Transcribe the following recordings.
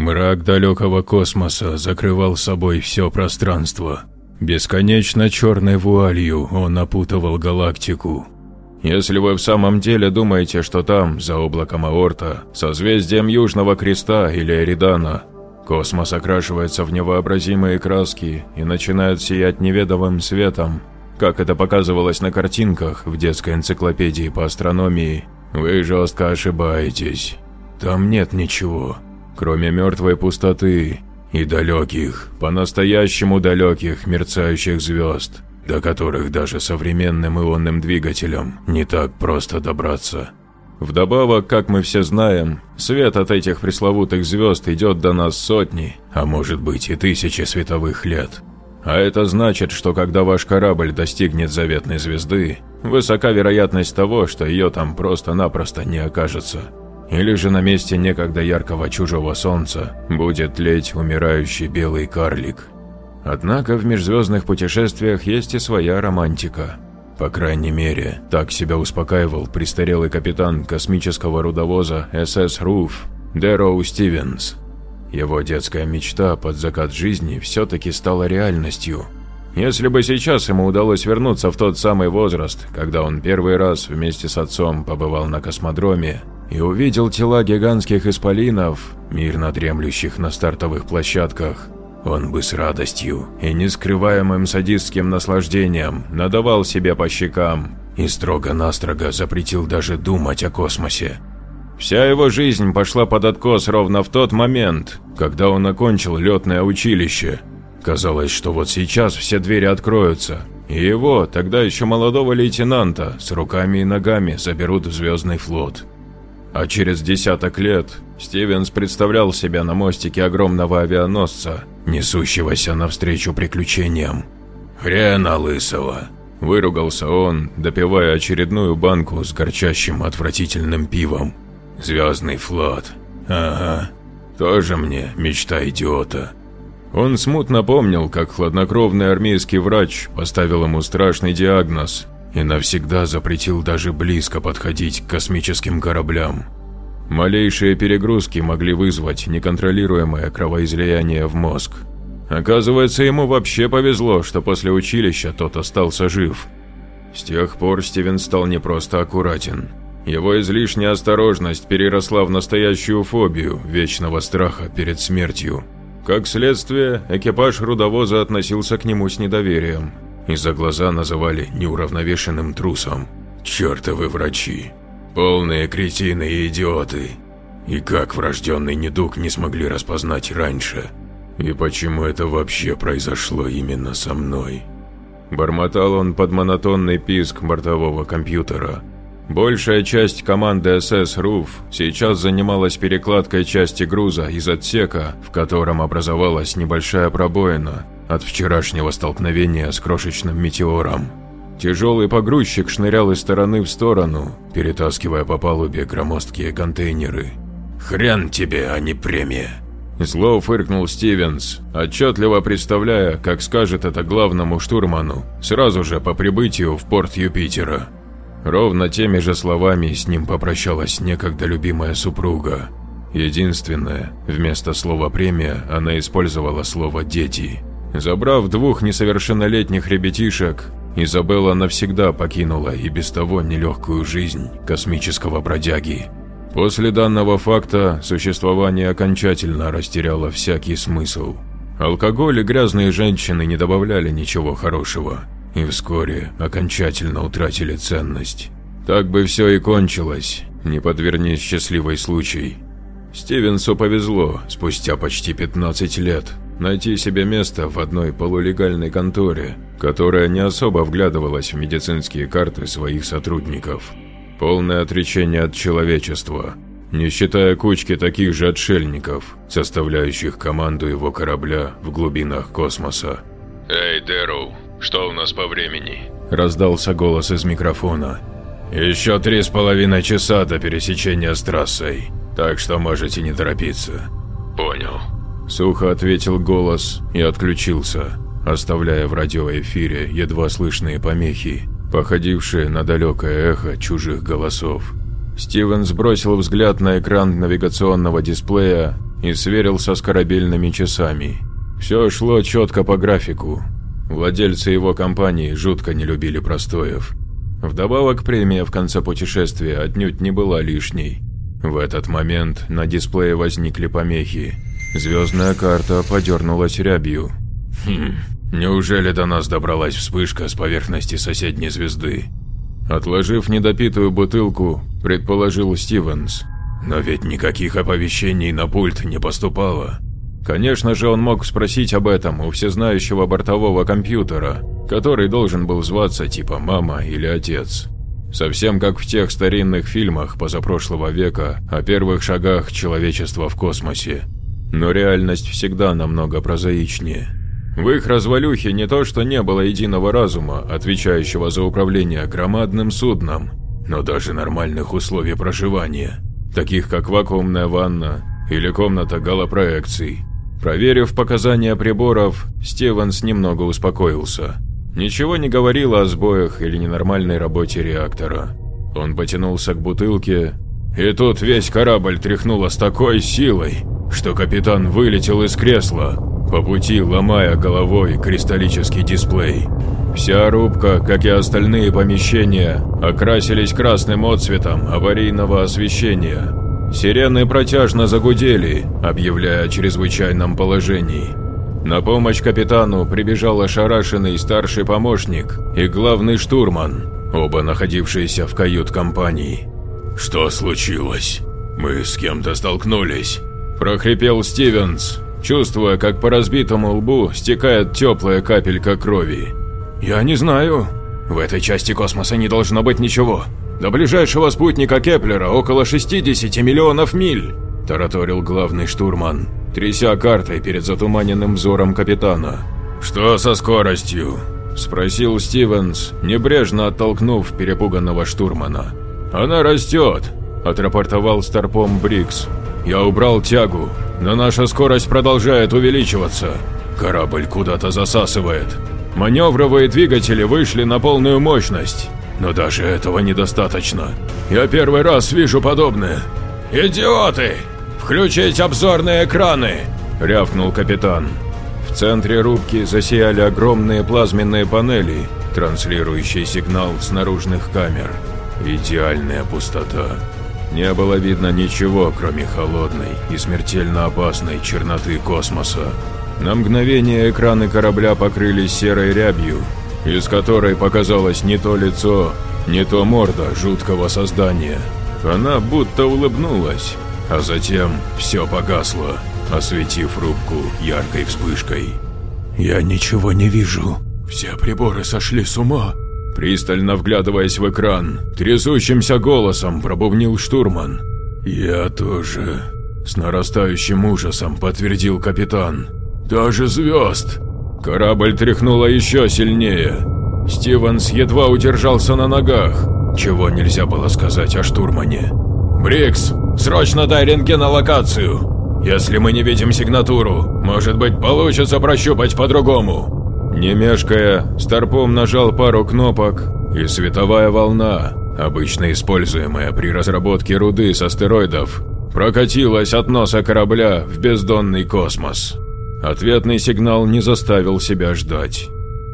Мрак далекого космоса закрывал собой все пространство. Бесконечно черной вуалью он опутывал галактику. Если вы в самом деле думаете, что там, за облаком Аорта, созвездием Южного Креста или Эридана, космос окрашивается в невообразимые краски и начинает сиять неведомым светом, как это показывалось на картинках в детской энциклопедии по астрономии, вы жестко ошибаетесь. Там нет ничего, кроме мертвой пустоты и далеких, по-настоящему далеких мерцающих звезд, до которых даже современным ионным двигателям не так просто добраться. Вдобавок, как мы все знаем, свет от этих пресловутых звезд идет до нас сотни, а может быть и тысячи световых лет. А это значит, что когда ваш корабль достигнет заветной звезды, высока вероятность того, что ее там просто-напросто не окажется. Или же на месте некогда яркого чужого солнца будет тлеть умирающий белый карлик. Однако в межзвездных путешествиях есть и своя романтика. По крайней мере, так себя успокаивал престарелый капитан космического рудовоза СС Руф Дэроу Стивенс. Его детская мечта под закат жизни все-таки стала реальностью. Если бы сейчас ему удалось вернуться в тот самый возраст, когда он первый раз вместе с отцом побывал на космодроме, и увидел тела гигантских исполинов, мирно дремлющих на стартовых площадках, он бы с радостью и нескрываемым садистским наслаждением надавал себе по щекам и строго-настрого запретил даже думать о космосе. Вся его жизнь пошла под откос ровно в тот момент, когда он окончил летное училище. Казалось, что вот сейчас все двери откроются, и его, тогда еще молодого лейтенанта, с руками и ногами заберут в Звездный флот. А через десяток лет Стивенс представлял себя на мостике огромного авианосца, несущегося навстречу приключениям. «Хрена лысого!» – выругался он, допивая очередную банку с горчащим отвратительным пивом. «Звездный флот. Ага. Тоже мне мечта идиота». Он смутно помнил, как хладнокровный армейский врач поставил ему страшный диагноз и навсегда запретил даже близко подходить к космическим кораблям. Малейшие перегрузки могли вызвать неконтролируемое кровоизлияние в мозг. Оказывается, ему вообще повезло, что после училища тот остался жив. С тех пор Стивен стал не просто аккуратен. Его излишняя осторожность переросла в настоящую фобию вечного страха перед смертью. Как следствие, экипаж рудовоза относился к нему с недоверием и за глаза называли неуравновешенным трусом. Чертовы врачи. Полные кретины и идиоты. И как врожденный недуг не смогли распознать раньше? И почему это вообще произошло именно со мной? Бормотал он под монотонный писк бортового компьютера. Большая часть команды СС РУФ сейчас занималась перекладкой части груза из отсека, в котором образовалась небольшая пробоина от вчерашнего столкновения с крошечным метеором. Тяжелый погрузчик шнырял из стороны в сторону, перетаскивая по палубе громоздкие контейнеры. «Хрен тебе, а не премия!» Зло фыркнул Стивенс, отчетливо представляя, как скажет это главному штурману, сразу же по прибытию в порт Юпитера. Ровно теми же словами с ним попрощалась некогда любимая супруга. Единственное, вместо слова «премия» она использовала слово «дети». Забрав двух несовершеннолетних ребятишек, Изабелла навсегда покинула и без того нелегкую жизнь космического бродяги. После данного факта существование окончательно растеряло всякий смысл. Алкоголь и грязные женщины не добавляли ничего хорошего, и вскоре окончательно утратили ценность. Так бы все и кончилось, не подвернись счастливый случай. Стивенсу повезло спустя почти 15 лет найти себе место в одной полулегальной конторе, которая не особо вглядывалась в медицинские карты своих сотрудников. Полное отречение от человечества, не считая кучки таких же отшельников, составляющих команду его корабля в глубинах космоса. «Эй, Дэроу, что у нас по времени?» – раздался голос из микрофона. «Еще три с половиной часа до пересечения с трассой, так что можете не торопиться». «Понял». Сухо ответил голос и отключился, оставляя в радиоэфире едва слышные помехи, походившие на далекое эхо чужих голосов. Стивен сбросил взгляд на экран навигационного дисплея и сверился с корабельными часами. Все шло четко по графику. Владельцы его компании жутко не любили простоев. Вдобавок премия в конце путешествия отнюдь не была лишней. В этот момент на дисплее возникли помехи. Звездная карта подернулась рябью. Хм, неужели до нас добралась вспышка с поверхности соседней звезды? Отложив недопитую бутылку, предположил Стивенс. Но ведь никаких оповещений на пульт не поступало. Конечно же, он мог спросить об этом у всезнающего бортового компьютера, который должен был зваться типа «мама» или «отец». Совсем как в тех старинных фильмах позапрошлого века о первых шагах человечества в космосе. Но реальность всегда намного прозаичнее. В их развалюхе не то что не было единого разума, отвечающего за управление громадным судном, но даже нормальных условий проживания, таких как вакуумная ванна или комната голопроекций. Проверив показания приборов, Стивенс немного успокоился. Ничего не говорило о сбоях или ненормальной работе реактора. Он потянулся к бутылке, и тут весь корабль тряхнуло с такой силой, что капитан вылетел из кресла, по пути ломая головой кристаллический дисплей. Вся рубка, как и остальные помещения, окрасились красным отцветом аварийного освещения. Сирены протяжно загудели, объявляя о чрезвычайном положении. На помощь капитану прибежал ошарашенный старший помощник и главный штурман, оба находившиеся в кают-компании. «Что случилось? Мы с кем-то столкнулись?» – прохрипел Стивенс, чувствуя, как по разбитому лбу стекает теплая капелька крови. «Я не знаю. В этой части космоса не должно быть ничего. До ближайшего спутника Кеплера около 60 миллионов миль», – тараторил главный штурман тряся картой перед затуманенным взором капитана. «Что со скоростью?» – спросил Стивенс, небрежно оттолкнув перепуганного штурмана. «Она растет», – отрапортовал старпом Брикс. «Я убрал тягу, но наша скорость продолжает увеличиваться. Корабль куда-то засасывает. Маневровые двигатели вышли на полную мощность, но даже этого недостаточно. Я первый раз вижу подобное». «Идиоты!» «Включить обзорные экраны!» – рявкнул капитан. В центре рубки засияли огромные плазменные панели, транслирующие сигнал с наружных камер. Идеальная пустота. Не было видно ничего, кроме холодной и смертельно опасной черноты космоса. На мгновение экраны корабля покрылись серой рябью, из которой показалось не то лицо, не то морда жуткого создания. Она будто улыбнулась, а затем все погасло, осветив рубку яркой вспышкой. «Я ничего не вижу. Все приборы сошли с ума». Пристально вглядываясь в экран, трясущимся голосом пробубнил штурман. «Я тоже», – с нарастающим ужасом подтвердил капитан. «Даже звезд!» Корабль тряхнуло еще сильнее. Стивенс едва удержался на ногах, чего нельзя было сказать о штурмане. «Брикс, срочно дай рентгенолокацию! Если мы не видим сигнатуру, может быть, получится прощупать по-другому!» Не мешкая, Старпом нажал пару кнопок, и световая волна, обычно используемая при разработке руды с астероидов, прокатилась от носа корабля в бездонный космос. Ответный сигнал не заставил себя ждать.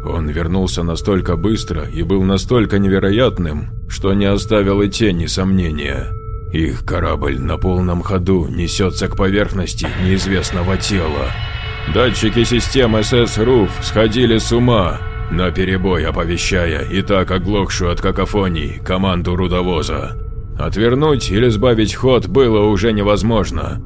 Он вернулся настолько быстро и был настолько невероятным, что не оставил и тени сомнения. Их корабль на полном ходу несется к поверхности неизвестного тела. Датчики системы СС-РУФ сходили с ума, на перебой оповещая и так оглохшую от какофоний команду рудовоза. Отвернуть или сбавить ход было уже невозможно.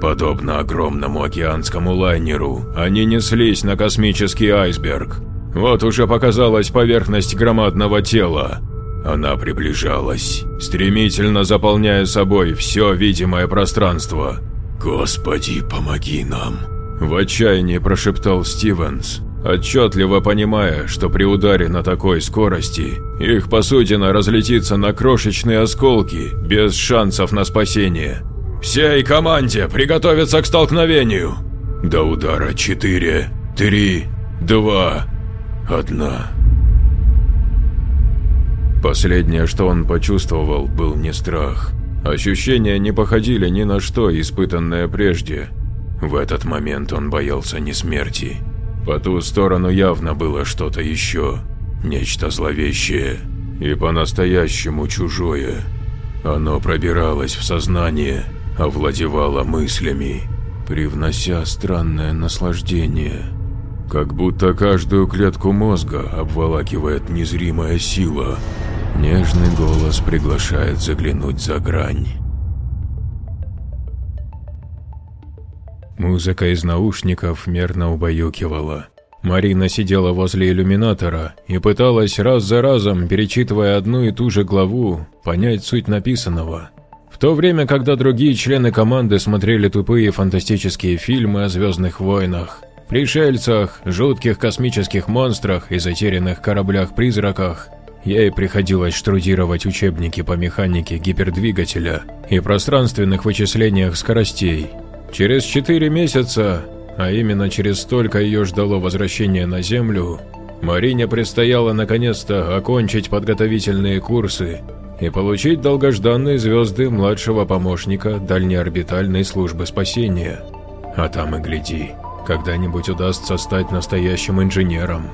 Подобно огромному океанскому лайнеру, они неслись на космический айсберг. Вот уже показалась поверхность громадного тела, она приближалась, стремительно заполняя собой все видимое пространство. «Господи, помоги нам!» В отчаянии прошептал Стивенс, отчетливо понимая, что при ударе на такой скорости их посудина разлетится на крошечные осколки без шансов на спасение. «Всей команде приготовиться к столкновению!» До удара четыре, три, два, одна. Последнее, что он почувствовал, был не страх. Ощущения не походили ни на что, испытанное прежде. В этот момент он боялся не смерти. По ту сторону явно было что-то еще, нечто зловещее и по-настоящему чужое. Оно пробиралось в сознание, овладевало мыслями, привнося странное наслаждение. Как будто каждую клетку мозга обволакивает незримая сила. Нежный голос приглашает заглянуть за грань. Музыка из наушников мерно убаюкивала. Марина сидела возле иллюминатора и пыталась раз за разом, перечитывая одну и ту же главу, понять суть написанного. В то время, когда другие члены команды смотрели тупые фантастические фильмы о Звездных войнах, пришельцах, жутких космических монстрах и затерянных кораблях-призраках, ей приходилось штудировать учебники по механике гипердвигателя и пространственных вычислениях скоростей – Через четыре месяца, а именно через столько ее ждало возвращение на Землю, Марине предстояло наконец-то окончить подготовительные курсы и получить долгожданные звезды младшего помощника дальнеорбитальной службы спасения. А там и гляди, когда-нибудь удастся стать настоящим инженером.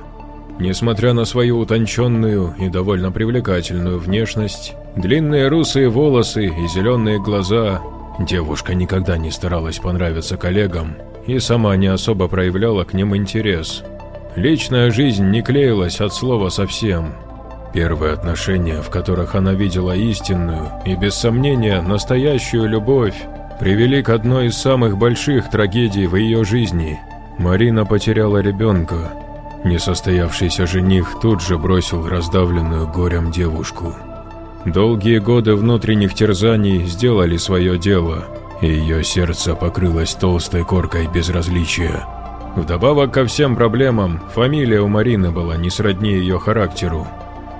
Несмотря на свою утонченную и довольно привлекательную внешность, длинные русые волосы и зеленые глаза Девушка никогда не старалась понравиться коллегам и сама не особо проявляла к ним интерес. Личная жизнь не клеилась от слова совсем. Первые отношения, в которых она видела истинную и, без сомнения, настоящую любовь, привели к одной из самых больших трагедий в ее жизни. Марина потеряла ребенка. Несостоявшийся жених тут же бросил раздавленную горем девушку. Долгие годы внутренних терзаний сделали свое дело, и ее сердце покрылось толстой коркой безразличия. Вдобавок ко всем проблемам, фамилия у Марины была не сродни ее характеру.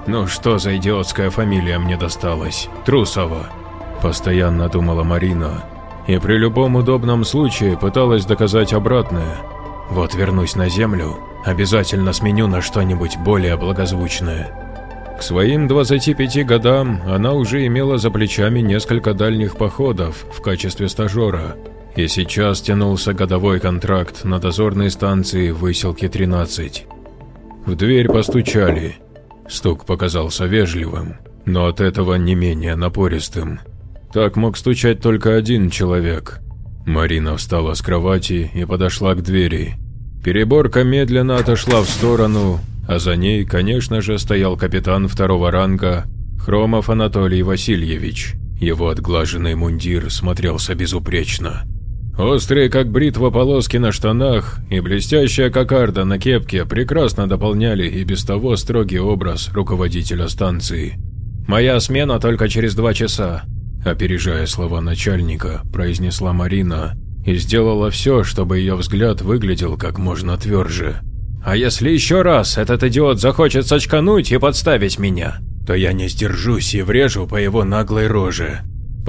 «Ну что за идиотская фамилия мне досталась? Трусова!» Постоянно думала Марина, и при любом удобном случае пыталась доказать обратное. «Вот вернусь на землю, обязательно сменю на что-нибудь более благозвучное». К своим 25 годам она уже имела за плечами несколько дальних походов в качестве стажера, и сейчас тянулся годовой контракт на дозорной станции выселки 13. В дверь постучали. Стук показался вежливым, но от этого не менее напористым. Так мог стучать только один человек. Марина встала с кровати и подошла к двери. Переборка медленно отошла в сторону, а за ней, конечно же, стоял капитан второго ранга Хромов Анатолий Васильевич. Его отглаженный мундир смотрелся безупречно. Острые, как бритва, полоски на штанах и блестящая кокарда на кепке прекрасно дополняли и без того строгий образ руководителя станции. «Моя смена только через два часа», – опережая слова начальника, произнесла Марина и сделала все, чтобы ее взгляд выглядел как можно тверже. А если еще раз этот идиот захочет сочкануть и подставить меня, то я не сдержусь и врежу по его наглой роже.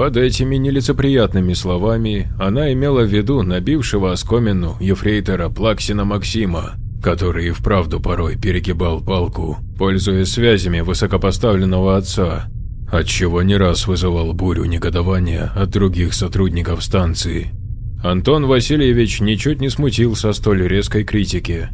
Под этими нелицеприятными словами она имела в виду набившего оскомину ефрейтора Плаксина Максима, который и вправду порой перегибал палку, пользуясь связями высокопоставленного отца, отчего не раз вызывал бурю негодования от других сотрудников станции. Антон Васильевич ничуть не смутился столь резкой критики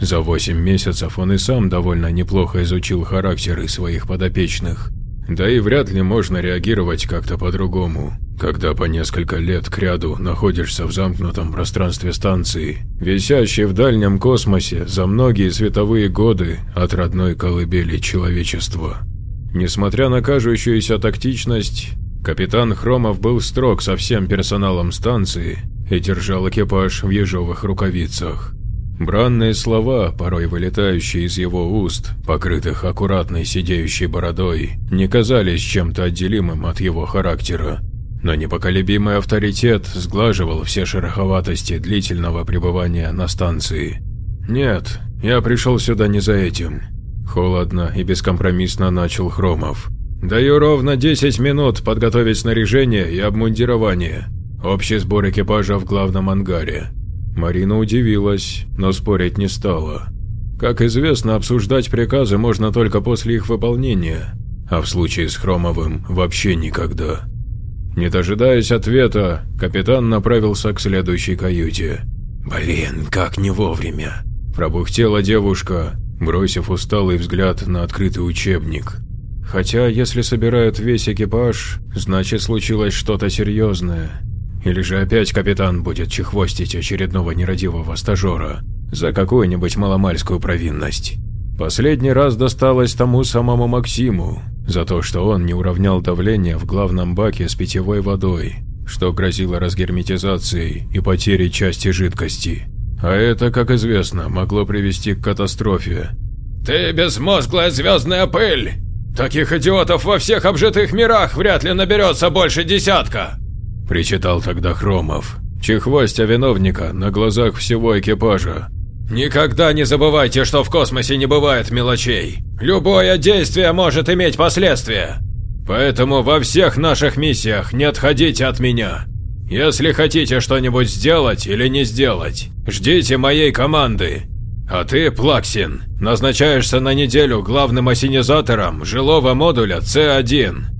за восемь месяцев он и сам довольно неплохо изучил характеры своих подопечных. Да и вряд ли можно реагировать как-то по-другому, когда по несколько лет кряду находишься в замкнутом пространстве станции, висящей в дальнем космосе за многие световые годы от родной колыбели человечества. Несмотря на кажущуюся тактичность, капитан Хромов был строг со всем персоналом станции и держал экипаж в ежовых рукавицах. Бранные слова, порой вылетающие из его уст, покрытых аккуратной сидеющей бородой, не казались чем-то отделимым от его характера. Но непоколебимый авторитет сглаживал все шероховатости длительного пребывания на станции. «Нет, я пришел сюда не за этим», – холодно и бескомпромиссно начал Хромов. «Даю ровно 10 минут подготовить снаряжение и обмундирование. Общий сбор экипажа в главном ангаре. Марина удивилась, но спорить не стала. Как известно, обсуждать приказы можно только после их выполнения, а в случае с Хромовым вообще никогда. Не дожидаясь ответа, капитан направился к следующей каюте. «Блин, как не вовремя!» – пробухтела девушка, бросив усталый взгляд на открытый учебник. Хотя, если собирают весь экипаж, значит случилось что-то серьезное. Или же опять капитан будет чехвостить очередного нерадивого стажера за какую-нибудь маломальскую провинность. Последний раз досталось тому самому Максиму, за то, что он не уравнял давление в главном баке с питьевой водой, что грозило разгерметизацией и потерей части жидкости. А это, как известно, могло привести к катастрофе. «Ты безмозглая звездная пыль! Таких идиотов во всех обжитых мирах вряд ли наберется больше десятка!» Причитал тогда Хромов, чехвостя виновника на глазах всего экипажа. Никогда не забывайте, что в космосе не бывает мелочей. Любое действие может иметь последствия. Поэтому во всех наших миссиях не отходите от меня. Если хотите что-нибудь сделать или не сделать, ждите моей команды. А ты, Плаксин, назначаешься на неделю главным осенизатором жилого модуля С1.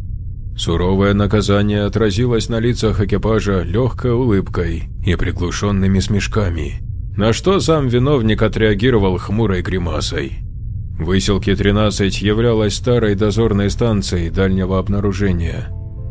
Суровое наказание отразилось на лицах экипажа легкой улыбкой и приглушенными смешками на что сам виновник отреагировал хмурой гримасой. Выселки 13 являлась старой дозорной станцией дальнего обнаружения.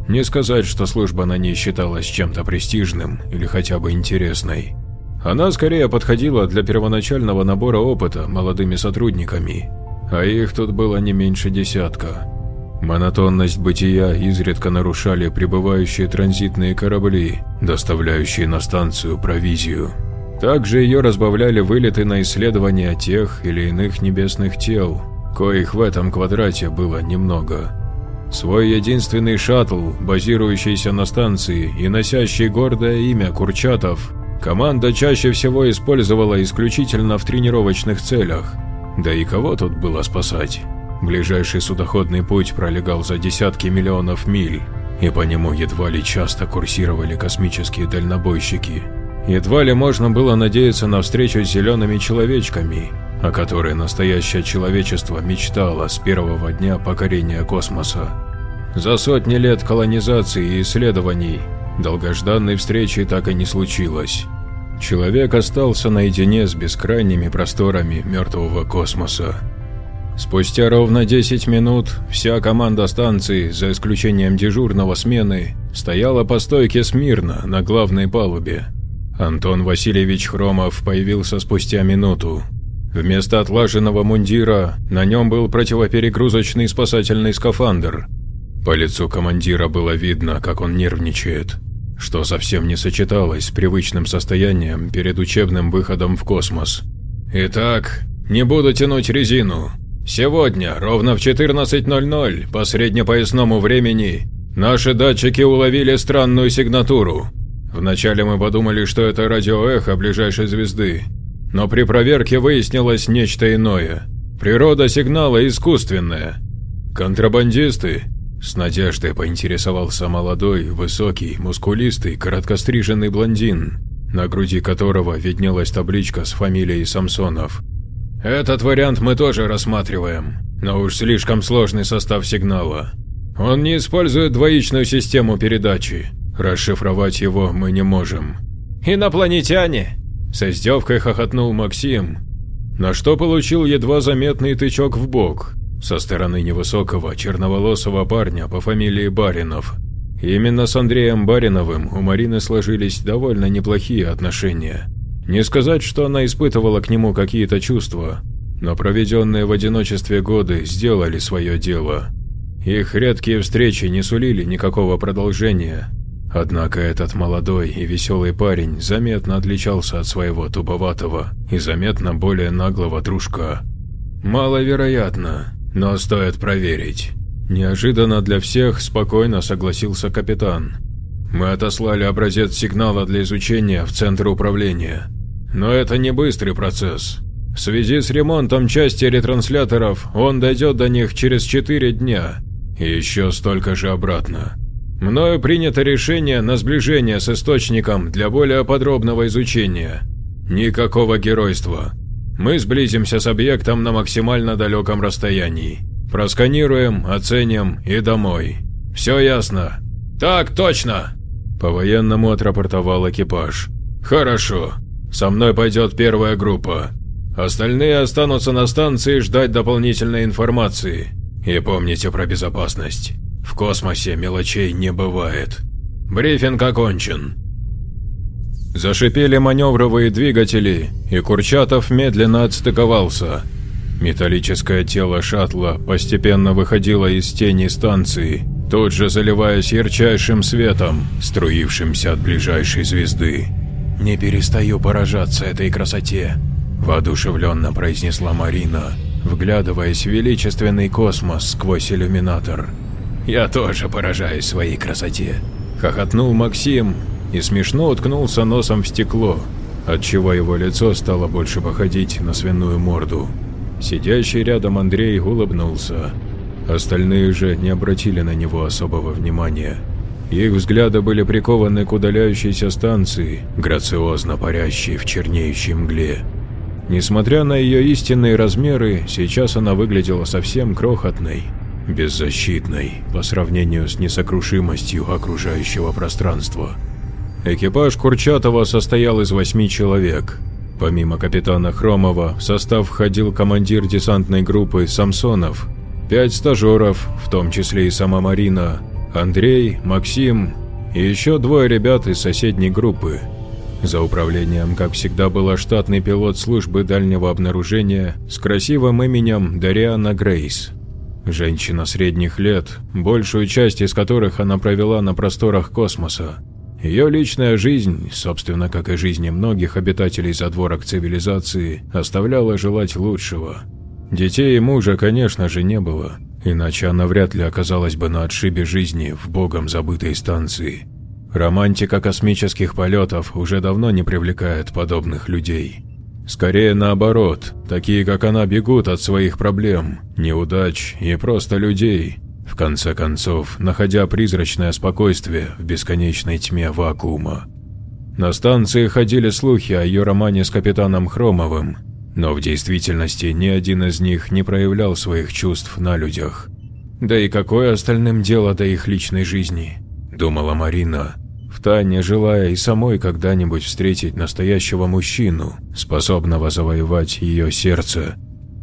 Не сказать, что служба на ней считалась чем-то престижным или хотя бы интересной. Она скорее подходила для первоначального набора опыта молодыми сотрудниками, а их тут было не меньше десятка. Монотонность бытия изредка нарушали прибывающие транзитные корабли, доставляющие на станцию провизию. Также ее разбавляли вылеты на исследования тех или иных небесных тел, коих в этом квадрате было немного. Свой единственный шаттл, базирующийся на станции и носящий гордое имя Курчатов, команда чаще всего использовала исключительно в тренировочных целях. Да и кого тут было спасать? Ближайший судоходный путь пролегал за десятки миллионов миль, и по нему едва ли часто курсировали космические дальнобойщики – Едва ли можно было надеяться на встречу с зелеными человечками, о которой настоящее человечество мечтало с первого дня покорения космоса. За сотни лет колонизации и исследований долгожданной встречи так и не случилось. Человек остался наедине с бескрайними просторами мертвого космоса. Спустя ровно 10 минут вся команда станции, за исключением дежурного смены, стояла по стойке смирно на главной палубе. Антон Васильевич Хромов появился спустя минуту. Вместо отлаженного мундира на нем был противоперегрузочный спасательный скафандр. По лицу командира было видно, как он нервничает, что совсем не сочеталось с привычным состоянием перед учебным выходом в космос. «Итак, не буду тянуть резину. Сегодня, ровно в 14.00 по среднепоясному времени, наши датчики уловили странную сигнатуру. Вначале мы подумали, что это радиоэхо ближайшей звезды, но при проверке выяснилось нечто иное. Природа сигнала искусственная. Контрабандисты? С надеждой поинтересовался молодой, высокий, мускулистый, короткостриженный блондин, на груди которого виднелась табличка с фамилией Самсонов. Этот вариант мы тоже рассматриваем, но уж слишком сложный состав сигнала. Он не использует двоичную систему передачи, Расшифровать его мы не можем. «Инопланетяне!» – с издевкой хохотнул Максим, на что получил едва заметный тычок в бок со стороны невысокого черноволосого парня по фамилии Баринов. Именно с Андреем Бариновым у Марины сложились довольно неплохие отношения. Не сказать, что она испытывала к нему какие-то чувства, но проведенные в одиночестве годы сделали свое дело. Их редкие встречи не сулили никакого продолжения, Однако этот молодой и веселый парень заметно отличался от своего туповатого и заметно более наглого дружка. Маловероятно, но стоит проверить. Неожиданно для всех спокойно согласился капитан. Мы отослали образец сигнала для изучения в центр управления. Но это не быстрый процесс. В связи с ремонтом части ретрансляторов он дойдет до них через 4 дня и еще столько же обратно. Мною принято решение на сближение с источником для более подробного изучения. Никакого геройства. Мы сблизимся с объектом на максимально далеком расстоянии. Просканируем, оценим и домой. Все ясно. «Так точно!» – по-военному отрапортовал экипаж. «Хорошо. Со мной пойдет первая группа. Остальные останутся на станции ждать дополнительной информации. И помните про безопасность. В космосе мелочей не бывает. Брифинг окончен». Зашипели маневровые двигатели, и Курчатов медленно отстыковался. Металлическое тело шаттла постепенно выходило из тени станции, тут же заливаясь ярчайшим светом, струившимся от ближайшей звезды. «Не перестаю поражаться этой красоте», – воодушевленно произнесла Марина, вглядываясь в величественный космос сквозь иллюминатор. «Я тоже поражаюсь своей красоте», – хохотнул Максим и смешно уткнулся носом в стекло, отчего его лицо стало больше походить на свиную морду. Сидящий рядом Андрей улыбнулся. Остальные же не обратили на него особого внимания. Их взгляды были прикованы к удаляющейся станции, грациозно парящей в чернеющей мгле. Несмотря на ее истинные размеры, сейчас она выглядела совсем крохотной, беззащитной по сравнению с несокрушимостью окружающего пространства. Экипаж Курчатова состоял из восьми человек. Помимо капитана Хромова, в состав входил командир десантной группы Самсонов, пять стажеров, в том числе и сама Марина, Андрей, Максим и еще двое ребят из соседней группы. За управлением, как всегда, была штатный пилот службы дальнего обнаружения с красивым именем Дариана Грейс. Женщина средних лет, большую часть из которых она провела на просторах космоса. Ее личная жизнь, собственно, как и жизни многих обитателей задворок цивилизации, оставляла желать лучшего. Детей и мужа, конечно же, не было, иначе она вряд ли оказалась бы на отшибе жизни в богом забытой станции. Романтика космических полетов уже давно не привлекает подобных людей. Скорее наоборот, такие как она бегут от своих проблем, неудач и просто людей, в конце концов, находя призрачное спокойствие в бесконечной тьме вакуума. На станции ходили слухи о ее романе с капитаном Хромовым, но в действительности ни один из них не проявлял своих чувств на людях. Да и какое остальным дело до их личной жизни, думала Марина, втайне желая и самой когда-нибудь встретить настоящего мужчину, способного завоевать ее сердце.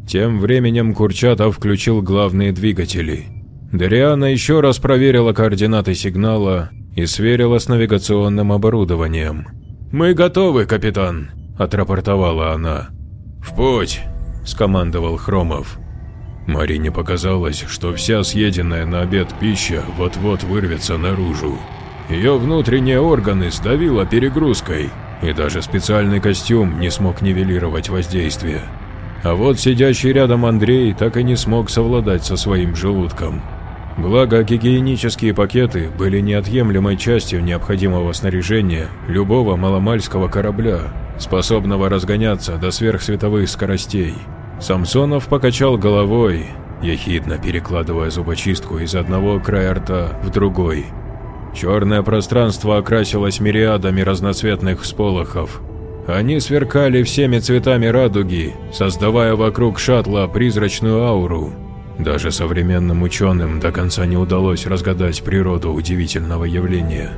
Тем временем Курчатов включил главные двигатели – Дариана еще раз проверила координаты сигнала и сверила с навигационным оборудованием. «Мы готовы, капитан», – отрапортовала она. «В путь», – скомандовал Хромов. Марине показалось, что вся съеденная на обед пища вот-вот вырвется наружу. Ее внутренние органы сдавило перегрузкой, и даже специальный костюм не смог нивелировать воздействие. А вот сидящий рядом Андрей так и не смог совладать со своим желудком. Благо, гигиенические пакеты были неотъемлемой частью необходимого снаряжения любого маломальского корабля, способного разгоняться до сверхсветовых скоростей. Самсонов покачал головой, ехидно перекладывая зубочистку из одного края рта в другой. Черное пространство окрасилось мириадами разноцветных всполохов. Они сверкали всеми цветами радуги, создавая вокруг шаттла призрачную ауру, даже современным ученым до конца не удалось разгадать природу удивительного явления.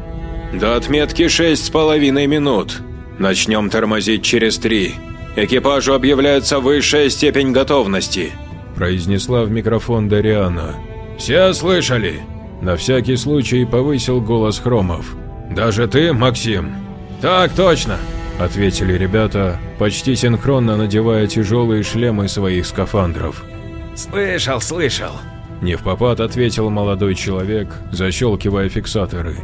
«До отметки шесть с половиной минут. Начнем тормозить через три. Экипажу объявляется высшая степень готовности», – произнесла в микрофон Дариана. «Все слышали?» На всякий случай повысил голос Хромов. «Даже ты, Максим?» «Так точно», – ответили ребята, почти синхронно надевая тяжелые шлемы своих скафандров. «Слышал, слышал!» Не в попад ответил молодой человек, защелкивая фиксаторы.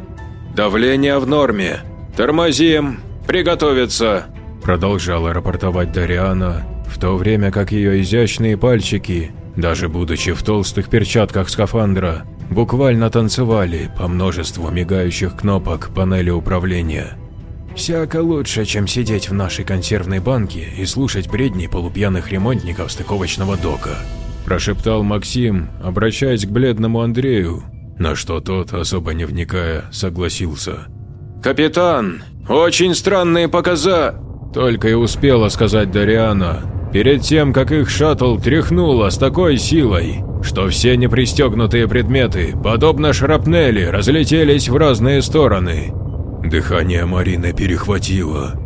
«Давление в норме. Тормозим. Приготовиться!» Продолжала рапортовать Дариана, в то время как ее изящные пальчики, даже будучи в толстых перчатках скафандра, буквально танцевали по множеству мигающих кнопок панели управления. «Всяко лучше, чем сидеть в нашей консервной банке и слушать бредни полупьяных ремонтников стыковочного дока», – прошептал Максим, обращаясь к бледному Андрею, на что тот, особо не вникая, согласился. «Капитан, очень странные показа...» Только и успела сказать Дариана, перед тем, как их шаттл тряхнуло с такой силой, что все непристегнутые предметы, подобно шрапнели, разлетелись в разные стороны. Дыхание Марины перехватило.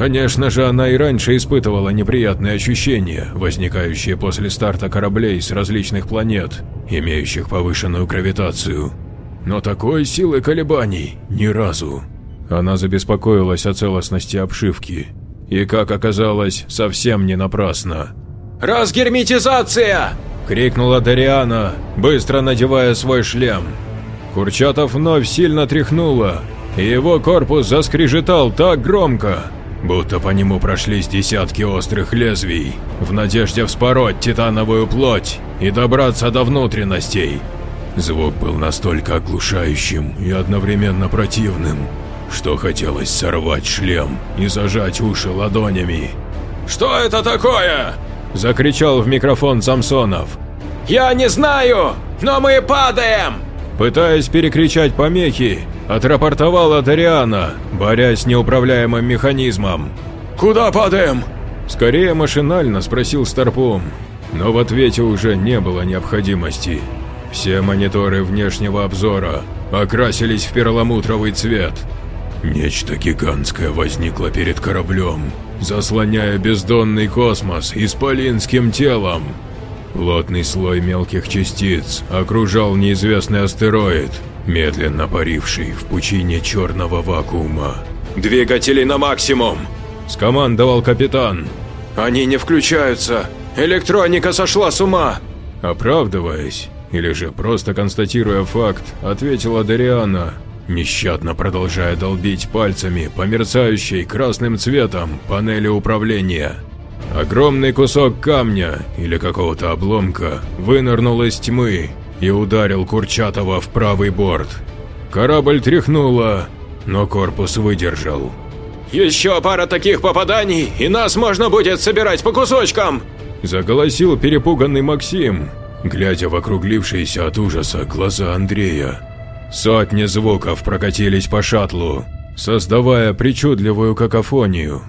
Конечно же, она и раньше испытывала неприятные ощущения, возникающие после старта кораблей с различных планет, имеющих повышенную гравитацию. Но такой силы колебаний ни разу. Она забеспокоилась о целостности обшивки. И, как оказалось, совсем не напрасно. «Разгерметизация!» – крикнула Дариана, быстро надевая свой шлем. Курчатов вновь сильно тряхнуло, и его корпус заскрежетал так громко, будто по нему прошлись десятки острых лезвий, в надежде вспороть титановую плоть и добраться до внутренностей. Звук был настолько оглушающим и одновременно противным, что хотелось сорвать шлем и зажать уши ладонями. «Что это такое?» – закричал в микрофон Самсонов. «Я не знаю, но мы падаем!» Пытаясь перекричать помехи, отрапортовала Дариана, борясь с неуправляемым механизмом. «Куда падаем?» Скорее машинально спросил Старпом, но в ответе уже не было необходимости. Все мониторы внешнего обзора окрасились в перламутровый цвет. Нечто гигантское возникло перед кораблем, заслоняя бездонный космос исполинским телом. Плотный слой мелких частиц окружал неизвестный астероид, медленно паривший в пучине черного вакуума. «Двигатели на максимум!» – скомандовал капитан. «Они не включаются! Электроника сошла с ума!» Оправдываясь, или же просто констатируя факт, ответила Дариана, нещадно продолжая долбить пальцами по мерцающей красным цветом панели управления. Огромный кусок камня или какого-то обломка вынырнул из тьмы и ударил Курчатова в правый борт. Корабль тряхнуло, но корпус выдержал. «Еще пара таких попаданий, и нас можно будет собирать по кусочкам!» Заголосил перепуганный Максим, глядя в округлившиеся от ужаса глаза Андрея. Сотни звуков прокатились по шаттлу, создавая причудливую какофонию.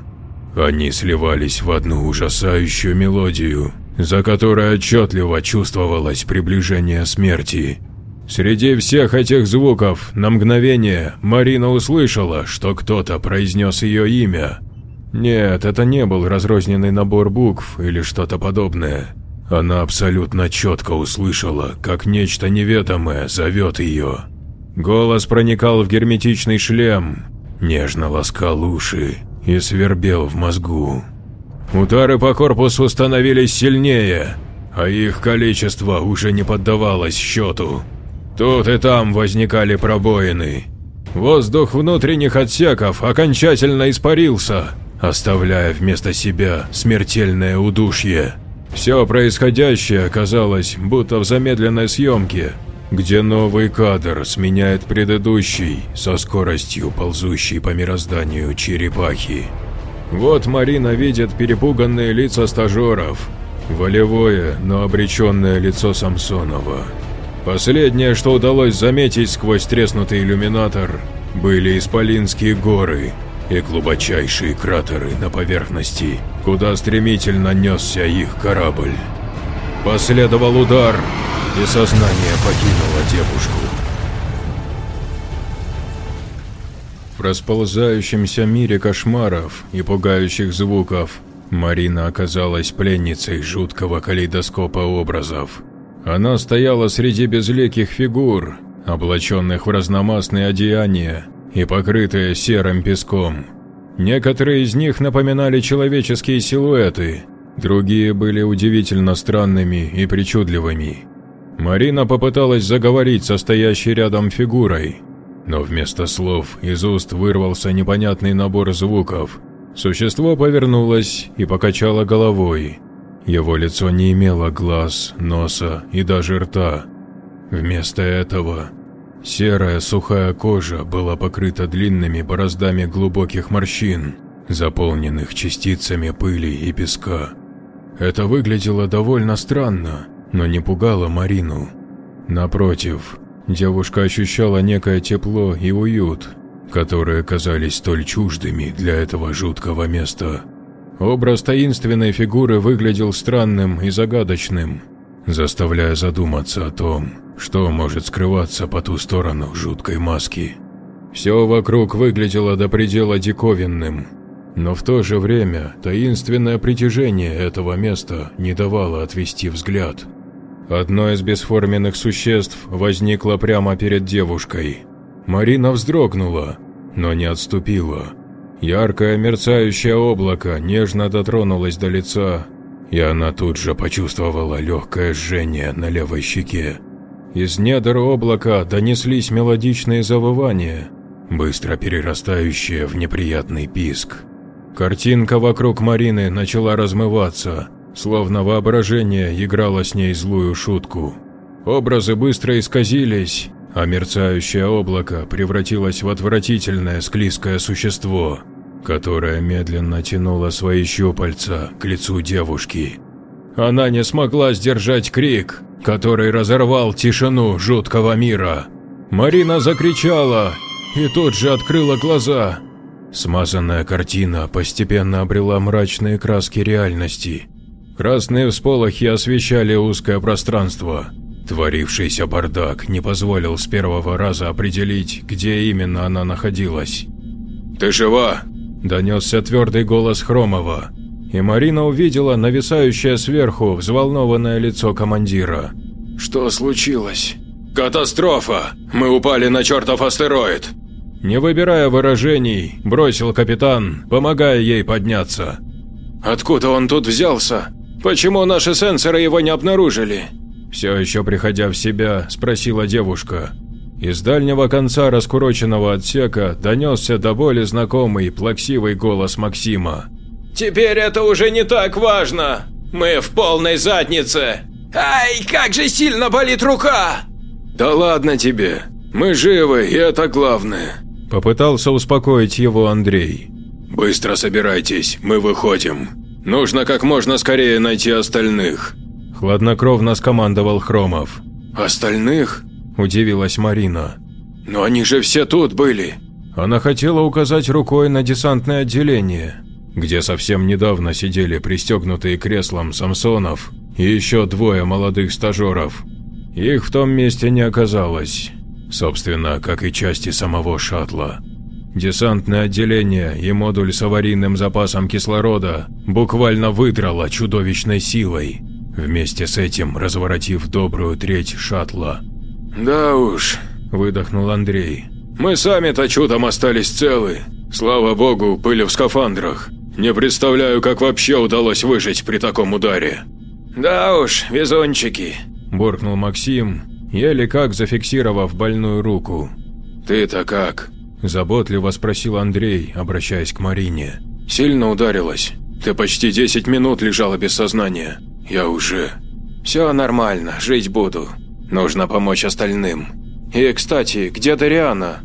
Они сливались в одну ужасающую мелодию, за которой отчетливо чувствовалось приближение смерти. Среди всех этих звуков на мгновение Марина услышала, что кто-то произнес ее имя. Нет, это не был разрозненный набор букв или что-то подобное. Она абсолютно четко услышала, как нечто неведомое зовет ее. Голос проникал в герметичный шлем, нежно ласкал уши и свербел в мозгу. Удары по корпусу становились сильнее, а их количество уже не поддавалось счету. Тут и там возникали пробоины. Воздух внутренних отсеков окончательно испарился, оставляя вместо себя смертельное удушье. Все происходящее оказалось будто в замедленной съемке, где новый кадр сменяет предыдущий со скоростью ползущей по мирозданию черепахи. Вот Марина видит перепуганные лица стажеров, волевое, но обреченное лицо Самсонова. Последнее, что удалось заметить сквозь треснутый иллюминатор, были Исполинские горы и глубочайшие кратеры на поверхности, куда стремительно несся их корабль. Последовал удар, и сознание покинуло девушку. В расползающемся мире кошмаров и пугающих звуков Марина оказалась пленницей жуткого калейдоскопа образов. Она стояла среди безликих фигур, облаченных в разномастные одеяния и покрытые серым песком. Некоторые из них напоминали человеческие силуэты, другие были удивительно странными и причудливыми. Марина попыталась заговорить со стоящей рядом фигурой, но вместо слов из уст вырвался непонятный набор звуков. Существо повернулось и покачало головой. Его лицо не имело глаз, носа и даже рта. Вместо этого серая сухая кожа была покрыта длинными бороздами глубоких морщин, заполненных частицами пыли и песка. Это выглядело довольно странно, но не пугало Марину. Напротив, девушка ощущала некое тепло и уют, которые казались столь чуждыми для этого жуткого места. Образ таинственной фигуры выглядел странным и загадочным, заставляя задуматься о том, что может скрываться по ту сторону жуткой маски. Все вокруг выглядело до предела диковинным, но в то же время таинственное притяжение этого места не давало отвести взгляд. Одно из бесформенных существ возникло прямо перед девушкой. Марина вздрогнула, но не отступила. Яркое мерцающее облако нежно дотронулось до лица, и она тут же почувствовала легкое жжение на левой щеке. Из недр облака донеслись мелодичные завывания, быстро перерастающие в неприятный писк. Картинка вокруг Марины начала размываться, словно воображение играло с ней злую шутку. Образы быстро исказились, а мерцающее облако превратилось в отвратительное склизкое существо, которое медленно тянуло свои щупальца к лицу девушки. Она не смогла сдержать крик, который разорвал тишину жуткого мира. Марина закричала и тут же открыла глаза. Смазанная картина постепенно обрела мрачные краски реальности. Красные всполохи освещали узкое пространство. Творившийся бардак не позволил с первого раза определить, где именно она находилась. «Ты жива?» – донесся твердый голос Хромова, и Марина увидела нависающее сверху взволнованное лицо командира. «Что случилось?» «Катастрофа! Мы упали на чертов астероид!» Не выбирая выражений, бросил капитан, помогая ей подняться. «Откуда он тут взялся? Почему наши сенсоры его не обнаружили?» Все еще приходя в себя, спросила девушка. Из дальнего конца раскуроченного отсека донесся до боли знакомый плаксивый голос Максима. «Теперь это уже не так важно! Мы в полной заднице! Ай, как же сильно болит рука!» «Да ладно тебе! Мы живы, и это главное!» Попытался успокоить его Андрей. «Быстро собирайтесь, мы выходим. Нужно как можно скорее найти остальных». Хладнокровно скомандовал Хромов. «Остальных?» – удивилась Марина. «Но они же все тут были!» Она хотела указать рукой на десантное отделение, где совсем недавно сидели пристегнутые креслом Самсонов и еще двое молодых стажеров. Их в том месте не оказалось. Собственно, как и части самого шаттла. Десантное отделение и модуль с аварийным запасом кислорода буквально выдрало чудовищной силой, вместе с этим разворотив добрую треть шаттла. «Да уж», – выдохнул Андрей. «Мы сами-то чудом остались целы. Слава богу, были в скафандрах. Не представляю, как вообще удалось выжить при таком ударе». «Да уж, везунчики», – буркнул Максим еле как зафиксировав больную руку. «Ты-то как?» – заботливо спросил Андрей, обращаясь к Марине. «Сильно ударилась? Ты почти 10 минут лежала без сознания. Я уже...» «Все нормально, жить буду. Нужно помочь остальным. И, кстати, где Дариана?»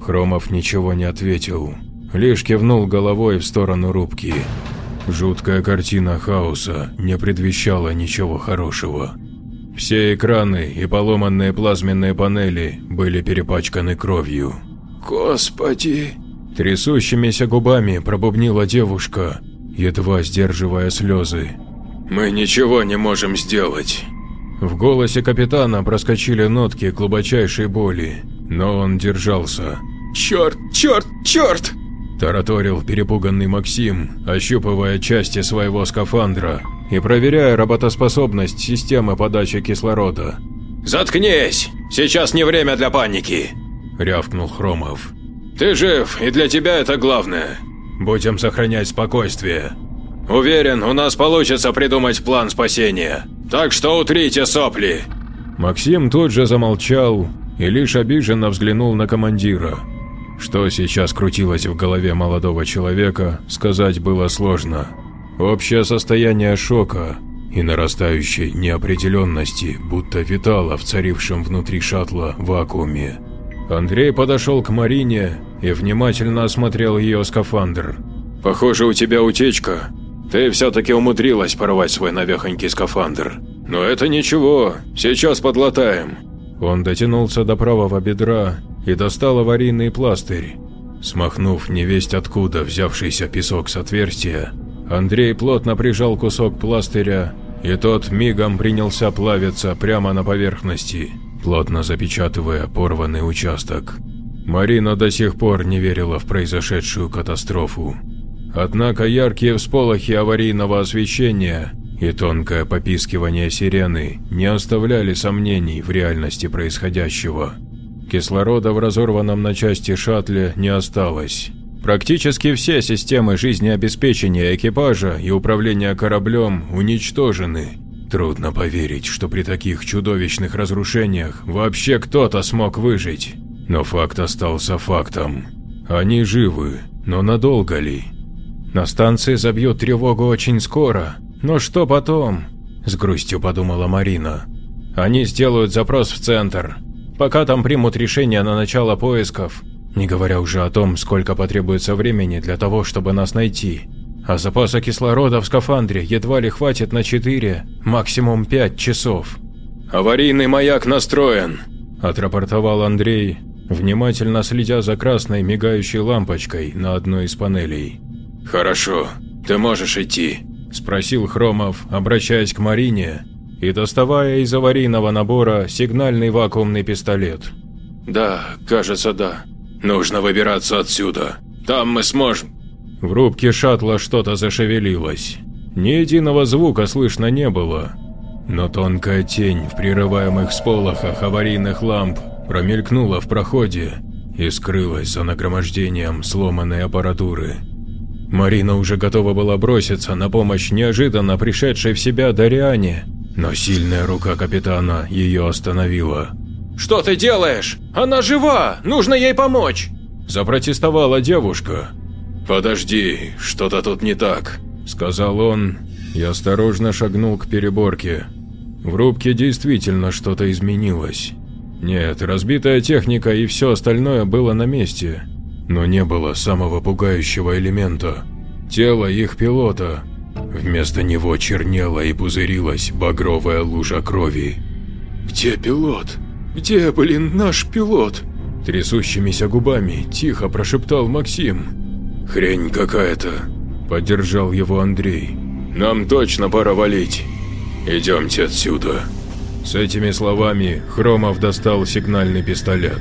Хромов ничего не ответил, лишь кивнул головой в сторону рубки. Жуткая картина хаоса не предвещала ничего хорошего. Все экраны и поломанные плазменные панели были перепачканы кровью. «Господи!» Трясущимися губами пробубнила девушка, едва сдерживая слезы. «Мы ничего не можем сделать!» В голосе капитана проскочили нотки глубочайшей боли, но он держался. «Черт, черт, черт!» Тараторил перепуганный Максим, ощупывая части своего скафандра и проверяя работоспособность системы подачи кислорода. «Заткнись! Сейчас не время для паники!» – рявкнул Хромов. «Ты жив, и для тебя это главное. Будем сохранять спокойствие». «Уверен, у нас получится придумать план спасения. Так что утрите сопли!» Максим тут же замолчал и лишь обиженно взглянул на командира. Что сейчас крутилось в голове молодого человека, сказать было сложно. Общее состояние шока и нарастающей неопределенности будто витало в царившем внутри шаттла вакууме. Андрей подошел к Марине и внимательно осмотрел ее скафандр. «Похоже, у тебя утечка. Ты все-таки умудрилась порвать свой навехонький скафандр. Но это ничего, сейчас подлатаем». Он дотянулся до правого бедра и достал аварийный пластырь. Смахнув невесть откуда взявшийся песок с отверстия, Андрей плотно прижал кусок пластыря, и тот мигом принялся плавиться прямо на поверхности, плотно запечатывая порванный участок. Марина до сих пор не верила в произошедшую катастрофу. Однако яркие всполохи аварийного освещения и тонкое попискивание сирены не оставляли сомнений в реальности происходящего. Кислорода в разорванном на части шаттле не осталось. Практически все системы жизнеобеспечения экипажа и управления кораблем уничтожены. Трудно поверить, что при таких чудовищных разрушениях вообще кто-то смог выжить. Но факт остался фактом. Они живы, но надолго ли? На станции забьют тревогу очень скоро, но что потом? С грустью подумала Марина. Они сделают запрос в центр. Пока там примут решение на начало поисков, не говоря уже о том, сколько потребуется времени для того, чтобы нас найти. А запаса кислорода в скафандре едва ли хватит на 4, максимум 5 часов. «Аварийный маяк настроен», – отрапортовал Андрей, внимательно следя за красной мигающей лампочкой на одной из панелей. «Хорошо, ты можешь идти», – спросил Хромов, обращаясь к Марине и доставая из аварийного набора сигнальный вакуумный пистолет. «Да, кажется, да. Нужно выбираться отсюда. Там мы сможем». В рубке шаттла что-то зашевелилось. Ни единого звука слышно не было, но тонкая тень в прерываемых сполохах аварийных ламп промелькнула в проходе и скрылась за нагромождением сломанной аппаратуры. Марина уже готова была броситься на помощь неожиданно пришедшей в себя Дариане, но сильная рука капитана ее остановила. «Что ты делаешь? Она жива! Нужно ей помочь!» Запротестовала девушка. «Подожди, что-то тут не так», – сказал он и осторожно шагнул к переборке. В рубке действительно что-то изменилось. Нет, разбитая техника и все остальное было на месте, но не было самого пугающего элемента – тело их пилота. Вместо него чернела и пузырилась багровая лужа крови. «Где пилот? Где, блин, наш пилот?» Трясущимися губами тихо прошептал Максим. «Хрень какая-то», – поддержал его Андрей. «Нам точно пора валить. Идемте отсюда». С этими словами Хромов достал сигнальный пистолет.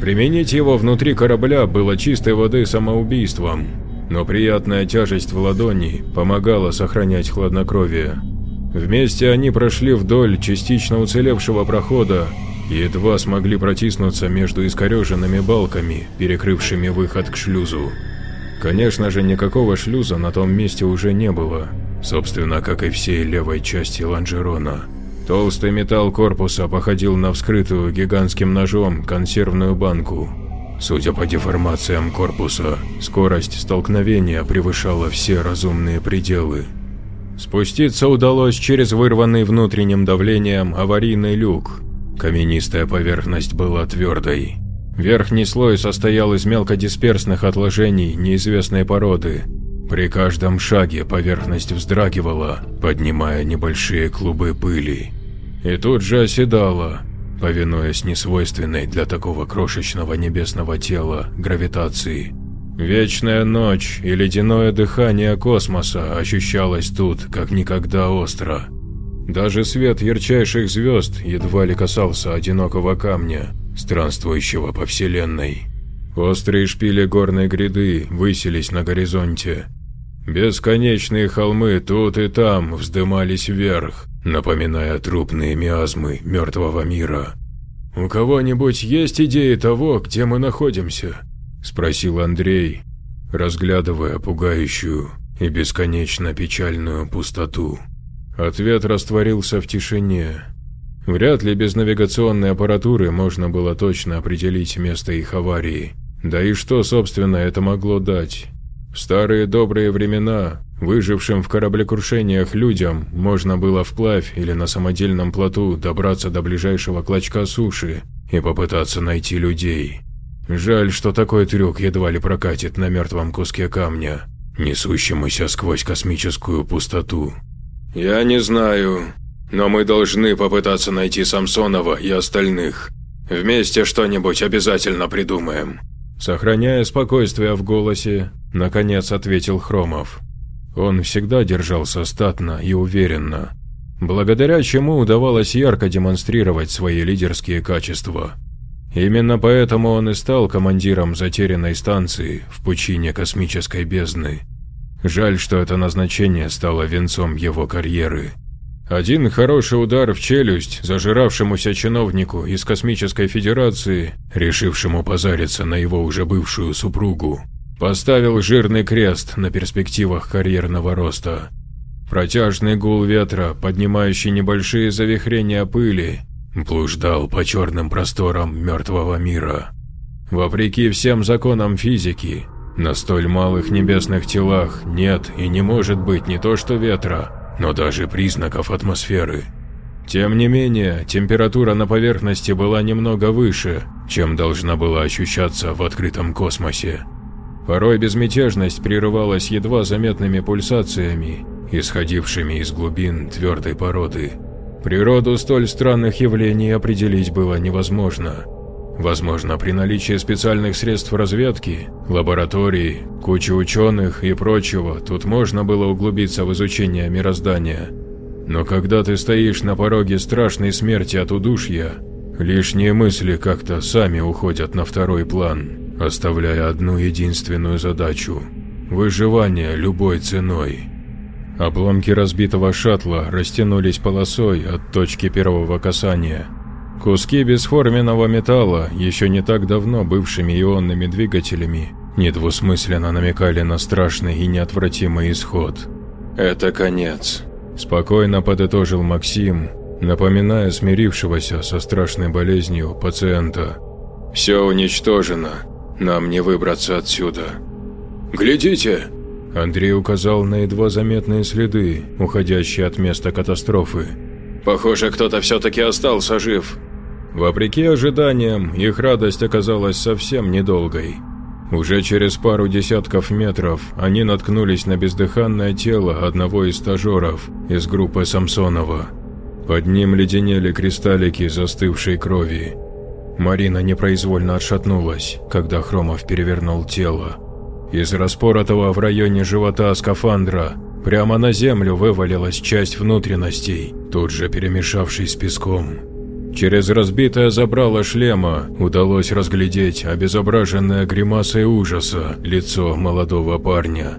Применить его внутри корабля было чистой воды самоубийством, но приятная тяжесть в ладони помогала сохранять хладнокровие. Вместе они прошли вдоль частично уцелевшего прохода и едва смогли протиснуться между искореженными балками, перекрывшими выход к шлюзу. Конечно же, никакого шлюза на том месте уже не было, собственно, как и всей левой части лонжерона. Толстый металл корпуса походил на вскрытую гигантским ножом консервную банку. Судя по деформациям корпуса, скорость столкновения превышала все разумные пределы. Спуститься удалось через вырванный внутренним давлением аварийный люк. Каменистая поверхность была твердой. Верхний слой состоял из мелкодисперсных отложений неизвестной породы, при каждом шаге поверхность вздрагивала, поднимая небольшие клубы пыли и тут же оседала, повинуясь несвойственной для такого крошечного небесного тела гравитации. Вечная ночь и ледяное дыхание космоса ощущалось тут как никогда остро. Даже свет ярчайших звезд едва ли касался одинокого камня, странствующего по Вселенной. Острые шпили горной гряды высились на горизонте. Бесконечные холмы тут и там вздымались вверх, напоминая трупные миазмы мертвого мира. «У кого-нибудь есть идеи того, где мы находимся?» – спросил Андрей, разглядывая пугающую и бесконечно печальную пустоту. Ответ растворился в тишине. Вряд ли без навигационной аппаратуры можно было точно определить место их аварии. Да и что, собственно, это могло дать? В старые добрые времена Выжившим в кораблекрушениях людям можно было вплавь или на самодельном плоту добраться до ближайшего клочка суши и попытаться найти людей. Жаль, что такой трюк едва ли прокатит на мертвом куске камня, несущемуся сквозь космическую пустоту. «Я не знаю, но мы должны попытаться найти Самсонова и остальных. Вместе что-нибудь обязательно придумаем». Сохраняя спокойствие в голосе, наконец ответил Хромов. Он всегда держался статно и уверенно, благодаря чему удавалось ярко демонстрировать свои лидерские качества. Именно поэтому он и стал командиром затерянной станции в пучине космической бездны. Жаль, что это назначение стало венцом его карьеры. Один хороший удар в челюсть зажиравшемуся чиновнику из Космической Федерации, решившему позариться на его уже бывшую супругу, поставил жирный крест на перспективах карьерного роста. Протяжный гул ветра, поднимающий небольшие завихрения пыли, блуждал по черным просторам мертвого мира. Вопреки всем законам физики, на столь малых небесных телах нет и не может быть не то что ветра, но даже признаков атмосферы. Тем не менее, температура на поверхности была немного выше, чем должна была ощущаться в открытом космосе. Порой безмятежность прерывалась едва заметными пульсациями, исходившими из глубин твердой породы. Природу столь странных явлений определить было невозможно. Возможно, при наличии специальных средств разведки, лабораторий, кучи ученых и прочего, тут можно было углубиться в изучение мироздания. Но когда ты стоишь на пороге страшной смерти от удушья, лишние мысли как-то сами уходят на второй план, оставляя одну единственную задачу – выживание любой ценой. Обломки разбитого шаттла растянулись полосой от точки первого касания. Куски бесформенного металла, еще не так давно бывшими ионными двигателями, недвусмысленно намекали на страшный и неотвратимый исход. «Это конец», – спокойно подытожил Максим, напоминая смирившегося со страшной болезнью пациента. «Все уничтожено. Нам не выбраться отсюда». «Глядите!» Андрей указал на едва заметные следы, уходящие от места катастрофы. «Похоже, кто-то все-таки остался жив». Вопреки ожиданиям, их радость оказалась совсем недолгой. Уже через пару десятков метров они наткнулись на бездыханное тело одного из стажеров из группы Самсонова. Под ним леденели кристаллики застывшей крови. Марина непроизвольно отшатнулась, когда Хромов перевернул тело. Из распоротого в районе живота скафандра прямо на землю вывалилась часть внутренностей, тут же перемешавшись с песком. Через разбитое забрало шлема удалось разглядеть обезображенное гримасой ужаса лицо молодого парня.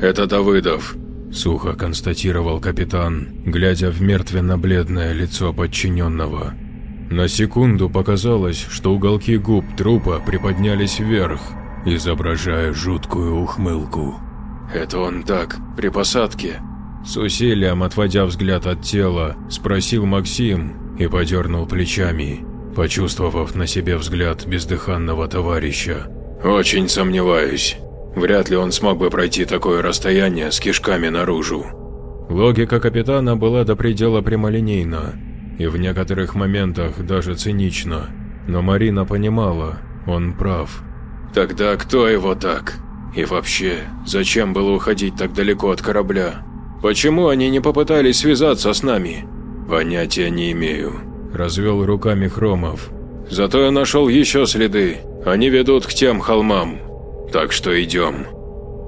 «Это Давыдов», – сухо констатировал капитан, глядя в мертвенно-бледное лицо подчиненного. На секунду показалось, что уголки губ трупа приподнялись вверх, изображая жуткую ухмылку. «Это он так, при посадке?» С усилием отводя взгляд от тела, спросил Максим и подернул плечами, почувствовав на себе взгляд бездыханного товарища. «Очень сомневаюсь. Вряд ли он смог бы пройти такое расстояние с кишками наружу». Логика капитана была до предела прямолинейна и в некоторых моментах даже цинична, но Марина понимала, он прав. Тогда кто его так? И вообще, зачем было уходить так далеко от корабля? Почему они не попытались связаться с нами? Понятия не имею. Развел руками Хромов. Зато я нашел еще следы. Они ведут к тем холмам. Так что идем.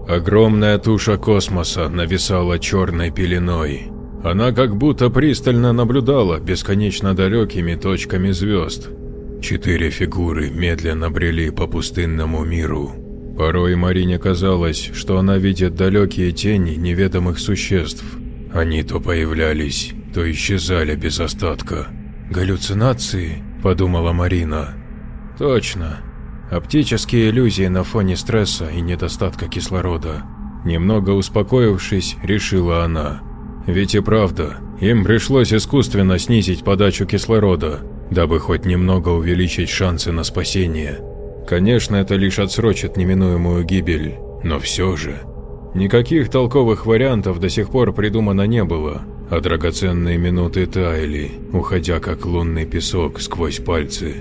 Огромная туша космоса нависала черной пеленой. Она как будто пристально наблюдала бесконечно далекими точками звезд, Четыре фигуры медленно брели по пустынному миру. Порой Марине казалось, что она видит далекие тени неведомых существ. Они то появлялись, то исчезали без остатка. «Галлюцинации?» – подумала Марина. «Точно. Оптические иллюзии на фоне стресса и недостатка кислорода». Немного успокоившись, решила она. Ведь и правда, им пришлось искусственно снизить подачу кислорода, дабы хоть немного увеличить шансы на спасение. Конечно, это лишь отсрочит неминуемую гибель, но все же. Никаких толковых вариантов до сих пор придумано не было, а драгоценные минуты таяли, уходя как лунный песок сквозь пальцы.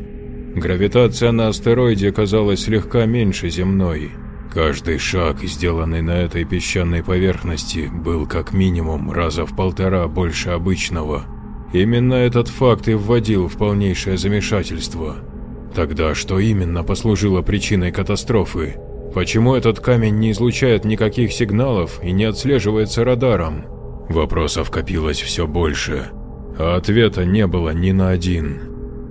Гравитация на астероиде казалась слегка меньше земной. Каждый шаг, сделанный на этой песчаной поверхности, был как минимум раза в полтора больше обычного – Именно этот факт и вводил в полнейшее замешательство. Тогда что именно послужило причиной катастрофы? Почему этот камень не излучает никаких сигналов и не отслеживается радаром? Вопросов копилось все больше, а ответа не было ни на один.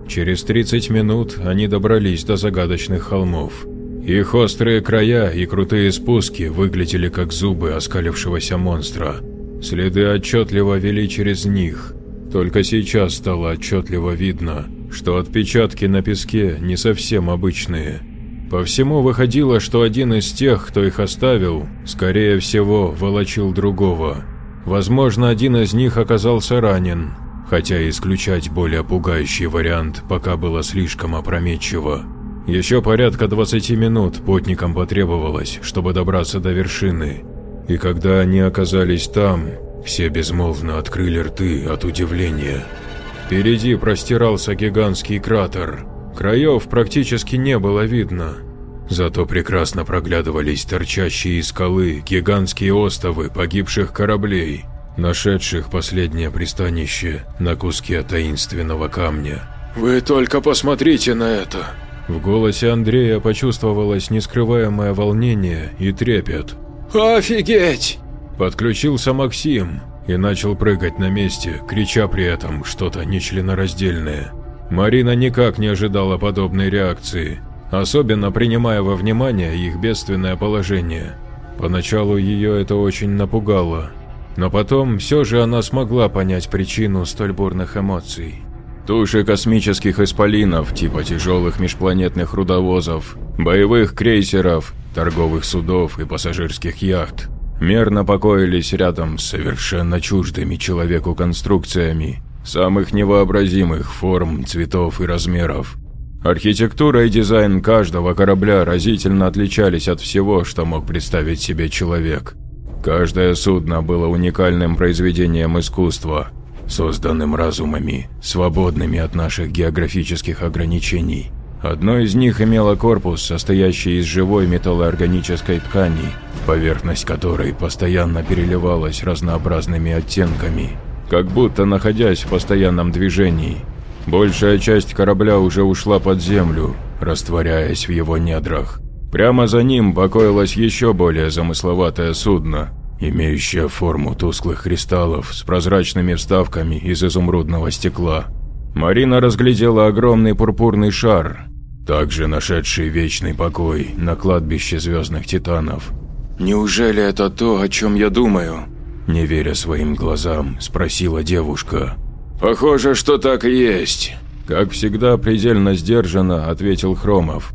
Через 30 минут они добрались до загадочных холмов. Их острые края и крутые спуски выглядели как зубы оскалившегося монстра. Следы отчетливо вели через них. Только сейчас стало отчетливо видно, что отпечатки на песке не совсем обычные. По всему выходило, что один из тех, кто их оставил, скорее всего, волочил другого. Возможно, один из них оказался ранен, хотя исключать более пугающий вариант пока было слишком опрометчиво. Еще порядка 20 минут путникам потребовалось, чтобы добраться до вершины. И когда они оказались там, все безмолвно открыли рты от удивления. Впереди простирался гигантский кратер, Краев практически не было видно, зато прекрасно проглядывались торчащие из скалы гигантские остовы погибших кораблей, нашедших последнее пристанище на куске таинственного камня. «Вы только посмотрите на это!» В голосе Андрея почувствовалось нескрываемое волнение и трепет. «Офигеть!» Подключился Максим и начал прыгать на месте, крича при этом что-то нечленораздельное. Марина никак не ожидала подобной реакции, особенно принимая во внимание их бедственное положение. Поначалу ее это очень напугало, но потом все же она смогла понять причину столь бурных эмоций. Туши космических исполинов типа тяжелых межпланетных рудовозов, боевых крейсеров, торговых судов и пассажирских яхт мерно покоились рядом с совершенно чуждыми человеку конструкциями, самых невообразимых форм, цветов и размеров. Архитектура и дизайн каждого корабля разительно отличались от всего, что мог представить себе человек. Каждое судно было уникальным произведением искусства, созданным разумами, свободными от наших географических ограничений. Одно из них имело корпус, состоящий из живой металлоорганической ткани, поверхность которой постоянно переливалась разнообразными оттенками – как будто находясь в постоянном движении. Большая часть корабля уже ушла под землю, растворяясь в его недрах. Прямо за ним покоилось еще более замысловатое судно, имеющее форму тусклых кристаллов с прозрачными вставками из изумрудного стекла. Марина разглядела огромный пурпурный шар, также нашедший вечный покой на кладбище звездных титанов. «Неужели это то, о чем я думаю?» Не веря своим глазам, спросила девушка. «Похоже, что так и есть», – как всегда предельно сдержанно ответил Хромов.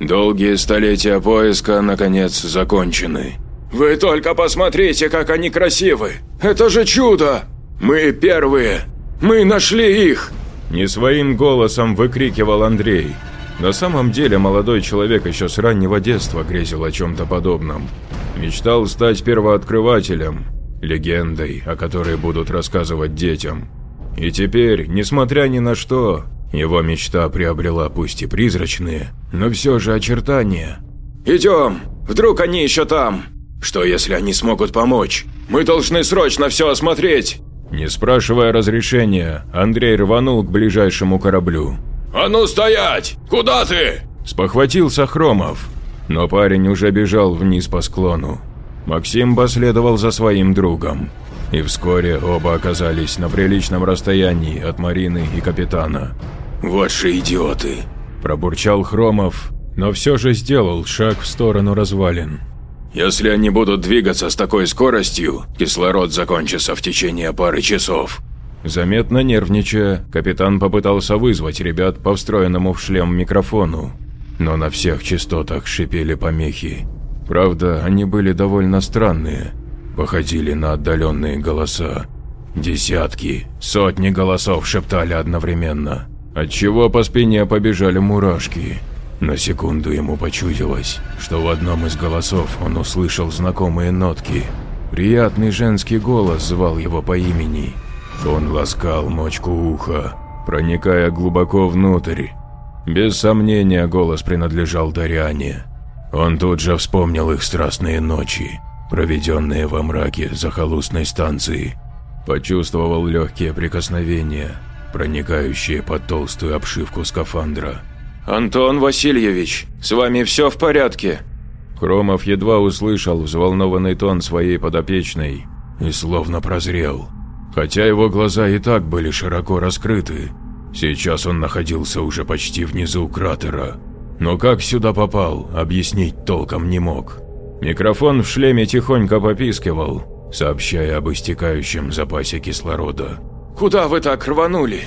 «Долгие столетия поиска, наконец, закончены. Вы только посмотрите, как они красивы! Это же чудо! Мы первые! Мы нашли их!» Не своим голосом выкрикивал Андрей. На самом деле молодой человек еще с раннего детства грезил о чем-то подобном. Мечтал стать первооткрывателем, легендой, о которой будут рассказывать детям. И теперь, несмотря ни на что, его мечта приобрела пусть и призрачные, но все же очертания. «Идем! Вдруг они еще там? Что если они смогут помочь? Мы должны срочно все осмотреть!» Не спрашивая разрешения, Андрей рванул к ближайшему кораблю. «А ну стоять! Куда ты?» Спохватился Хромов, но парень уже бежал вниз по склону. Максим последовал за своим другом, и вскоре оба оказались на приличном расстоянии от Марины и капитана. «Вот же идиоты!» – пробурчал Хромов, но все же сделал шаг в сторону развалин. «Если они будут двигаться с такой скоростью, кислород закончится в течение пары часов». Заметно нервничая, капитан попытался вызвать ребят по встроенному в шлем микрофону, но на всех частотах шипели помехи. Правда, они были довольно странные, походили на отдаленные голоса. Десятки, сотни голосов шептали одновременно, отчего по спине побежали мурашки. На секунду ему почудилось, что в одном из голосов он услышал знакомые нотки. Приятный женский голос звал его по имени. Он ласкал мочку уха, проникая глубоко внутрь. Без сомнения голос принадлежал Дариане. Он тут же вспомнил их страстные ночи, проведенные во мраке захолустной станции. Почувствовал легкие прикосновения, проникающие под толстую обшивку скафандра. «Антон Васильевич, с вами все в порядке?» Хромов едва услышал взволнованный тон своей подопечной и словно прозрел. Хотя его глаза и так были широко раскрыты, сейчас он находился уже почти внизу кратера. Но как сюда попал, объяснить толком не мог. Микрофон в шлеме тихонько попискивал, сообщая об истекающем запасе кислорода. «Куда вы так рванули?»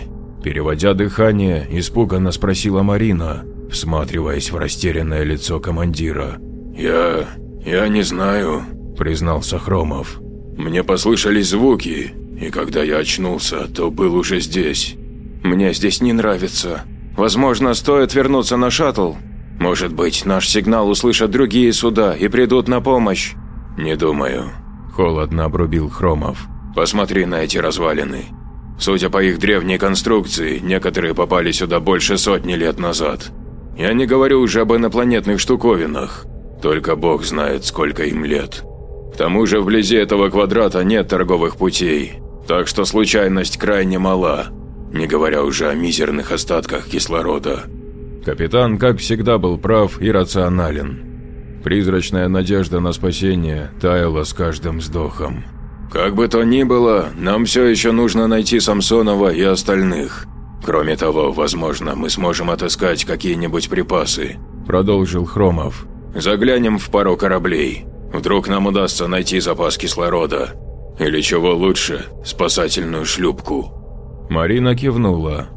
Переводя дыхание, испуганно спросила Марина, всматриваясь в растерянное лицо командира. «Я... я не знаю», – признался Хромов. «Мне послышались звуки, и когда я очнулся, то был уже здесь». «Мне здесь не нравится. Возможно, стоит вернуться на шаттл. Может быть, наш сигнал услышат другие суда и придут на помощь». «Не думаю», – холодно обрубил Хромов. «Посмотри на эти развалины. Судя по их древней конструкции, некоторые попали сюда больше сотни лет назад. Я не говорю уже об инопланетных штуковинах. Только бог знает, сколько им лет. К тому же вблизи этого квадрата нет торговых путей, так что случайность крайне мала, не говоря уже о мизерных остатках кислорода. Капитан, как всегда, был прав и рационален. Призрачная надежда на спасение таяла с каждым вздохом. «Как бы то ни было, нам все еще нужно найти Самсонова и остальных. Кроме того, возможно, мы сможем отыскать какие-нибудь припасы», – продолжил Хромов. «Заглянем в пару кораблей. Вдруг нам удастся найти запас кислорода. Или чего лучше, спасательную шлюпку». Марина кивнула.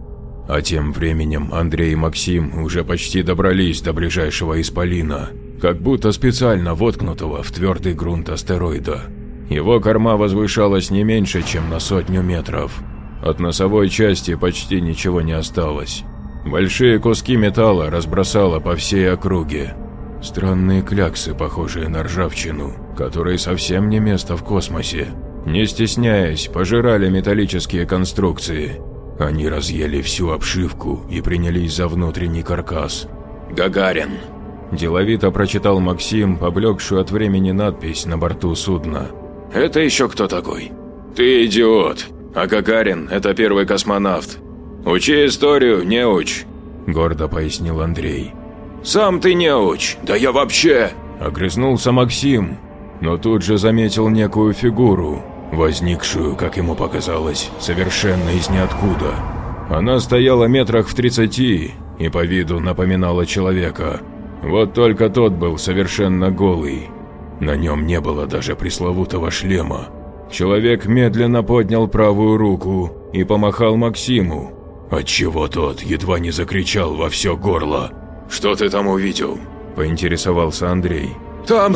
А тем временем Андрей и Максим уже почти добрались до ближайшего исполина, как будто специально воткнутого в твердый грунт астероида. Его корма возвышалась не меньше, чем на сотню метров. От носовой части почти ничего не осталось. Большие куски металла разбросало по всей округе. Странные кляксы, похожие на ржавчину, которые совсем не место в космосе. Не стесняясь, пожирали металлические конструкции. Они разъели всю обшивку и принялись за внутренний каркас. «Гагарин», – деловито прочитал Максим, поблекшую от времени надпись на борту судна. «Это еще кто такой?» «Ты идиот, а Гагарин – это первый космонавт. Учи историю, не учь», – гордо пояснил Андрей. «Сам ты не уч, да я вообще…» – огрызнулся Максим, но тут же заметил некую фигуру, возникшую, как ему показалось, совершенно из ниоткуда. Она стояла метрах в тридцати и по виду напоминала человека. Вот только тот был совершенно голый, на нем не было даже пресловутого шлема. Человек медленно поднял правую руку и помахал Максиму, отчего тот едва не закричал во все горло. «Что ты там увидел?» – поинтересовался Андрей. «Там...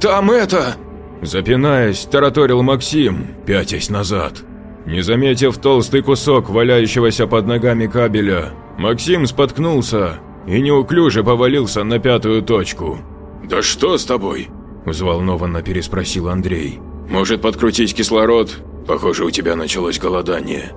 там это...» Запинаясь, тараторил Максим, пятясь назад. Не заметив толстый кусок валяющегося под ногами кабеля, Максим споткнулся и неуклюже повалился на пятую точку. «Да что с тобой?» – взволнованно переспросил Андрей. «Может подкрутить кислород? Похоже, у тебя началось голодание».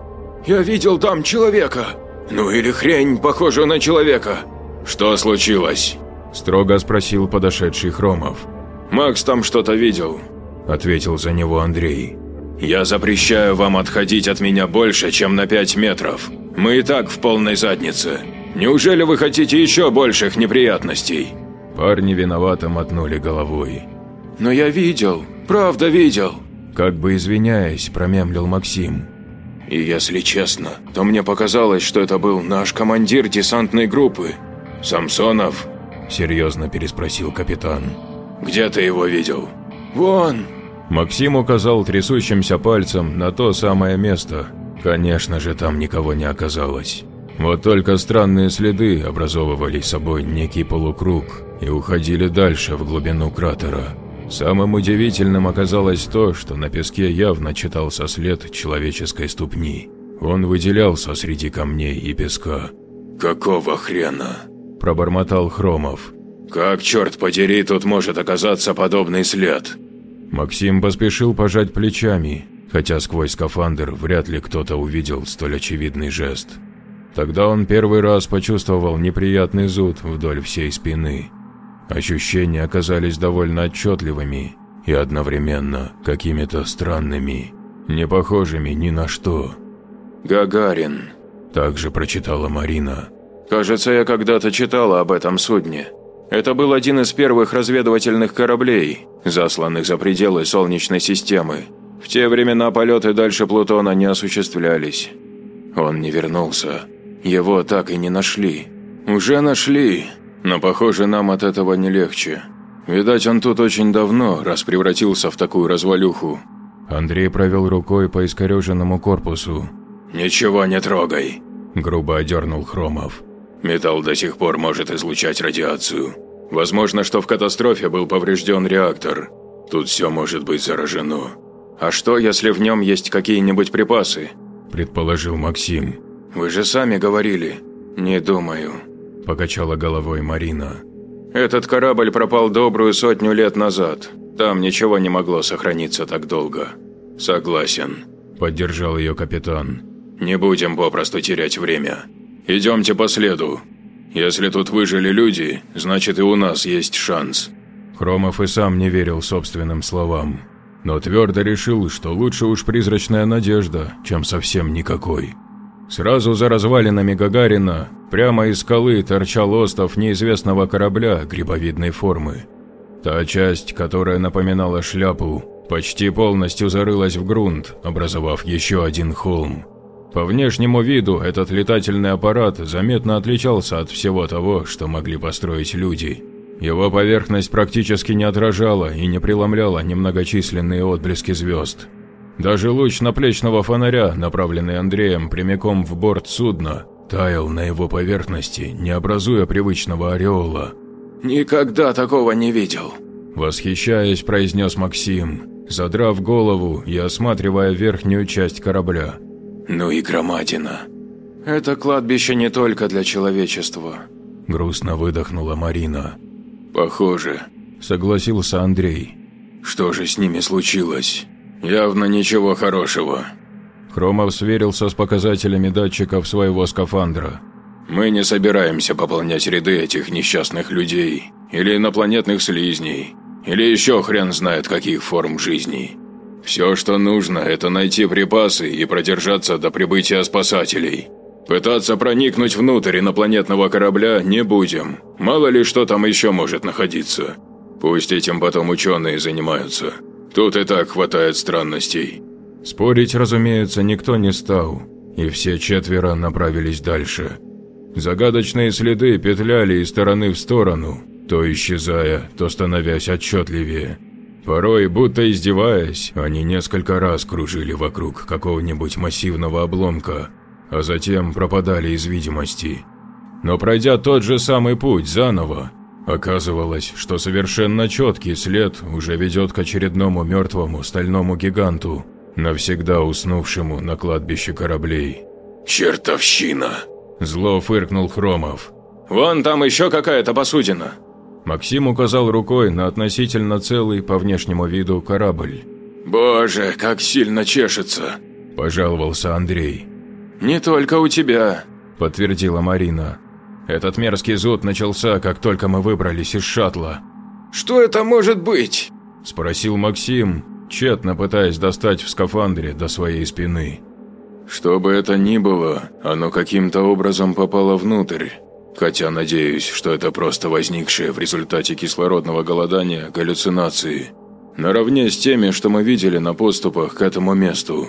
«Я видел там человека. Ну или хрень, похожую на человека». «Что случилось?» – строго спросил подошедший Хромов. «Макс там что-то видел», – ответил за него Андрей. «Я запрещаю вам отходить от меня больше, чем на пять метров. Мы и так в полной заднице. Неужели вы хотите еще больших неприятностей?» Парни виновато мотнули головой. «Но я видел, правда видел!» Как бы извиняясь, промямлил Максим. «И если честно, то мне показалось, что это был наш командир десантной группы. Самсонов?» Серьезно переспросил капитан. «Где ты его видел?» «Вон!» Максим указал трясущимся пальцем на то самое место. Конечно же, там никого не оказалось. Вот только странные следы образовывали собой некий полукруг и уходили дальше в глубину кратера. Самым удивительным оказалось то, что на песке явно читался след человеческой ступни. Он выделялся среди камней и песка. «Какого хрена?» – пробормотал Хромов. «Как, черт подери, тут может оказаться подобный след?» Максим поспешил пожать плечами, хотя сквозь скафандр вряд ли кто-то увидел столь очевидный жест. Тогда он первый раз почувствовал неприятный зуд вдоль всей спины. Ощущения оказались довольно отчетливыми и одновременно какими-то странными, не похожими ни на что. «Гагарин», – также прочитала Марина. «Кажется, я когда-то читала об этом судне. Это был один из первых разведывательных кораблей, засланных за пределы Солнечной системы. В те времена полеты дальше Плутона не осуществлялись. Он не вернулся. Его так и не нашли. Уже нашли, но, похоже, нам от этого не легче. Видать, он тут очень давно, раз превратился в такую развалюху. Андрей провел рукой по искореженному корпусу. «Ничего не трогай», – грубо одернул Хромов. «Металл до сих пор может излучать радиацию. Возможно, что в катастрофе был поврежден реактор. Тут все может быть заражено. А что, если в нем есть какие-нибудь припасы?» – предположил Максим. «Вы же сами говорили». «Не думаю», – покачала головой Марина. «Этот корабль пропал добрую сотню лет назад. Там ничего не могло сохраниться так долго». «Согласен», – поддержал ее капитан. «Не будем попросту терять время. Идемте по следу. Если тут выжили люди, значит и у нас есть шанс». Хромов и сам не верил собственным словам, но твердо решил, что лучше уж призрачная надежда, чем совсем никакой. Сразу за развалинами Гагарина, прямо из скалы торчал остов неизвестного корабля грибовидной формы. Та часть, которая напоминала шляпу, почти полностью зарылась в грунт, образовав еще один холм. По внешнему виду этот летательный аппарат заметно отличался от всего того, что могли построить люди. Его поверхность практически не отражала и не преломляла немногочисленные отблески звезд. Даже луч наплечного фонаря, направленный Андреем прямиком в борт судна, таял на его поверхности, не образуя привычного ореола. «Никогда такого не видел», – восхищаясь, произнес Максим, задрав голову и осматривая верхнюю часть корабля. «Ну и громадина. Это кладбище не только для человечества», – грустно выдохнула Марина. «Похоже», – согласился Андрей. «Что же с ними случилось?» «Явно ничего хорошего». Хромов сверился с показателями датчиков своего скафандра. «Мы не собираемся пополнять ряды этих несчастных людей, или инопланетных слизней, или еще хрен знает каких форм жизни. Все, что нужно, это найти припасы и продержаться до прибытия спасателей. Пытаться проникнуть внутрь инопланетного корабля не будем, мало ли что там еще может находиться. Пусть этим потом ученые занимаются». Тут и так хватает странностей». Спорить, разумеется, никто не стал, и все четверо направились дальше. Загадочные следы петляли из стороны в сторону, то исчезая, то становясь отчетливее. Порой, будто издеваясь, они несколько раз кружили вокруг какого-нибудь массивного обломка, а затем пропадали из видимости. Но пройдя тот же самый путь заново, Оказывалось, что совершенно четкий след уже ведет к очередному мертвому стальному гиганту, навсегда уснувшему на кладбище кораблей. «Чертовщина!» – зло фыркнул Хромов. «Вон там еще какая-то посудина!» Максим указал рукой на относительно целый по внешнему виду корабль. «Боже, как сильно чешется!» – пожаловался Андрей. «Не только у тебя», – подтвердила Марина. Этот мерзкий зуд начался, как только мы выбрались из шаттла. «Что это может быть?» – спросил Максим, тщетно пытаясь достать в скафандре до своей спины. «Что бы это ни было, оно каким-то образом попало внутрь. Хотя надеюсь, что это просто возникшие в результате кислородного голодания галлюцинации. Наравне с теми, что мы видели на поступах к этому месту».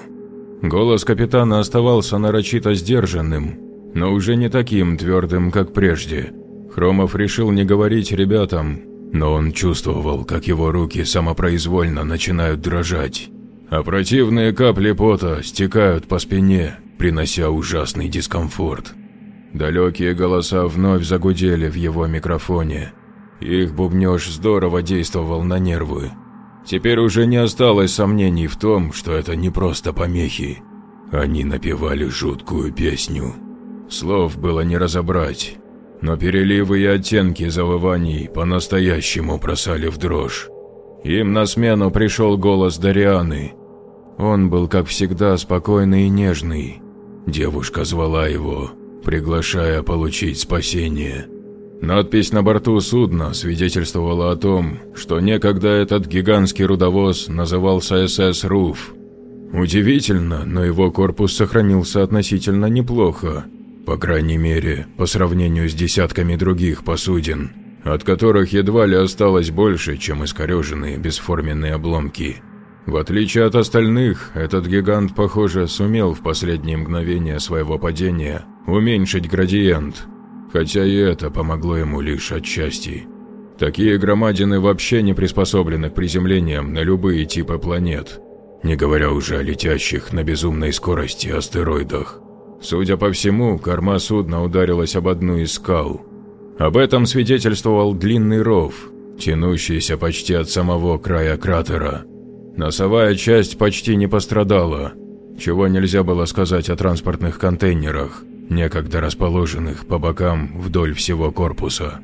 Голос капитана оставался нарочито сдержанным, но уже не таким твердым, как прежде. Хромов решил не говорить ребятам, но он чувствовал, как его руки самопроизвольно начинают дрожать, а противные капли пота стекают по спине, принося ужасный дискомфорт. Далекие голоса вновь загудели в его микрофоне. Их бубнёж здорово действовал на нервы. Теперь уже не осталось сомнений в том, что это не просто помехи. Они напевали жуткую песню. Слов было не разобрать, но переливы и оттенки завываний по-настоящему бросали в дрожь. Им на смену пришел голос Дарианы. Он был, как всегда, спокойный и нежный. Девушка звала его, приглашая получить спасение. Надпись на борту судна свидетельствовала о том, что некогда этот гигантский рудовоз назывался СС «Руф». Удивительно, но его корпус сохранился относительно неплохо. По крайней мере, по сравнению с десятками других посудин, от которых едва ли осталось больше, чем искореженные бесформенные обломки. В отличие от остальных, этот гигант, похоже, сумел в последние мгновения своего падения уменьшить градиент, хотя и это помогло ему лишь отчасти. Такие громадины вообще не приспособлены к приземлениям на любые типы планет, не говоря уже о летящих на безумной скорости астероидах. Судя по всему, корма судна ударилась об одну из скал. Об этом свидетельствовал длинный ров, тянущийся почти от самого края кратера. Носовая часть почти не пострадала, чего нельзя было сказать о транспортных контейнерах, некогда расположенных по бокам вдоль всего корпуса.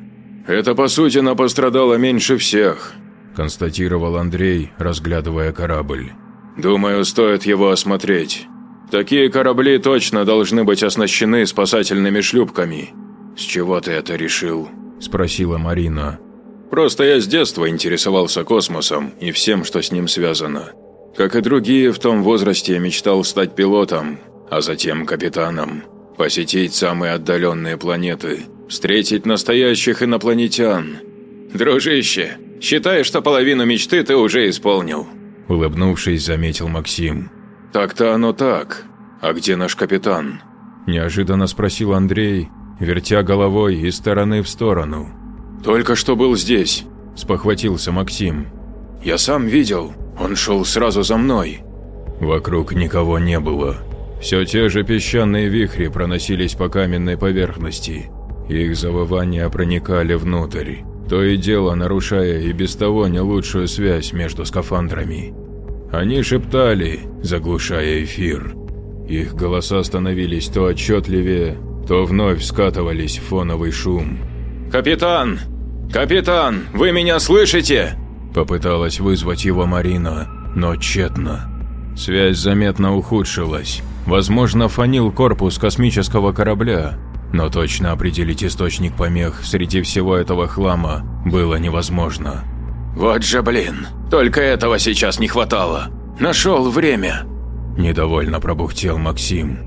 «Это посудина пострадала меньше всех», – констатировал Андрей, разглядывая корабль. «Думаю, стоит его осмотреть. Такие корабли точно должны быть оснащены спасательными шлюпками». «С чего ты это решил?» – спросила Марина. «Просто я с детства интересовался космосом и всем, что с ним связано. Как и другие, в том возрасте мечтал стать пилотом, а затем капитаном, посетить самые отдаленные планеты, встретить настоящих инопланетян. Дружище, считай, что половину мечты ты уже исполнил. Улыбнувшись, заметил Максим. Так-то оно так. А где наш капитан? Неожиданно спросил Андрей, вертя головой из стороны в сторону. «Только что был здесь», – спохватился Максим. «Я сам видел, он шел сразу за мной». Вокруг никого не было. Все те же песчаные вихри проносились по каменной поверхности. Их завывания проникали внутрь, то и дело нарушая и без того не лучшую связь между скафандрами. Они шептали, заглушая эфир. Их голоса становились то отчетливее, то вновь скатывались в фоновый шум. «Капитан! Капитан, вы меня слышите?» Попыталась вызвать его Марина, но тщетно. Связь заметно ухудшилась. Возможно, фонил корпус космического корабля, но точно определить источник помех среди всего этого хлама было невозможно. «Вот же блин, только этого сейчас не хватало. Нашел время!» Недовольно пробухтел Максим.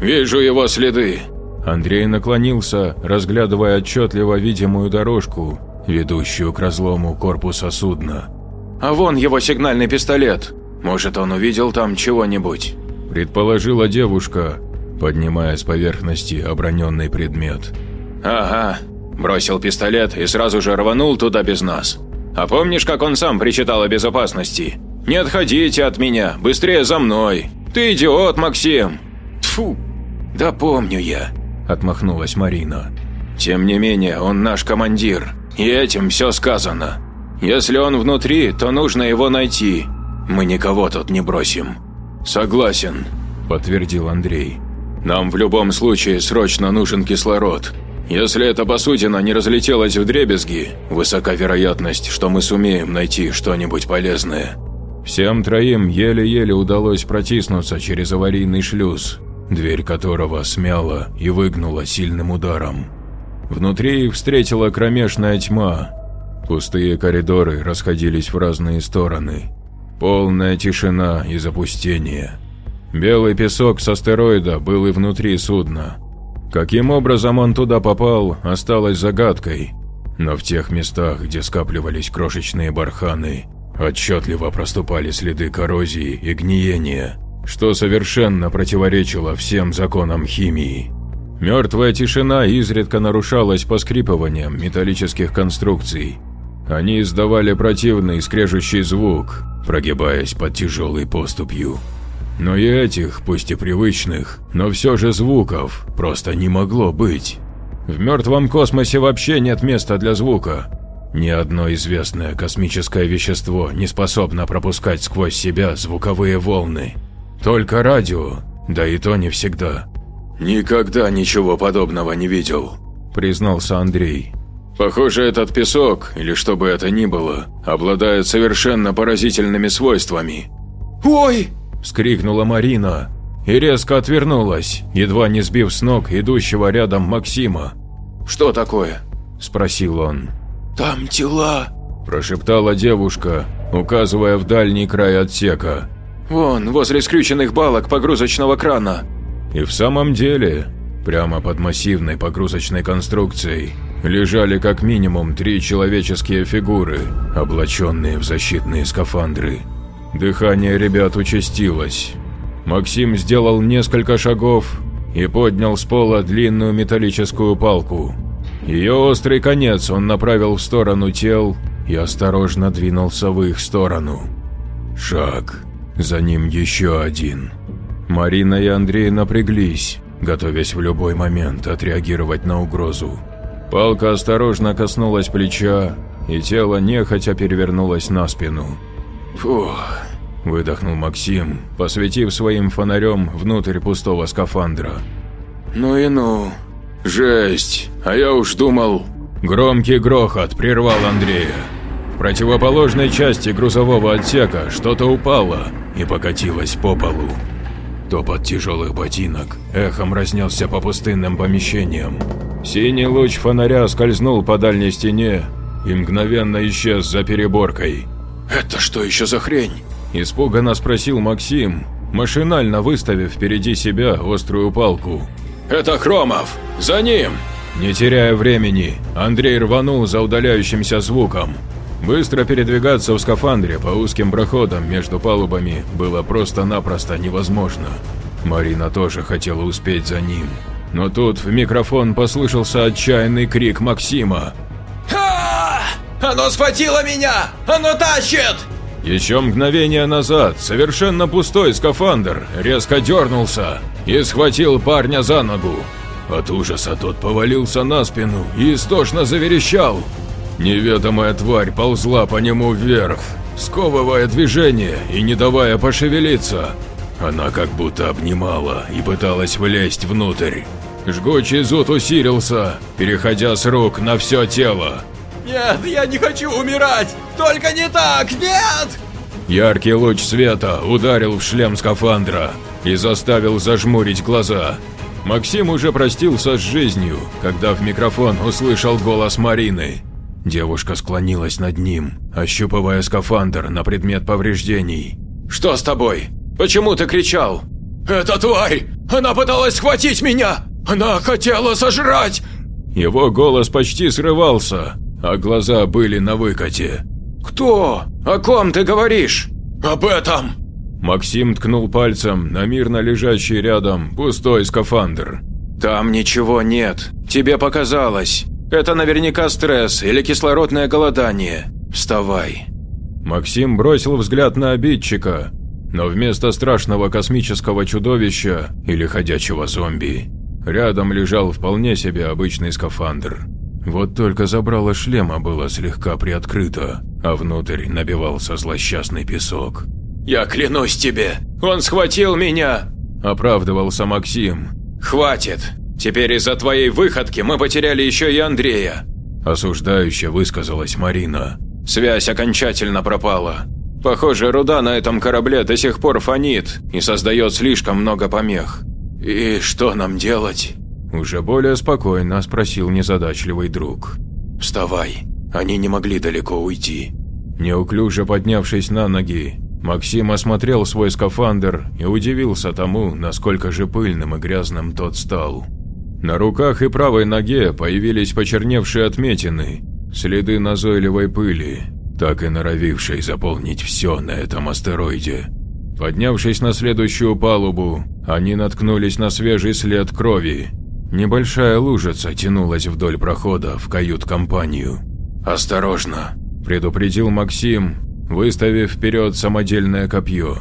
«Вижу его следы!» Андрей наклонился, разглядывая отчетливо видимую дорожку, ведущую к разлому корпуса судна. «А вон его сигнальный пистолет. Может, он увидел там чего-нибудь?» Предположила девушка, поднимая с поверхности оброненный предмет. «Ага, бросил пистолет и сразу же рванул туда без нас. А помнишь, как он сам причитал о безопасности? Не отходите от меня, быстрее за мной. Ты идиот, Максим!» Тфу. «Да помню я», – отмахнулась Марина. «Тем не менее, он наш командир, и этим все сказано. Если он внутри, то нужно его найти. Мы никого тут не бросим». «Согласен», – подтвердил Андрей. Нам в любом случае срочно нужен кислород. Если эта посудина не разлетелась в дребезги, высока вероятность, что мы сумеем найти что-нибудь полезное. Всем троим еле-еле удалось протиснуться через аварийный шлюз, дверь которого смяла и выгнула сильным ударом. Внутри их встретила кромешная тьма. Пустые коридоры расходились в разные стороны. Полная тишина и запустение. Белый песок с астероида был и внутри судна. Каким образом он туда попал, осталось загадкой. Но в тех местах, где скапливались крошечные барханы, отчетливо проступали следы коррозии и гниения, что совершенно противоречило всем законам химии. Мертвая тишина изредка нарушалась поскрипыванием металлических конструкций. Они издавали противный скрежущий звук, прогибаясь под тяжелой поступью. Но и этих, пусть и привычных, но все же звуков просто не могло быть. В мертвом космосе вообще нет места для звука. Ни одно известное космическое вещество не способно пропускать сквозь себя звуковые волны. Только радио, да и то не всегда. «Никогда ничего подобного не видел», – признался Андрей. «Похоже, этот песок, или что бы это ни было, обладает совершенно поразительными свойствами». «Ой!» – вскрикнула Марина и резко отвернулась, едва не сбив с ног идущего рядом Максима. «Что такое?» – спросил он. «Там тела», – прошептала девушка, указывая в дальний край отсека. «Вон, возле скрюченных балок погрузочного крана». И в самом деле, прямо под массивной погрузочной конструкцией, лежали как минимум три человеческие фигуры, облаченные в защитные скафандры. Дыхание ребят участилось. Максим сделал несколько шагов и поднял с пола длинную металлическую палку. Ее острый конец он направил в сторону тел и осторожно двинулся в их сторону. Шаг. За ним еще один. Марина и Андрей напряглись, готовясь в любой момент отреагировать на угрозу. Палка осторожно коснулась плеча, и тело нехотя перевернулось на спину. «Фух», – выдохнул Максим, посветив своим фонарем внутрь пустого скафандра. «Ну и ну. Жесть. А я уж думал...» Громкий грохот прервал Андрея. В противоположной части грузового отсека что-то упало и покатилось по полу. Топот тяжелых ботинок эхом разнесся по пустынным помещениям. Синий луч фонаря скользнул по дальней стене и мгновенно исчез за переборкой. «Это что еще за хрень?» – испуганно спросил Максим, машинально выставив впереди себя острую палку. «Это Хромов! За ним!» Не теряя времени, Андрей рванул за удаляющимся звуком. Быстро передвигаться в скафандре по узким проходам между палубами было просто-напросто невозможно. Марина тоже хотела успеть за ним. Но тут в микрофон послышался отчаянный крик Максима. «Ха! Оно схватило меня! Оно тащит!» Еще мгновение назад совершенно пустой скафандр резко дернулся и схватил парня за ногу. От ужаса тот повалился на спину и истошно заверещал. Неведомая тварь ползла по нему вверх, сковывая движение и не давая пошевелиться. Она как будто обнимала и пыталась влезть внутрь. Жгучий зуд усилился, переходя с рук на все тело. «Нет, я не хочу умирать! Только не так, нет!» Яркий луч света ударил в шлем скафандра и заставил зажмурить глаза. Максим уже простился с жизнью, когда в микрофон услышал голос Марины. Девушка склонилась над ним, ощупывая скафандр на предмет повреждений. «Что с тобой? Почему ты кричал?» «Это тварь! Она пыталась схватить меня! Она хотела сожрать!» Его голос почти срывался, а глаза были на выкате. «Кто? О ком ты говоришь?» «Об этом!» Максим ткнул пальцем на мирно лежащий рядом пустой скафандр. «Там ничего нет. Тебе показалось. Это наверняка стресс или кислородное голодание. Вставай. Максим бросил взгляд на обидчика, но вместо страшного космического чудовища или ходячего зомби, рядом лежал вполне себе обычный скафандр. Вот только забрало шлема было слегка приоткрыто, а внутрь набивался злосчастный песок. «Я клянусь тебе, он схватил меня!» – оправдывался Максим. «Хватит! Теперь из-за твоей выходки мы потеряли еще и Андрея. Осуждающе высказалась Марина. Связь окончательно пропала. Похоже, руда на этом корабле до сих пор фонит и создает слишком много помех. И что нам делать? Уже более спокойно спросил незадачливый друг. Вставай, они не могли далеко уйти. Неуклюже поднявшись на ноги, Максим осмотрел свой скафандр и удивился тому, насколько же пыльным и грязным тот стал. На руках и правой ноге появились почерневшие отметины, следы назойливой пыли, так и норовившей заполнить все на этом астероиде. Поднявшись на следующую палубу, они наткнулись на свежий след крови. Небольшая лужица тянулась вдоль прохода в кают-компанию. «Осторожно!» – предупредил Максим, выставив вперед самодельное копье.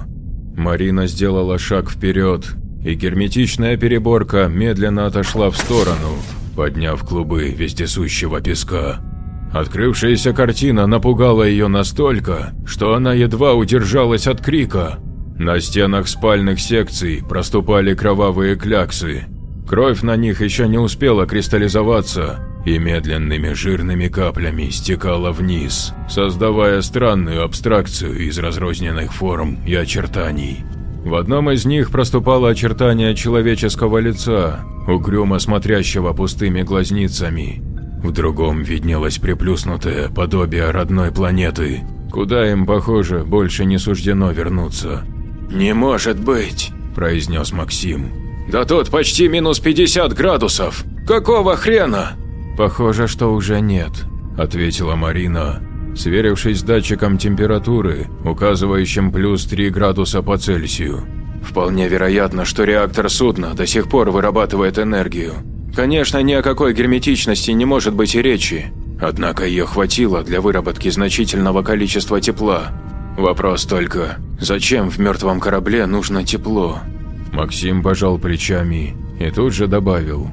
Марина сделала шаг вперед и герметичная переборка медленно отошла в сторону, подняв клубы вездесущего песка. Открывшаяся картина напугала ее настолько, что она едва удержалась от крика. На стенах спальных секций проступали кровавые кляксы. Кровь на них еще не успела кристаллизоваться и медленными жирными каплями стекала вниз, создавая странную абстракцию из разрозненных форм и очертаний. В одном из них проступало очертание человеческого лица, угрюмо смотрящего пустыми глазницами. В другом виднелось приплюснутое подобие родной планеты, куда им, похоже, больше не суждено вернуться. «Не может быть», – произнес Максим. «Да тут почти минус 50 градусов! Какого хрена?» «Похоже, что уже нет», – ответила Марина, сверившись с датчиком температуры, указывающим плюс 3 градуса по Цельсию. «Вполне вероятно, что реактор судна до сих пор вырабатывает энергию. Конечно, ни о какой герметичности не может быть и речи, однако ее хватило для выработки значительного количества тепла. Вопрос только, зачем в мертвом корабле нужно тепло?» Максим пожал плечами и тут же добавил.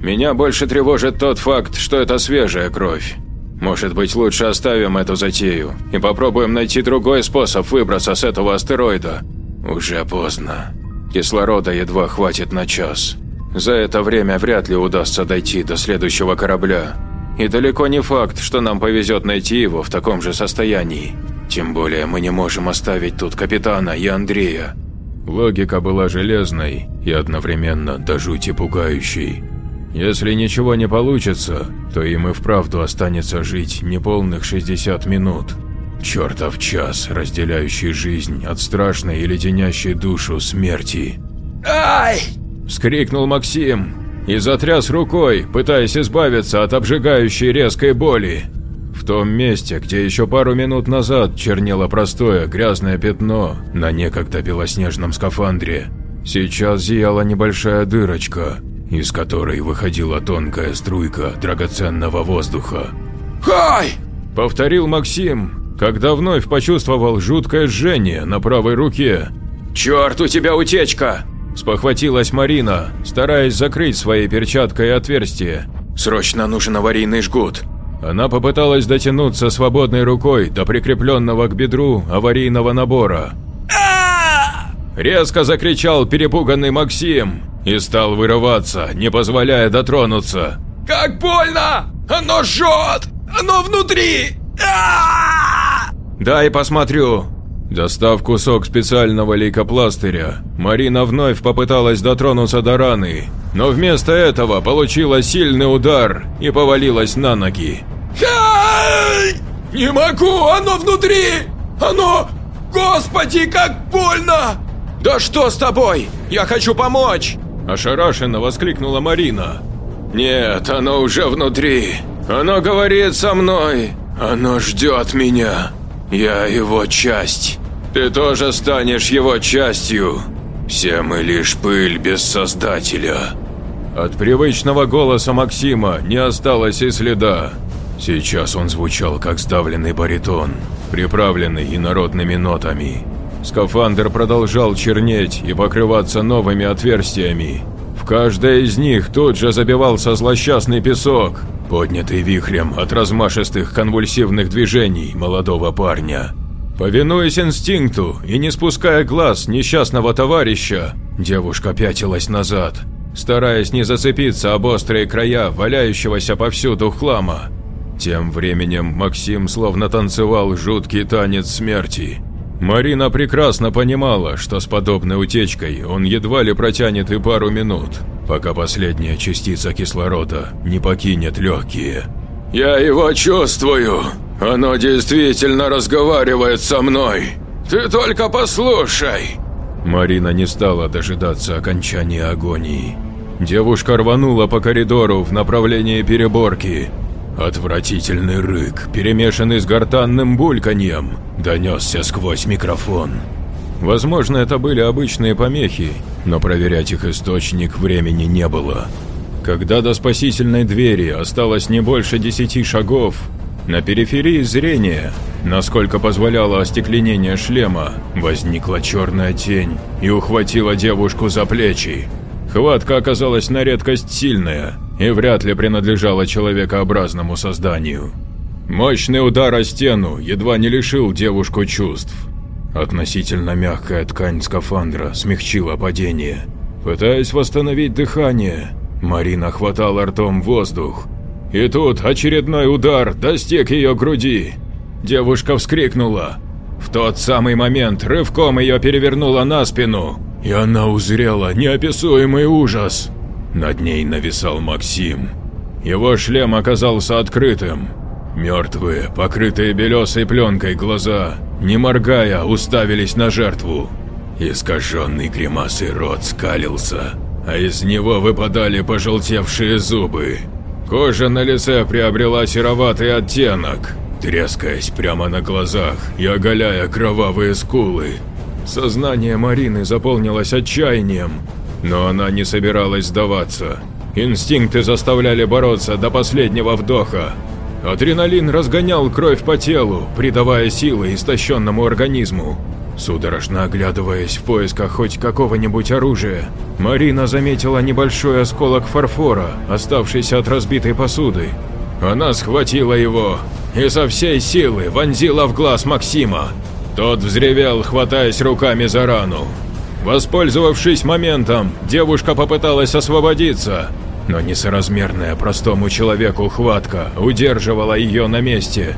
«Меня больше тревожит тот факт, что это свежая кровь. Может быть, лучше оставим эту затею и попробуем найти другой способ выбраться с этого астероида. Уже поздно. Кислорода едва хватит на час. За это время вряд ли удастся дойти до следующего корабля. И далеко не факт, что нам повезет найти его в таком же состоянии. Тем более мы не можем оставить тут капитана и Андрея. Логика была железной и одновременно до жути пугающей. Если ничего не получится, то им и вправду останется жить неполных 60 минут. Чертов час, разделяющий жизнь от страшной и леденящей душу смерти. «Ай!» – вскрикнул Максим и затряс рукой, пытаясь избавиться от обжигающей резкой боли. В том месте, где еще пару минут назад чернело простое грязное пятно на некогда белоснежном скафандре, сейчас зияла небольшая дырочка, из которой выходила тонкая струйка драгоценного воздуха. «Хай!» – повторил Максим, когда вновь почувствовал жуткое жжение на правой руке. «Черт, у тебя утечка!» – спохватилась Марина, стараясь закрыть своей перчаткой отверстие. «Срочно нужен аварийный жгут!» Она попыталась дотянуться свободной рукой до прикрепленного к бедру аварийного набора. Резко закричал перепуганный Максим и стал вырываться, не позволяя дотронуться. «Как больно! Оно жжет! Оно внутри! «Дай посмотрю!» Достав кусок специального лейкопластыря, Марина вновь попыталась дотронуться до раны, но вместо этого получила сильный удар и повалилась на ноги. «Не могу! Оно внутри! Оно... Господи, как больно! Да что с тобой? Я хочу помочь!» Ошарашенно воскликнула Марина. «Нет, оно уже внутри. Оно говорит со мной. Оно ждет меня. Я его часть. Ты тоже станешь его частью. Все мы лишь пыль без создателя». От привычного голоса Максима не осталось и следа. Сейчас он звучал как сдавленный баритон, приправленный инородными нотами. Скафандр продолжал чернеть и покрываться новыми отверстиями. В каждое из них тут же забивался злосчастный песок, поднятый вихрем от размашистых конвульсивных движений молодого парня. Повинуясь инстинкту и не спуская глаз несчастного товарища, девушка пятилась назад, стараясь не зацепиться об острые края валяющегося повсюду хлама. Тем временем Максим словно танцевал жуткий танец смерти – Марина прекрасно понимала, что с подобной утечкой он едва ли протянет и пару минут, пока последняя частица кислорода не покинет легкие. «Я его чувствую! Оно действительно разговаривает со мной! Ты только послушай!» Марина не стала дожидаться окончания агонии. Девушка рванула по коридору в направлении переборки, Отвратительный рык, перемешанный с гортанным бульканьем, донесся сквозь микрофон. Возможно, это были обычные помехи, но проверять их источник времени не было. Когда до спасительной двери осталось не больше десяти шагов, на периферии зрения, насколько позволяло остекленение шлема, возникла черная тень и ухватила девушку за плечи. Хватка оказалась на редкость сильная, и вряд ли принадлежала человекообразному созданию. Мощный удар о стену едва не лишил девушку чувств. Относительно мягкая ткань скафандра смягчила падение. Пытаясь восстановить дыхание, Марина хватала ртом воздух. И тут очередной удар достиг ее груди. Девушка вскрикнула. В тот самый момент рывком ее перевернуло на спину, и она узрела неописуемый ужас. Над ней нависал Максим. Его шлем оказался открытым. Мертвые, покрытые белесой пленкой глаза, не моргая, уставились на жертву. Искаженный гримасой рот скалился, а из него выпадали пожелтевшие зубы. Кожа на лице приобрела сероватый оттенок, трескаясь прямо на глазах и оголяя кровавые скулы. Сознание Марины заполнилось отчаянием, но она не собиралась сдаваться. Инстинкты заставляли бороться до последнего вдоха. Адреналин разгонял кровь по телу, придавая силы истощенному организму. Судорожно оглядываясь в поисках хоть какого-нибудь оружия, Марина заметила небольшой осколок фарфора, оставшийся от разбитой посуды. Она схватила его и со всей силы вонзила в глаз Максима. Тот взревел, хватаясь руками за рану. Воспользовавшись моментом, девушка попыталась освободиться, но несоразмерная простому человеку хватка удерживала ее на месте.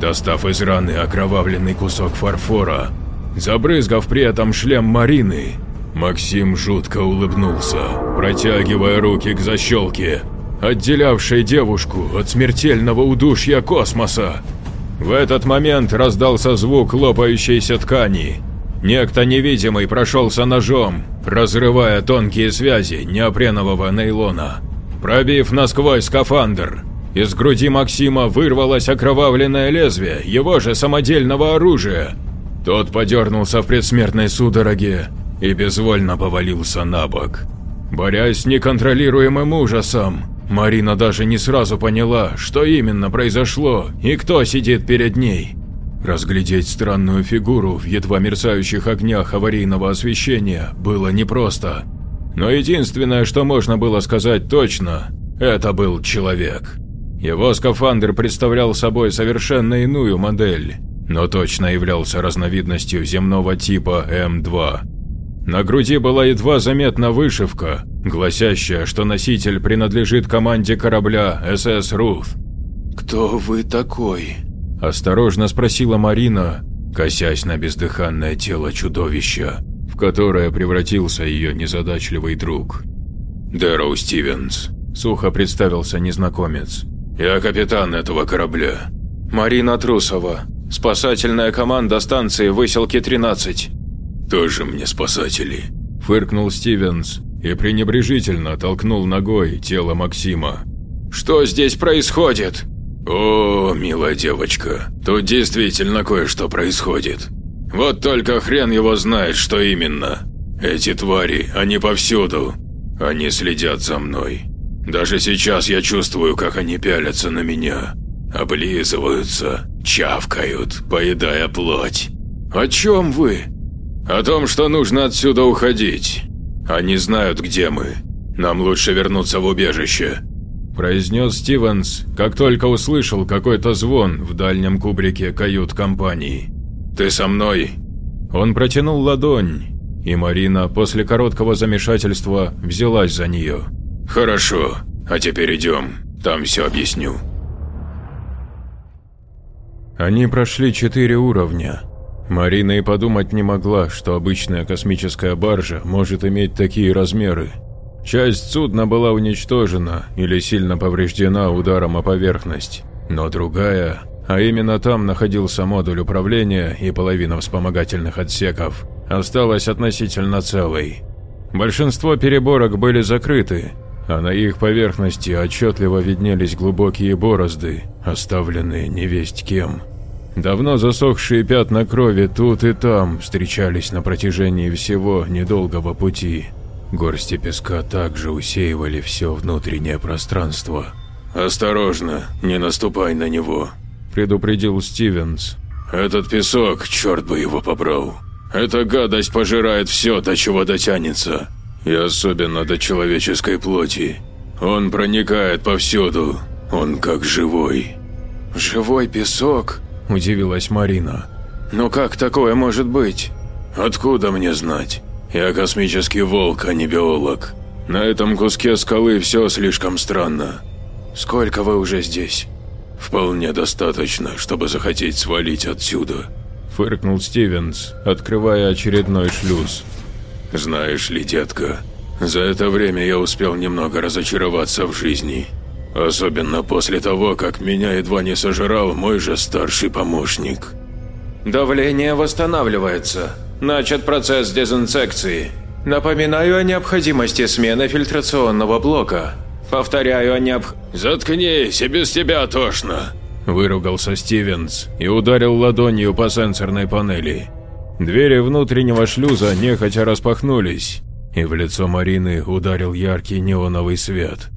Достав из раны окровавленный кусок фарфора, Забрызгав при этом шлем Марины, Максим жутко улыбнулся, протягивая руки к защелке, отделявшей девушку от смертельного удушья космоса. В этот момент раздался звук лопающейся ткани. Некто невидимый прошелся ножом, разрывая тонкие связи неопренового нейлона. Пробив насквозь скафандр, из груди Максима вырвалось окровавленное лезвие его же самодельного оружия – тот подернулся в предсмертной судороге и безвольно повалился на бок. Борясь с неконтролируемым ужасом, Марина даже не сразу поняла, что именно произошло и кто сидит перед ней. Разглядеть странную фигуру в едва мерцающих огнях аварийного освещения было непросто. Но единственное, что можно было сказать точно, это был человек. Его скафандр представлял собой совершенно иную модель но точно являлся разновидностью земного типа М2. На груди была едва заметна вышивка, гласящая, что носитель принадлежит команде корабля СС «Руth». «Кто вы такой?» – осторожно спросила Марина, косясь на бездыханное тело чудовища, в которое превратился ее незадачливый друг. «Дэроу Стивенс», – сухо представился незнакомец. «Я капитан этого корабля». «Марина Трусова», Спасательная команда станции Выселки-13. Тоже мне спасатели. Фыркнул Стивенс и пренебрежительно толкнул ногой тело Максима. Что здесь происходит? О, милая девочка, тут действительно кое-что происходит. Вот только хрен его знает, что именно. Эти твари, они повсюду. Они следят за мной. Даже сейчас я чувствую, как они пялятся на меня облизываются, чавкают, поедая плоть. О чем вы? О том, что нужно отсюда уходить. Они знают, где мы. Нам лучше вернуться в убежище. Произнес Стивенс, как только услышал какой-то звон в дальнем кубрике кают-компании. «Ты со мной?» Он протянул ладонь, и Марина после короткого замешательства взялась за нее. «Хорошо, а теперь идем, там все объясню». Они прошли четыре уровня. Марина и подумать не могла, что обычная космическая баржа может иметь такие размеры. Часть судна была уничтожена или сильно повреждена ударом о поверхность, но другая, а именно там находился модуль управления и половина вспомогательных отсеков, осталась относительно целой. Большинство переборок были закрыты, а на их поверхности отчетливо виднелись глубокие борозды, оставленные невесть кем. Давно засохшие пятна крови тут и там встречались на протяжении всего недолгого пути. Горсти песка также усеивали все внутреннее пространство. «Осторожно, не наступай на него», – предупредил Стивенс. «Этот песок, черт бы его побрал. Эта гадость пожирает все, до чего дотянется. И особенно до человеческой плоти. Он проникает повсюду. Он как живой. Живой песок? Удивилась Марина. Но как такое может быть? Откуда мне знать? Я космический волк, а не биолог. На этом куске скалы все слишком странно. Сколько вы уже здесь? Вполне достаточно, чтобы захотеть свалить отсюда. Фыркнул Стивенс, открывая очередной шлюз. Знаешь ли, детка, за это время я успел немного разочароваться в жизни. Особенно после того, как меня едва не сожрал мой же старший помощник. Давление восстанавливается. Начат процесс дезинсекции. Напоминаю о необходимости смены фильтрационного блока. Повторяю о необ... Заткнись, и без тебя тошно. Выругался Стивенс и ударил ладонью по сенсорной панели. Двери внутреннего шлюза нехотя распахнулись, и в лицо Марины ударил яркий неоновый свет.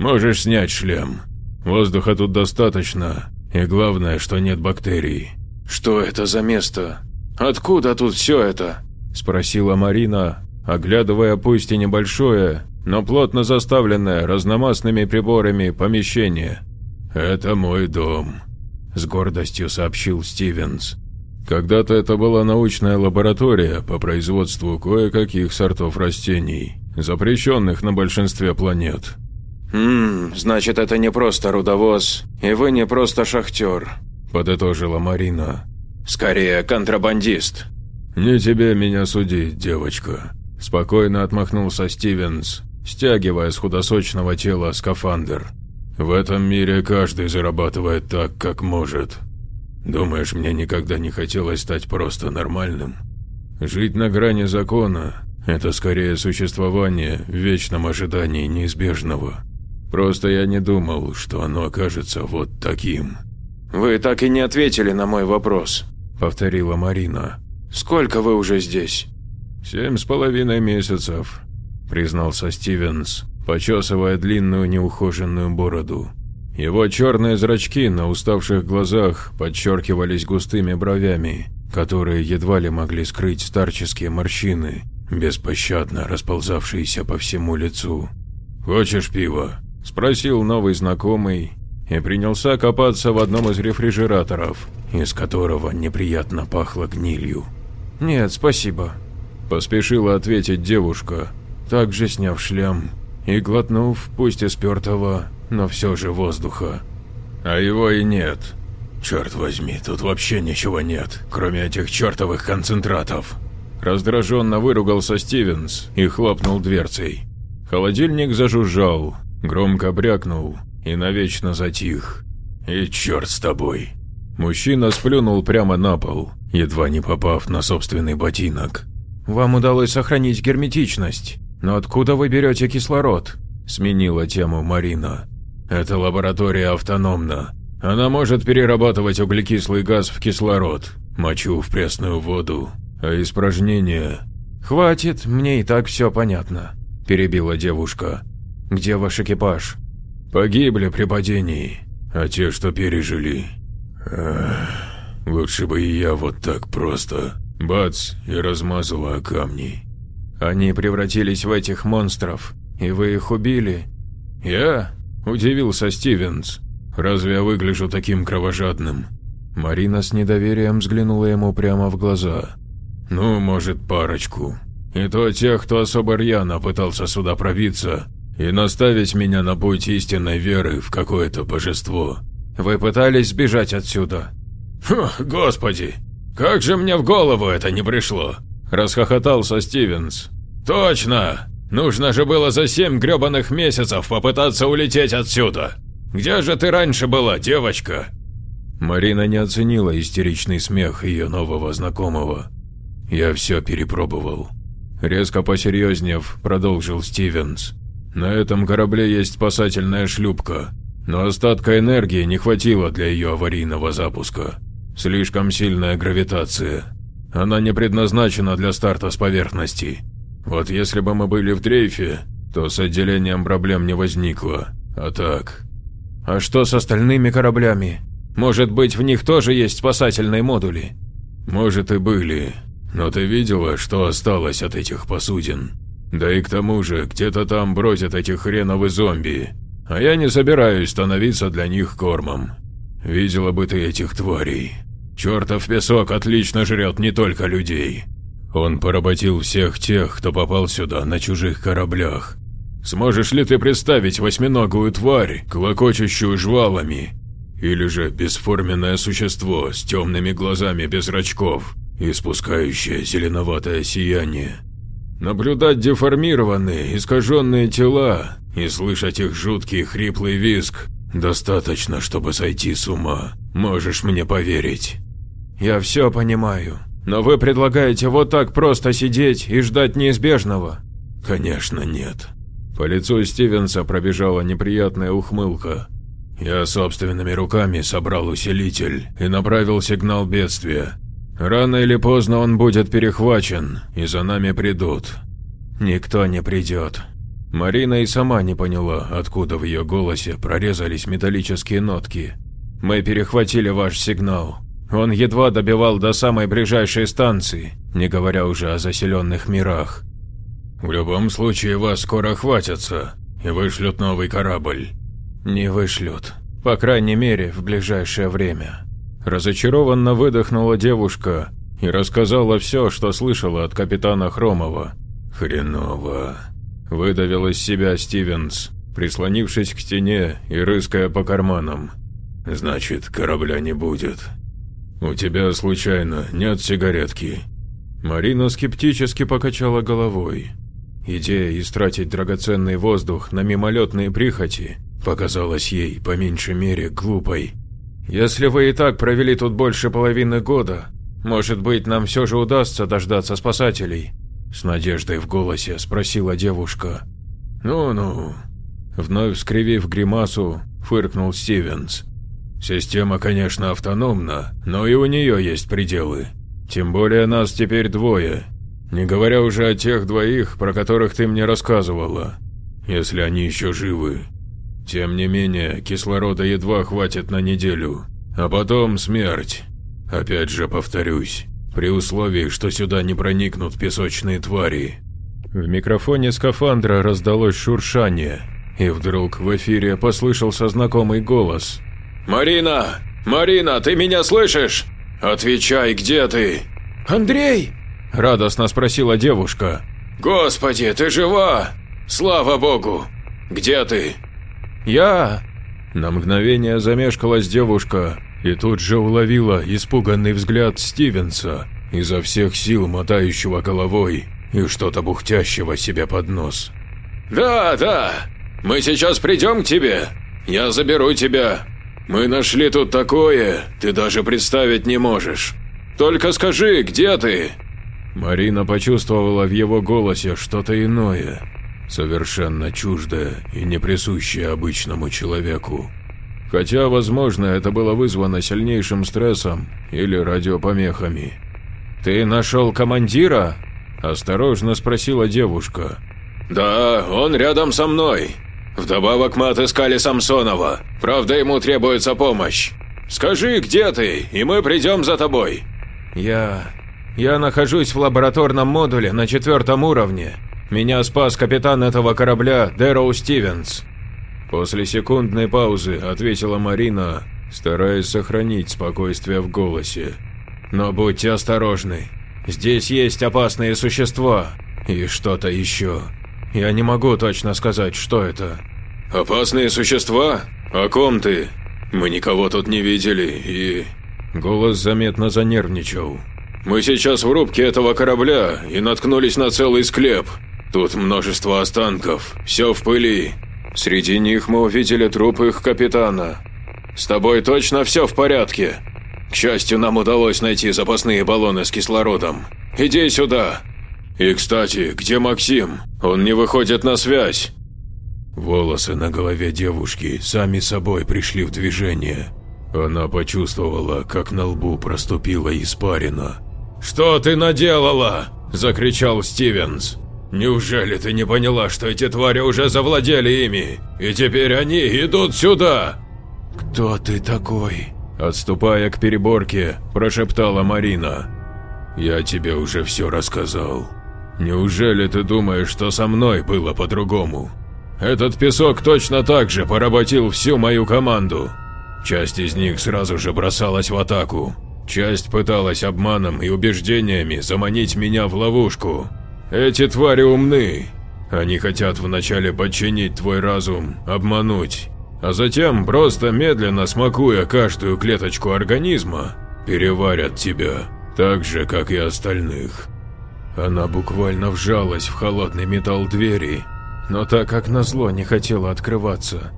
«Можешь снять шлем. Воздуха тут достаточно, и главное, что нет бактерий». «Что это за место? Откуда тут все это?» – спросила Марина, оглядывая пусть и небольшое, но плотно заставленное разномастными приборами помещение. «Это мой дом», – с гордостью сообщил Стивенс. «Когда-то это была научная лаборатория по производству кое-каких сортов растений, запрещенных на большинстве планет». «Ммм, значит, это не просто рудовоз, и вы не просто шахтер», – подытожила Марина. «Скорее, контрабандист». «Не тебе меня судить, девочка», – спокойно отмахнулся Стивенс, стягивая с худосочного тела скафандр. В этом мире каждый зарабатывает так, как может. Думаешь, мне никогда не хотелось стать просто нормальным? Жить на грани закона – это скорее существование в вечном ожидании неизбежного. Просто я не думал, что оно окажется вот таким. «Вы так и не ответили на мой вопрос», – повторила Марина. «Сколько вы уже здесь?» «Семь с половиной месяцев», – признался Стивенс почесывая длинную неухоженную бороду. Его черные зрачки на уставших глазах подчеркивались густыми бровями, которые едва ли могли скрыть старческие морщины, беспощадно расползавшиеся по всему лицу. «Хочешь пива?» – спросил новый знакомый и принялся копаться в одном из рефрижераторов, из которого неприятно пахло гнилью. «Нет, спасибо», – поспешила ответить девушка, также сняв шлем и глотнув, пусть и спертого, но все же воздуха. А его и нет. Черт возьми, тут вообще ничего нет, кроме этих чертовых концентратов. Раздраженно выругался Стивенс и хлопнул дверцей. Холодильник зажужжал, громко брякнул и навечно затих. И черт с тобой. Мужчина сплюнул прямо на пол, едва не попав на собственный ботинок. «Вам удалось сохранить герметичность», «Но откуда вы берете кислород?» – сменила тему Марина. «Эта лаборатория автономна. Она может перерабатывать углекислый газ в кислород, мочу в пресную воду, а испражнения...» «Хватит, мне и так все понятно», – перебила девушка. «Где ваш экипаж?» «Погибли при падении, а те, что пережили...» Эх, «Лучше бы и я вот так просто...» Бац, и размазала о камни. Они превратились в этих монстров, и вы их убили?» «Я?» – удивился Стивенс. «Разве я выгляжу таким кровожадным?» Марина с недоверием взглянула ему прямо в глаза. «Ну, может, парочку. И то тех, кто особо рьяно пытался сюда пробиться и наставить меня на путь истинной веры в какое-то божество. Вы пытались сбежать отсюда?» Фу, господи, как же мне в голову это не пришло!» – расхохотался Стивенс. «Точно! Нужно же было за семь грёбаных месяцев попытаться улететь отсюда! Где же ты раньше была, девочка?» Марина не оценила истеричный смех ее нового знакомого. «Я все перепробовал». Резко посерьезнев, продолжил Стивенс. «На этом корабле есть спасательная шлюпка, но остатка энергии не хватило для ее аварийного запуска. Слишком сильная гравитация. Она не предназначена для старта с поверхности. Вот если бы мы были в дрейфе, то с отделением проблем не возникло, а так… А что с остальными кораблями? Может быть, в них тоже есть спасательные модули? Может и были, но ты видела, что осталось от этих посудин? Да и к тому же, где-то там бродят эти хреновы зомби, а я не собираюсь становиться для них кормом. Видела бы ты этих тварей. Чертов песок отлично жрет не только людей, он поработил всех тех, кто попал сюда на чужих кораблях. Сможешь ли ты представить восьминогую тварь, клокочущую жвалами? Или же бесформенное существо с темными глазами без зрачков, испускающее зеленоватое сияние? Наблюдать деформированные, искаженные тела и слышать их жуткий хриплый визг достаточно, чтобы сойти с ума, можешь мне поверить. Я все понимаю, но вы предлагаете вот так просто сидеть и ждать неизбежного? Конечно нет. По лицу Стивенса пробежала неприятная ухмылка. «Я собственными руками собрал усилитель и направил сигнал бедствия. Рано или поздно он будет перехвачен, и за нами придут. Никто не придет». Марина и сама не поняла, откуда в ее голосе прорезались металлические нотки. «Мы перехватили ваш сигнал. Он едва добивал до самой ближайшей станции, не говоря уже о заселенных мирах. В любом случае вас скоро хватятся и вышлют новый корабль. Не вышлют. По крайней мере, в ближайшее время. Разочарованно выдохнула девушка и рассказала все, что слышала от капитана Хромова. «Хреново», – выдавил из себя Стивенс, прислонившись к стене и рыская по карманам. «Значит, корабля не будет. У тебя, случайно, нет сигаретки?» Марина скептически покачала головой. Идея истратить драгоценный воздух на мимолетные прихоти показалась ей, по меньшей мере, глупой. «Если вы и так провели тут больше половины года, может быть, нам все же удастся дождаться спасателей?» С надеждой в голосе спросила девушка. «Ну-ну», вновь скривив гримасу, фыркнул Стивенс. «Система, конечно, автономна, но и у нее есть пределы. Тем более нас теперь двое, не говоря уже о тех двоих, про которых ты мне рассказывала, если они еще живы. Тем не менее, кислорода едва хватит на неделю, а потом смерть. Опять же повторюсь, при условии, что сюда не проникнут песочные твари. В микрофоне скафандра раздалось шуршание, и вдруг в эфире послышался знакомый голос. «Марина! Марина, ты меня слышишь? Отвечай, где ты?» «Андрей!» – радостно спросила девушка. «Господи, ты жива! Слава богу! Где ты?» «Я...» На мгновение замешкалась девушка и тут же уловила испуганный взгляд Стивенса, изо всех сил мотающего головой и что-то бухтящего себе под нос. «Да, да, мы сейчас придем к тебе. Я заберу тебя. Мы нашли тут такое, ты даже представить не можешь. Только скажи, где ты?» Марина почувствовала в его голосе что-то иное, совершенно чуждое и не присущее обычному человеку. Хотя, возможно, это было вызвано сильнейшим стрессом или радиопомехами. «Ты нашел командира?» – осторожно спросила девушка. «Да, он рядом со мной. Вдобавок мы отыскали Самсонова. Правда, ему требуется помощь. Скажи, где ты, и мы придем за тобой». «Я... Я нахожусь в лабораторном модуле на четвертом уровне. Меня спас капитан этого корабля Дэроу Стивенс. После секундной паузы ответила Марина, стараясь сохранить спокойствие в голосе. Но будьте осторожны. Здесь есть опасные существа и что-то еще. Я не могу точно сказать, что это. Опасные существа? О ком ты? Мы никого тут не видели и... Голос заметно занервничал. Мы сейчас в рубке этого корабля и наткнулись на целый склеп. Тут множество останков, все в пыли. Среди них мы увидели труп их капитана. С тобой точно все в порядке? К счастью, нам удалось найти запасные баллоны с кислородом. Иди сюда. И, кстати, где Максим? Он не выходит на связь. Волосы на голове девушки сами собой пришли в движение. Она почувствовала, как на лбу проступила испарина. «Что ты наделала?» – закричал Стивенс. «Неужели ты не поняла, что эти твари уже завладели ими, и теперь они идут сюда?» «Кто ты такой?» Отступая к переборке, прошептала Марина. «Я тебе уже все рассказал. Неужели ты думаешь, что со мной было по-другому? Этот песок точно так же поработил всю мою команду. Часть из них сразу же бросалась в атаку, Часть пыталась обманом и убеждениями заманить меня в ловушку. Эти твари умны. Они хотят вначале подчинить твой разум, обмануть, а затем, просто медленно смакуя каждую клеточку организма, переварят тебя, так же, как и остальных. Она буквально вжалась в холодный металл двери, но так как назло не хотела открываться.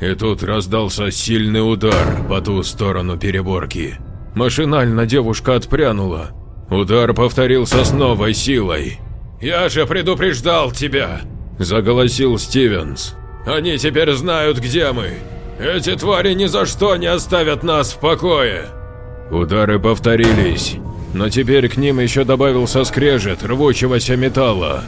И тут раздался сильный удар по ту сторону переборки. Машинально девушка отпрянула. Удар повторился с новой силой. «Я же предупреждал тебя! – заголосил Стивенс. «Они теперь знают, где мы! Эти твари ни за что не оставят нас в покое!» Удары повторились, но теперь к ним еще добавился скрежет рвущегося металла.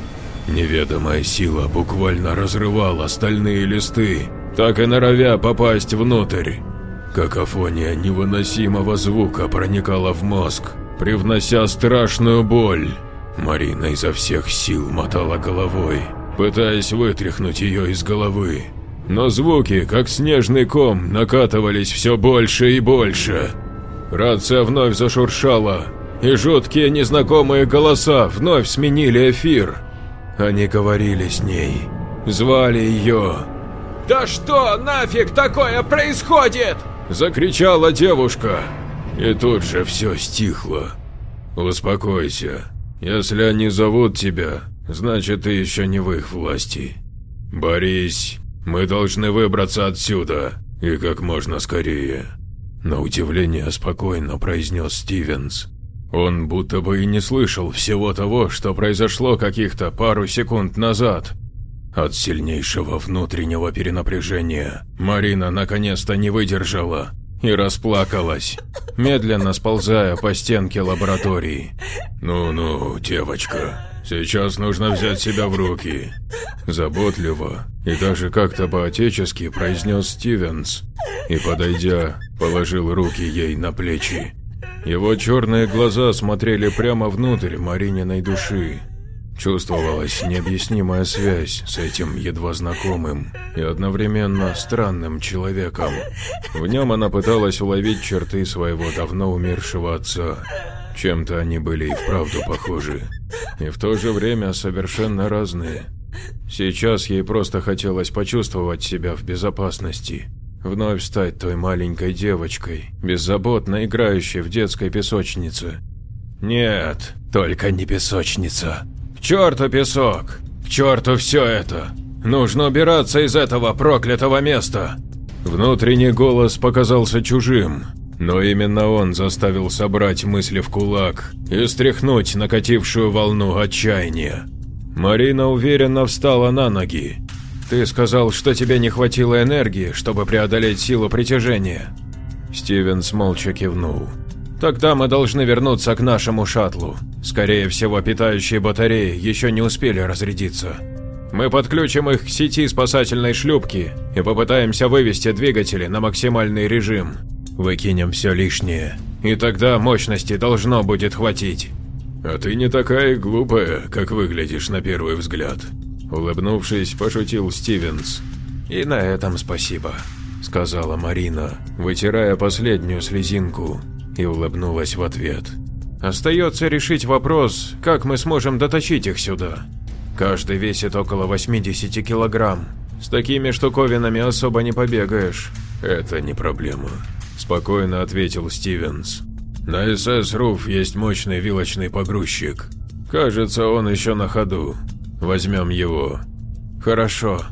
Неведомая сила буквально разрывала стальные листы, так и норовя попасть внутрь. Какофония невыносимого звука проникала в мозг, привнося страшную боль. Марина изо всех сил мотала головой, пытаясь вытряхнуть ее из головы. Но звуки, как снежный ком, накатывались все больше и больше. Рация вновь зашуршала, и жуткие незнакомые голоса вновь сменили эфир. Они говорили с ней, звали ее. «Да что нафиг такое происходит?» – закричала девушка. И тут же все стихло. «Успокойся. Если они зовут тебя, значит ты еще не в их власти. Борись, мы должны выбраться отсюда, и как можно скорее». На удивление спокойно произнес Стивенс. Он будто бы и не слышал всего того, что произошло каких-то пару секунд назад. От сильнейшего внутреннего перенапряжения Марина наконец-то не выдержала и расплакалась, медленно сползая по стенке лаборатории. «Ну-ну, девочка, сейчас нужно взять себя в руки», – заботливо и даже как-то по-отечески произнес Стивенс и, подойдя, положил руки ей на плечи. Его черные глаза смотрели прямо внутрь Марининой души, Чувствовалась необъяснимая связь с этим едва знакомым и одновременно странным человеком. В нем она пыталась уловить черты своего давно умершего отца. Чем-то они были и вправду похожи, и в то же время совершенно разные. Сейчас ей просто хотелось почувствовать себя в безопасности, вновь стать той маленькой девочкой, беззаботно играющей в детской песочнице. Нет, только не песочница черту песок! К черту все это! Нужно убираться из этого проклятого места!» Внутренний голос показался чужим, но именно он заставил собрать мысли в кулак и стряхнуть накатившую волну отчаяния. Марина уверенно встала на ноги. «Ты сказал, что тебе не хватило энергии, чтобы преодолеть силу притяжения». Стивенс молча кивнул. Тогда мы должны вернуться к нашему шаттлу. Скорее всего, питающие батареи еще не успели разрядиться. Мы подключим их к сети спасательной шлюпки и попытаемся вывести двигатели на максимальный режим. Выкинем все лишнее, и тогда мощности должно будет хватить. А ты не такая глупая, как выглядишь на первый взгляд. Улыбнувшись, пошутил Стивенс. И на этом спасибо, сказала Марина, вытирая последнюю слезинку и улыбнулась в ответ. «Остается решить вопрос, как мы сможем доточить их сюда. Каждый весит около 80 килограмм. С такими штуковинами особо не побегаешь». «Это не проблема», – спокойно ответил Стивенс. «На СС Руф есть мощный вилочный погрузчик. Кажется, он еще на ходу. Возьмем его». «Хорошо.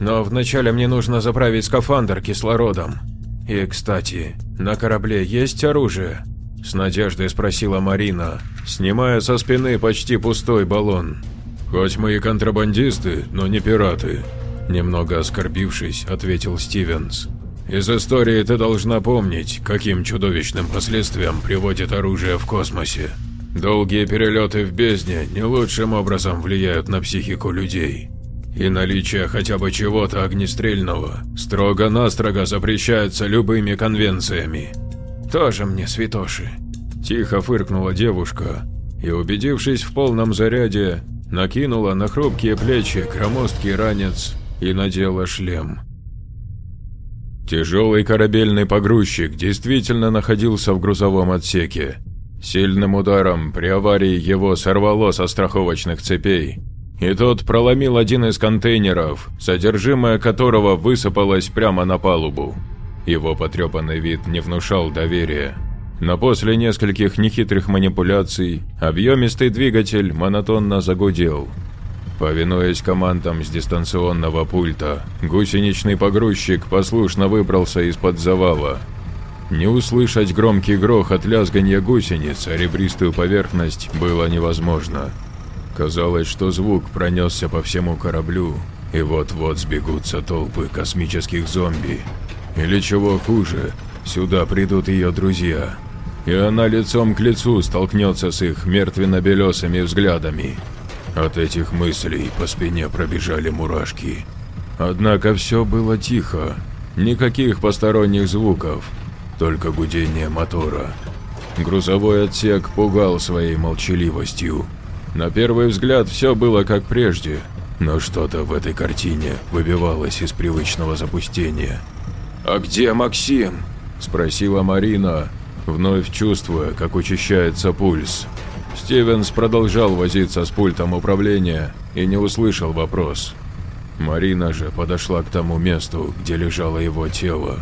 Но вначале мне нужно заправить скафандр кислородом. И, кстати, на корабле есть оружие?» – с надеждой спросила Марина, снимая со спины почти пустой баллон. «Хоть мы и контрабандисты, но не пираты», – немного оскорбившись, ответил Стивенс. «Из истории ты должна помнить, каким чудовищным последствиям приводит оружие в космосе. Долгие перелеты в бездне не лучшим образом влияют на психику людей и наличие хотя бы чего-то огнестрельного строго-настрого запрещается любыми конвенциями. Тоже мне святоши. Тихо фыркнула девушка и, убедившись в полном заряде, накинула на хрупкие плечи громоздкий ранец и надела шлем. Тяжелый корабельный погрузчик действительно находился в грузовом отсеке. Сильным ударом при аварии его сорвало со страховочных цепей, и тот проломил один из контейнеров, содержимое которого высыпалось прямо на палубу. Его потрепанный вид не внушал доверия. Но после нескольких нехитрых манипуляций, объемистый двигатель монотонно загудел. Повинуясь командам с дистанционного пульта, гусеничный погрузчик послушно выбрался из-под завала. Не услышать громкий грохот лязганья гусениц, а ребристую поверхность было невозможно. Казалось, что звук пронесся по всему кораблю, и вот-вот сбегутся толпы космических зомби. Или чего хуже, сюда придут ее друзья, и она лицом к лицу столкнется с их мертвенно-белесыми взглядами. От этих мыслей по спине пробежали мурашки. Однако все было тихо, никаких посторонних звуков, только гудение мотора. Грузовой отсек пугал своей молчаливостью. На первый взгляд все было как прежде, но что-то в этой картине выбивалось из привычного запустения. «А где Максим?» – спросила Марина, вновь чувствуя, как учащается пульс. Стивенс продолжал возиться с пультом управления и не услышал вопрос. Марина же подошла к тому месту, где лежало его тело.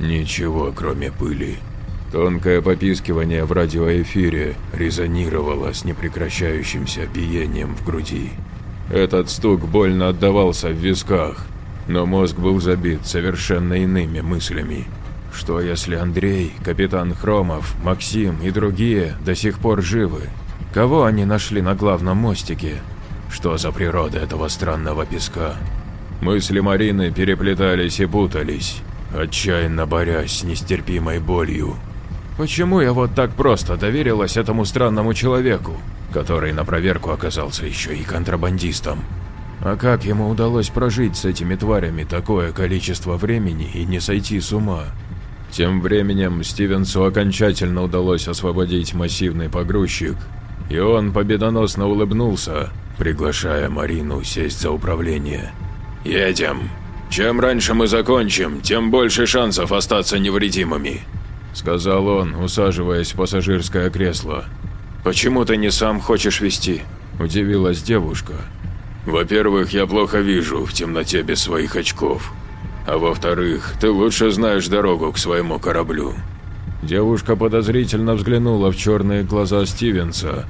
Ничего, кроме пыли. Тонкое попискивание в радиоэфире резонировало с непрекращающимся биением в груди. Этот стук больно отдавался в висках, но мозг был забит совершенно иными мыслями. Что если Андрей, капитан Хромов, Максим и другие до сих пор живы? Кого они нашли на главном мостике? Что за природа этого странного песка? Мысли Марины переплетались и путались, отчаянно борясь с нестерпимой болью. Почему я вот так просто доверилась этому странному человеку, который на проверку оказался еще и контрабандистом? А как ему удалось прожить с этими тварями такое количество времени и не сойти с ума? Тем временем Стивенсу окончательно удалось освободить массивный погрузчик, и он победоносно улыбнулся, приглашая Марину сесть за управление. «Едем. Чем раньше мы закончим, тем больше шансов остаться невредимыми», – сказал он, усаживаясь в пассажирское кресло. «Почему ты не сам хочешь вести?» – удивилась девушка. «Во-первых, я плохо вижу в темноте без своих очков. А во-вторых, ты лучше знаешь дорогу к своему кораблю». Девушка подозрительно взглянула в черные глаза Стивенса,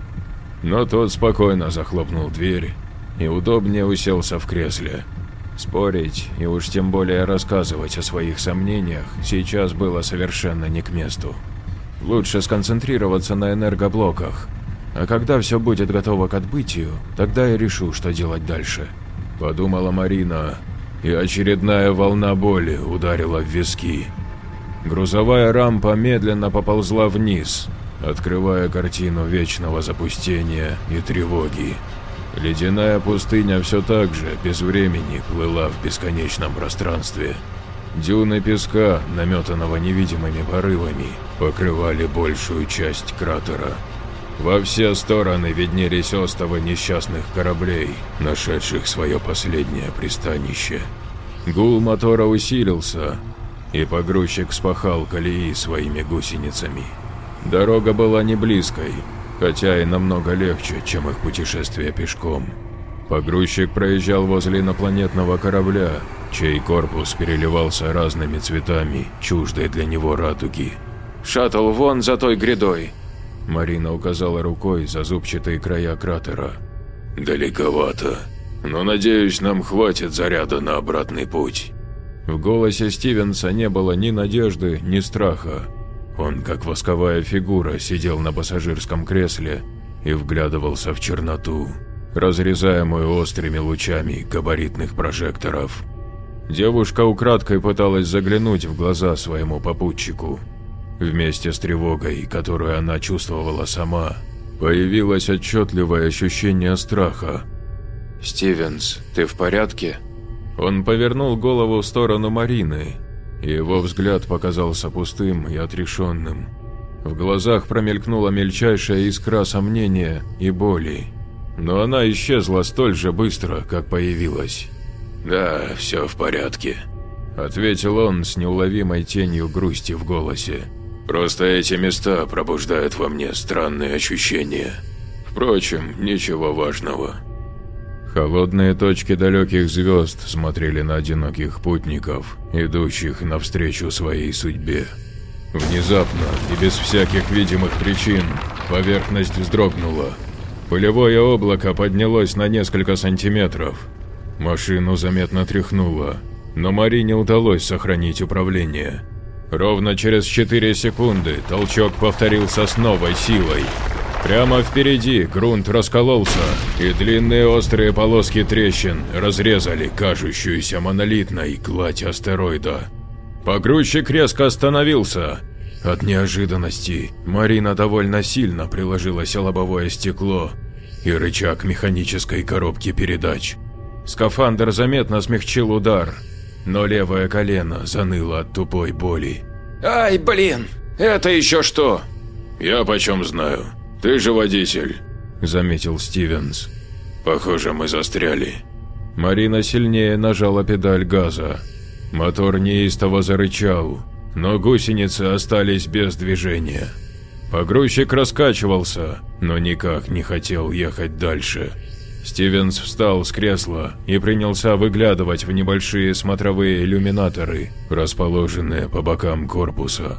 но тот спокойно захлопнул дверь и удобнее уселся в кресле. Спорить и уж тем более рассказывать о своих сомнениях сейчас было совершенно не к месту. Лучше сконцентрироваться на энергоблоках, а когда все будет готово к отбытию, тогда я решу, что делать дальше. Подумала Марина, и очередная волна боли ударила в виски. Грузовая рампа медленно поползла вниз, открывая картину вечного запустения и тревоги. Ледяная пустыня все так же, без времени, плыла в бесконечном пространстве. Дюны песка, наметанного невидимыми порывами, покрывали большую часть кратера. Во все стороны виднелись остовы несчастных кораблей, нашедших свое последнее пристанище. Гул мотора усилился, и погрузчик спахал колеи своими гусеницами. Дорога была не близкой, хотя и намного легче, чем их путешествие пешком. Погрузчик проезжал возле инопланетного корабля, чей корпус переливался разными цветами, чуждой для него радуги. «Шаттл вон за той грядой», Марина указала рукой за зубчатые края кратера. «Далековато, но надеюсь, нам хватит заряда на обратный путь». В голосе Стивенса не было ни надежды, ни страха. Он, как восковая фигура, сидел на пассажирском кресле и вглядывался в черноту, разрезаемую острыми лучами габаритных прожекторов. Девушка украдкой пыталась заглянуть в глаза своему попутчику, Вместе с тревогой, которую она чувствовала сама, появилось отчетливое ощущение страха. «Стивенс, ты в порядке?» Он повернул голову в сторону Марины, его взгляд показался пустым и отрешенным. В глазах промелькнула мельчайшая искра сомнения и боли, но она исчезла столь же быстро, как появилась. «Да, все в порядке», – ответил он с неуловимой тенью грусти в голосе. Просто эти места пробуждают во мне странные ощущения. Впрочем, ничего важного. Холодные точки далеких звезд смотрели на одиноких путников, идущих навстречу своей судьбе. Внезапно и без всяких видимых причин поверхность вздрогнула. Пылевое облако поднялось на несколько сантиметров. Машину заметно тряхнуло, но Марине удалось сохранить управление. Ровно через 4 секунды толчок повторился с новой силой. Прямо впереди грунт раскололся, и длинные острые полоски трещин разрезали кажущуюся монолитной гладь астероида. Погрузчик резко остановился. От неожиданности Марина довольно сильно приложилась лобовое стекло и рычаг механической коробки передач. Скафандр заметно смягчил удар, но левое колено заныло от тупой боли. «Ай, блин! Это еще что?» «Я почем знаю. Ты же водитель», – заметил Стивенс. «Похоже, мы застряли». Марина сильнее нажала педаль газа. Мотор неистово зарычал, но гусеницы остались без движения. Погрузчик раскачивался, но никак не хотел ехать дальше. Стивенс встал с кресла и принялся выглядывать в небольшие смотровые иллюминаторы, расположенные по бокам корпуса.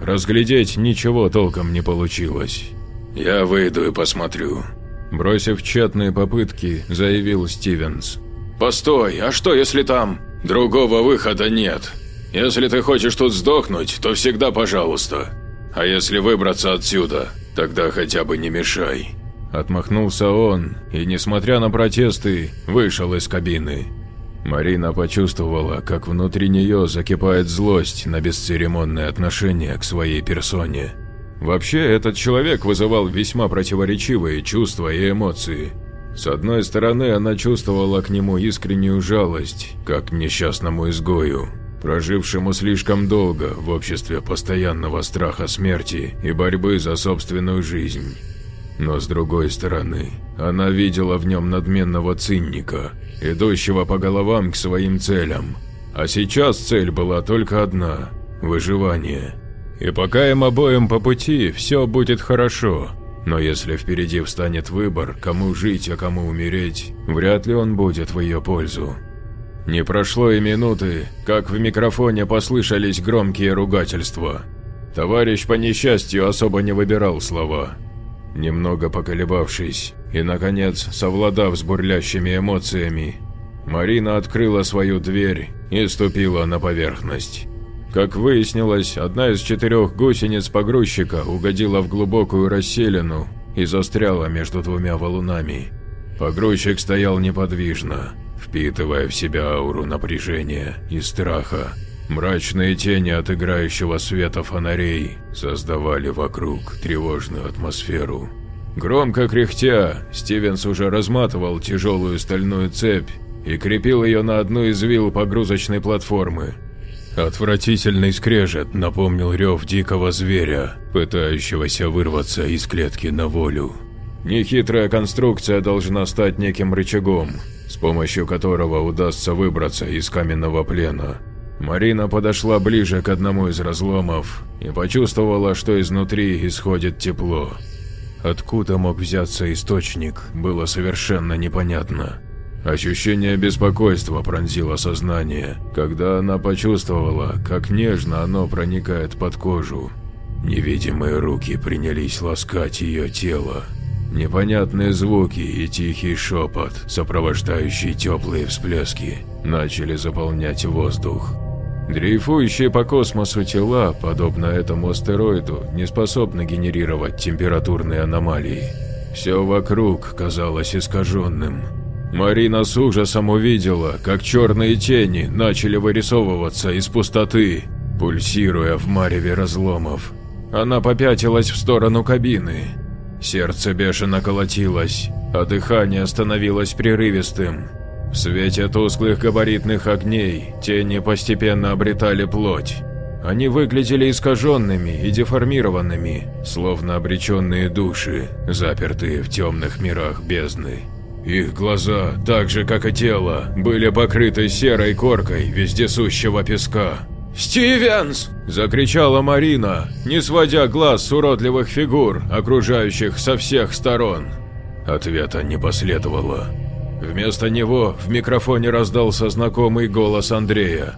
Разглядеть ничего толком не получилось. «Я выйду и посмотрю», – бросив тщетные попытки, заявил Стивенс. «Постой, а что если там?» «Другого выхода нет. Если ты хочешь тут сдохнуть, то всегда пожалуйста. А если выбраться отсюда, тогда хотя бы не мешай». Отмахнулся он и, несмотря на протесты, вышел из кабины. Марина почувствовала, как внутри нее закипает злость на бесцеремонное отношение к своей персоне. Вообще, этот человек вызывал весьма противоречивые чувства и эмоции. С одной стороны, она чувствовала к нему искреннюю жалость, как к несчастному изгою, прожившему слишком долго в обществе постоянного страха смерти и борьбы за собственную жизнь. Но с другой стороны, она видела в нем надменного цинника, идущего по головам к своим целям. А сейчас цель была только одна – выживание. И пока им обоим по пути, все будет хорошо. Но если впереди встанет выбор, кому жить, а кому умереть, вряд ли он будет в ее пользу. Не прошло и минуты, как в микрофоне послышались громкие ругательства. Товарищ по несчастью особо не выбирал слова – Немного поколебавшись и, наконец, совладав с бурлящими эмоциями, Марина открыла свою дверь и ступила на поверхность. Как выяснилось, одна из четырех гусениц погрузчика угодила в глубокую расселину и застряла между двумя валунами. Погрузчик стоял неподвижно, впитывая в себя ауру напряжения и страха. Мрачные тени от играющего света фонарей создавали вокруг тревожную атмосферу. Громко кряхтя, Стивенс уже разматывал тяжелую стальную цепь и крепил ее на одну из вил погрузочной платформы. Отвратительный скрежет напомнил рев дикого зверя, пытающегося вырваться из клетки на волю. Нехитрая конструкция должна стать неким рычагом, с помощью которого удастся выбраться из каменного плена. Марина подошла ближе к одному из разломов и почувствовала, что изнутри исходит тепло. Откуда мог взяться источник, было совершенно непонятно. Ощущение беспокойства пронзило сознание, когда она почувствовала, как нежно оно проникает под кожу. Невидимые руки принялись ласкать ее тело. Непонятные звуки и тихий шепот, сопровождающий теплые всплески, начали заполнять воздух. Дрейфующие по космосу тела, подобно этому астероиду, не способны генерировать температурные аномалии. Все вокруг казалось искаженным. Марина с ужасом увидела, как черные тени начали вырисовываться из пустоты, пульсируя в мареве разломов. Она попятилась в сторону кабины. Сердце бешено колотилось, а дыхание становилось прерывистым. В свете тусклых габаритных огней тени постепенно обретали плоть. Они выглядели искаженными и деформированными, словно обреченные души, запертые в темных мирах бездны. Их глаза, так же как и тело, были покрыты серой коркой вездесущего песка. «Стивенс!» – закричала Марина, не сводя глаз с уродливых фигур, окружающих со всех сторон. Ответа не последовало. Вместо него в микрофоне раздался знакомый голос Андрея.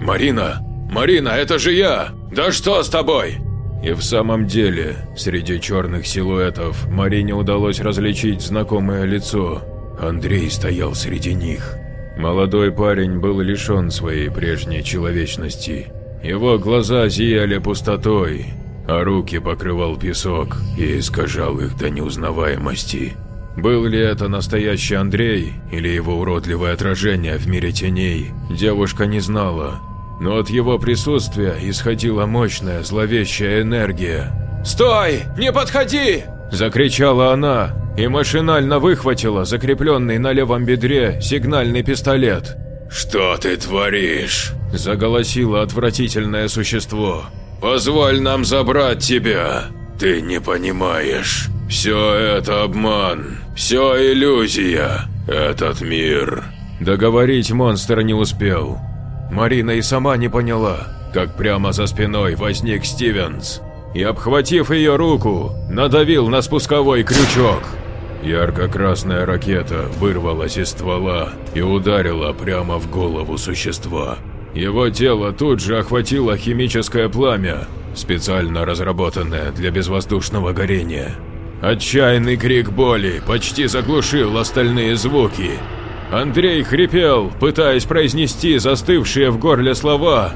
«Марина! Марина, это же я! Да что с тобой?» И в самом деле, среди черных силуэтов Марине удалось различить знакомое лицо. Андрей стоял среди них. Молодой парень был лишен своей прежней человечности. Его глаза зияли пустотой, а руки покрывал песок и искажал их до неузнаваемости. Был ли это настоящий Андрей или его уродливое отражение в мире теней, девушка не знала, но от его присутствия исходила мощная зловещая энергия. «Стой! Не подходи!» – закричала она и машинально выхватила закрепленный на левом бедре сигнальный пистолет. «Что ты творишь?» – заголосило отвратительное существо. «Позволь нам забрать тебя. Ты не понимаешь. Все это обман. Все иллюзия. Этот мир». Договорить монстр не успел. Марина и сама не поняла, как прямо за спиной возник Стивенс и, обхватив ее руку, надавил на спусковой крючок. Ярко-красная ракета вырвалась из ствола и ударила прямо в голову существа. Его тело тут же охватило химическое пламя, специально разработанное для безвоздушного горения. Отчаянный крик боли почти заглушил остальные звуки. Андрей хрипел, пытаясь произнести застывшие в горле слова,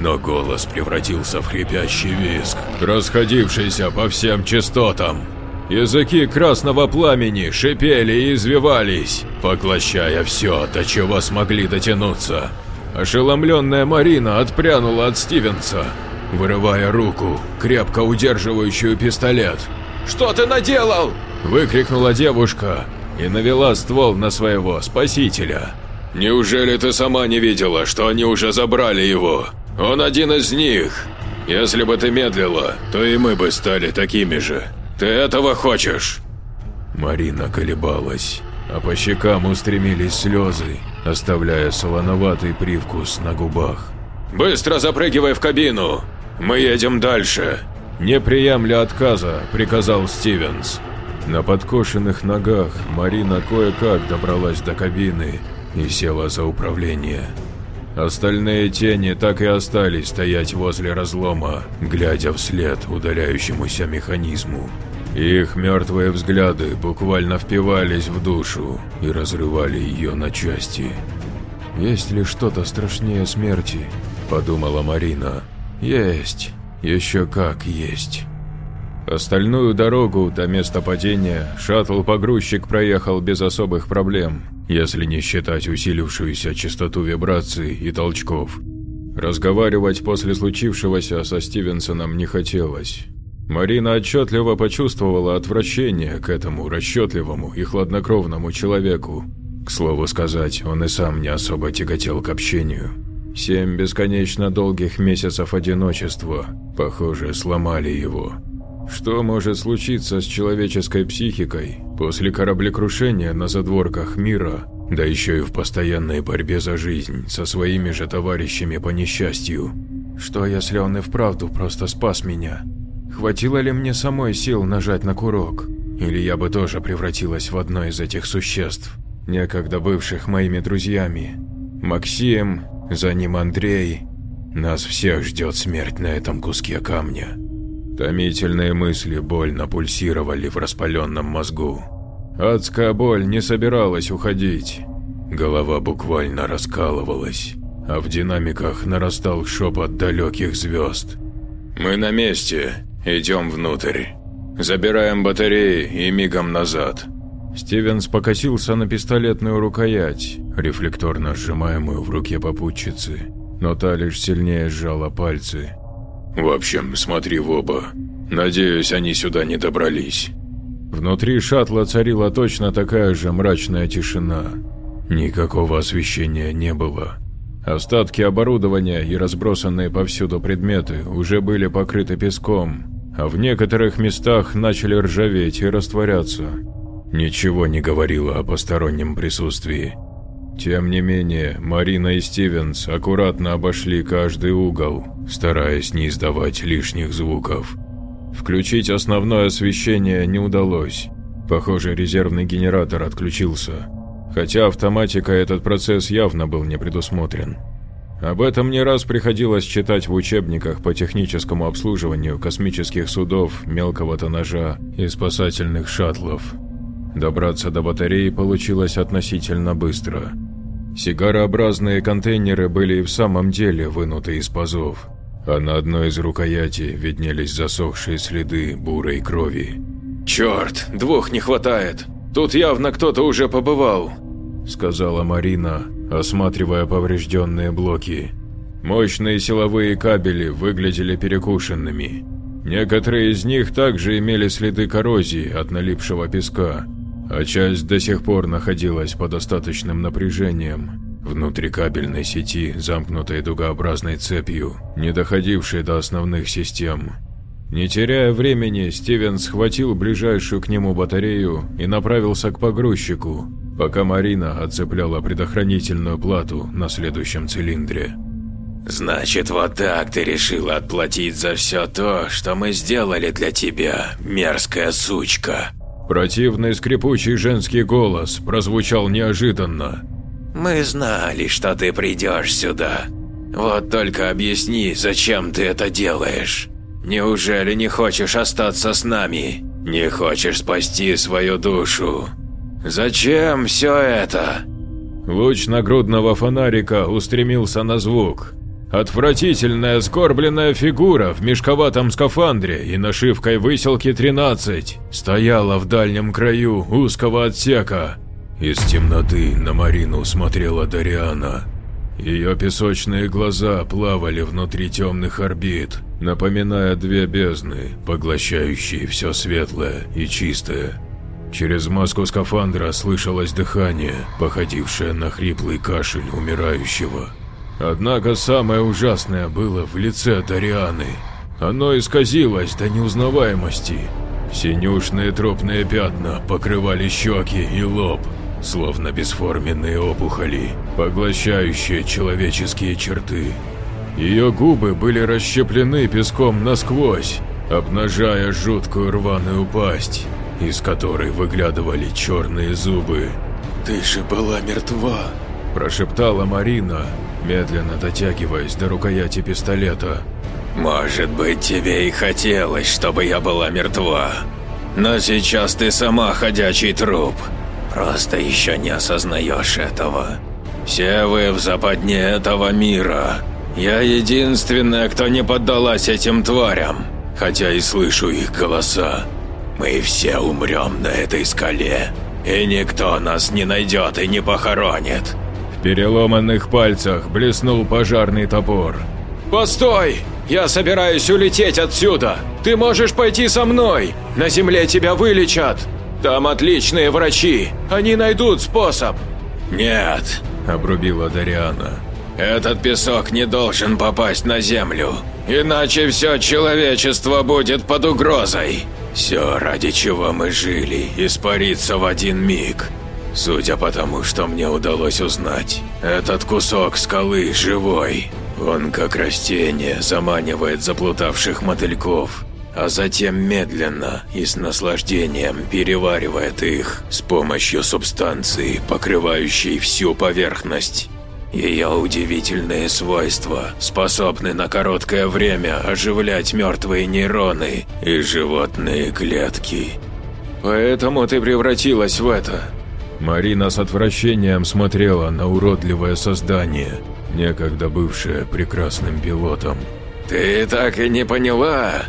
но голос превратился в хрипящий визг, расходившийся по всем частотам. Языки красного пламени шипели и извивались, поглощая все, до чего смогли дотянуться. Ошеломленная Марина отпрянула от Стивенса, вырывая руку, крепко удерживающую пистолет. «Что ты наделал?» – выкрикнула девушка и навела ствол на своего спасителя. «Неужели ты сама не видела, что они уже забрали его? Он один из них. Если бы ты медлила, то и мы бы стали такими же. Ты этого хочешь?» Марина колебалась, а по щекам устремились слезы, оставляя солоноватый привкус на губах. «Быстро запрыгивай в кабину! Мы едем дальше!» Не приемля отказа, приказал Стивенс. На подкошенных ногах Марина кое-как добралась до кабины и села за управление. Остальные тени так и остались стоять возле разлома, глядя вслед удаляющемуся механизму. Их мертвые взгляды буквально впивались в душу и разрывали ее на части. «Есть ли что-то страшнее смерти?» – подумала Марина. «Есть, еще как есть». Остальную дорогу до места падения шаттл-погрузчик проехал без особых проблем, если не считать усилившуюся частоту вибраций и толчков. Разговаривать после случившегося со Стивенсоном не хотелось. Марина отчетливо почувствовала отвращение к этому расчетливому и хладнокровному человеку. К слову сказать, он и сам не особо тяготел к общению. Семь бесконечно долгих месяцев одиночества, похоже, сломали его. Что может случиться с человеческой психикой после кораблекрушения на задворках мира, да еще и в постоянной борьбе за жизнь со своими же товарищами по несчастью? Что если он и вправду просто спас меня? Хватило ли мне самой сил нажать на курок? Или я бы тоже превратилась в одно из этих существ, некогда бывших моими друзьями? Максим, за ним Андрей. Нас всех ждет смерть на этом куске камня. Томительные мысли больно пульсировали в распаленном мозгу. Адская боль не собиралась уходить. Голова буквально раскалывалась, а в динамиках нарастал шепот далеких звезд. «Мы на месте. Идем внутрь. Забираем батареи и мигом назад». Стивенс покосился на пистолетную рукоять, рефлекторно сжимаемую в руке попутчицы, но та лишь сильнее сжала пальцы. В общем, смотри в оба. Надеюсь, они сюда не добрались. Внутри шаттла царила точно такая же мрачная тишина. Никакого освещения не было. Остатки оборудования и разбросанные повсюду предметы уже были покрыты песком, а в некоторых местах начали ржаветь и растворяться. Ничего не говорило о постороннем присутствии. Тем не менее, Марина и Стивенс аккуратно обошли каждый угол, стараясь не издавать лишних звуков. Включить основное освещение не удалось. Похоже, резервный генератор отключился. Хотя автоматика этот процесс явно был не предусмотрен. Об этом не раз приходилось читать в учебниках по техническому обслуживанию космических судов мелкого тоннажа и спасательных шаттлов. Добраться до батареи получилось относительно быстро. Сигарообразные контейнеры были и в самом деле вынуты из пазов, а на одной из рукоятей виднелись засохшие следы бурой крови. «Черт, двух не хватает. Тут явно кто-то уже побывал», – сказала Марина, осматривая поврежденные блоки. Мощные силовые кабели выглядели перекушенными. Некоторые из них также имели следы коррозии от налипшего песка, а часть до сих пор находилась под достаточным напряжением. Внутри кабельной сети, замкнутой дугообразной цепью, не доходившей до основных систем. Не теряя времени, Стивен схватил ближайшую к нему батарею и направился к погрузчику, пока Марина отцепляла предохранительную плату на следующем цилиндре. «Значит, вот так ты решила отплатить за все то, что мы сделали для тебя, мерзкая сучка!» Противный скрипучий женский голос прозвучал неожиданно. «Мы знали, что ты придешь сюда. Вот только объясни, зачем ты это делаешь. Неужели не хочешь остаться с нами? Не хочешь спасти свою душу? Зачем все это?» Луч нагрудного фонарика устремился на звук, Отвратительная скорбленная фигура в мешковатом скафандре и нашивкой выселки 13 стояла в дальнем краю узкого отсека. Из темноты на Марину смотрела Дариана. Ее песочные глаза плавали внутри темных орбит, напоминая две бездны, поглощающие все светлое и чистое. Через маску скафандра слышалось дыхание, походившее на хриплый кашель умирающего. Однако самое ужасное было в лице Дарианы. Оно исказилось до неузнаваемости. Синюшные тропные пятна покрывали щеки и лоб, словно бесформенные опухоли, поглощающие человеческие черты. Ее губы были расщеплены песком насквозь, обнажая жуткую рваную пасть, из которой выглядывали черные зубы. «Ты же была мертва!» – прошептала Марина, медленно дотягиваясь до рукояти пистолета. «Может быть, тебе и хотелось, чтобы я была мертва. Но сейчас ты сама ходячий труп. Просто еще не осознаешь этого. Все вы в западне этого мира. Я единственная, кто не поддалась этим тварям, хотя и слышу их голоса. Мы все умрем на этой скале, и никто нас не найдет и не похоронит переломанных пальцах блеснул пожарный топор. «Постой! Я собираюсь улететь отсюда! Ты можешь пойти со мной! На земле тебя вылечат! Там отличные врачи! Они найдут способ!» «Нет!» – обрубила Дариана. «Этот песок не должен попасть на землю, иначе все человечество будет под угрозой. Все, ради чего мы жили, испарится в один миг. Судя по тому, что мне удалось узнать, этот кусок скалы живой. Он, как растение, заманивает заплутавших мотыльков, а затем медленно и с наслаждением переваривает их с помощью субстанции, покрывающей всю поверхность. Ее удивительные свойства способны на короткое время оживлять мертвые нейроны и животные клетки. Поэтому ты превратилась в это. Марина с отвращением смотрела на уродливое создание, некогда бывшее прекрасным пилотом. «Ты так и не поняла?»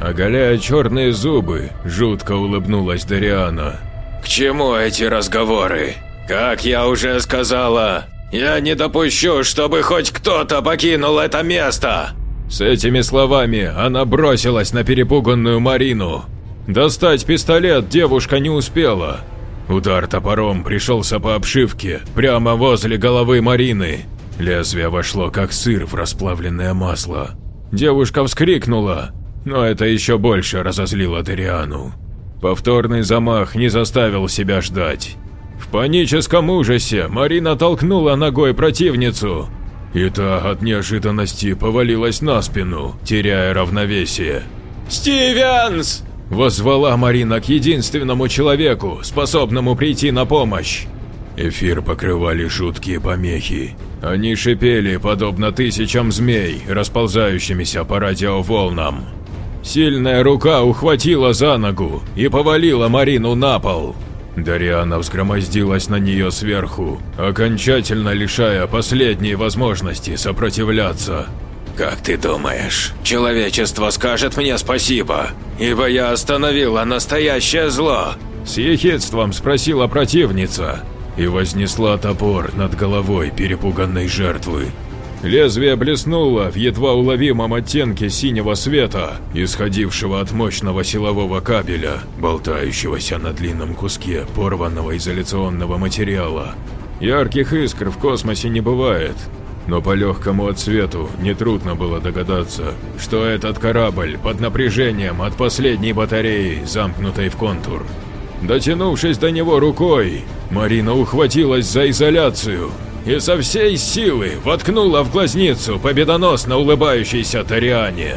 Оголяя черные зубы, жутко улыбнулась Дариана. «К чему эти разговоры? Как я уже сказала, я не допущу, чтобы хоть кто-то покинул это место!» С этими словами она бросилась на перепуганную Марину. Достать пистолет девушка не успела, Удар топором пришелся по обшивке, прямо возле головы Марины. Лезвие вошло как сыр в расплавленное масло. Девушка вскрикнула, но это еще больше разозлило Дариану. Повторный замах не заставил себя ждать. В паническом ужасе Марина толкнула ногой противницу, и та от неожиданности повалилась на спину, теряя равновесие. «Стивенс!» Возвала Марина к единственному человеку, способному прийти на помощь. Эфир покрывали жуткие помехи. Они шипели, подобно тысячам змей, расползающимися по радиоволнам. Сильная рука ухватила за ногу и повалила Марину на пол. Дариана взгромоздилась на нее сверху, окончательно лишая последней возможности сопротивляться. Как ты думаешь, человечество скажет мне спасибо, ибо я остановила настоящее зло? С ехидством спросила противница и вознесла топор над головой перепуганной жертвы. Лезвие блеснуло в едва уловимом оттенке синего света, исходившего от мощного силового кабеля, болтающегося на длинном куске порванного изоляционного материала. Ярких искр в космосе не бывает, но по легкому отсвету нетрудно было догадаться, что этот корабль под напряжением от последней батареи, замкнутой в контур. Дотянувшись до него рукой, Марина ухватилась за изоляцию и со всей силы воткнула в глазницу победоносно улыбающейся Тариане.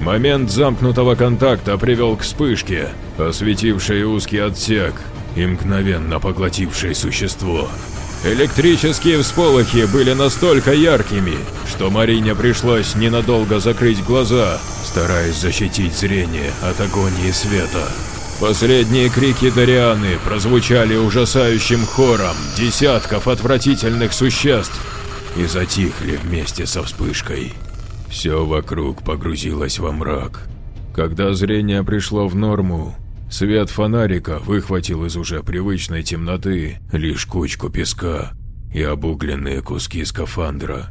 Момент замкнутого контакта привел к вспышке, осветившей узкий отсек и мгновенно поглотившей существо. Электрические всполохи были настолько яркими, что Марине пришлось ненадолго закрыть глаза, стараясь защитить зрение от агонии света. Последние крики Дарианы прозвучали ужасающим хором десятков отвратительных существ и затихли вместе со вспышкой. Все вокруг погрузилось во мрак. Когда зрение пришло в норму, свет фонарика выхватил из уже привычной темноты лишь кучку песка и обугленные куски скафандра.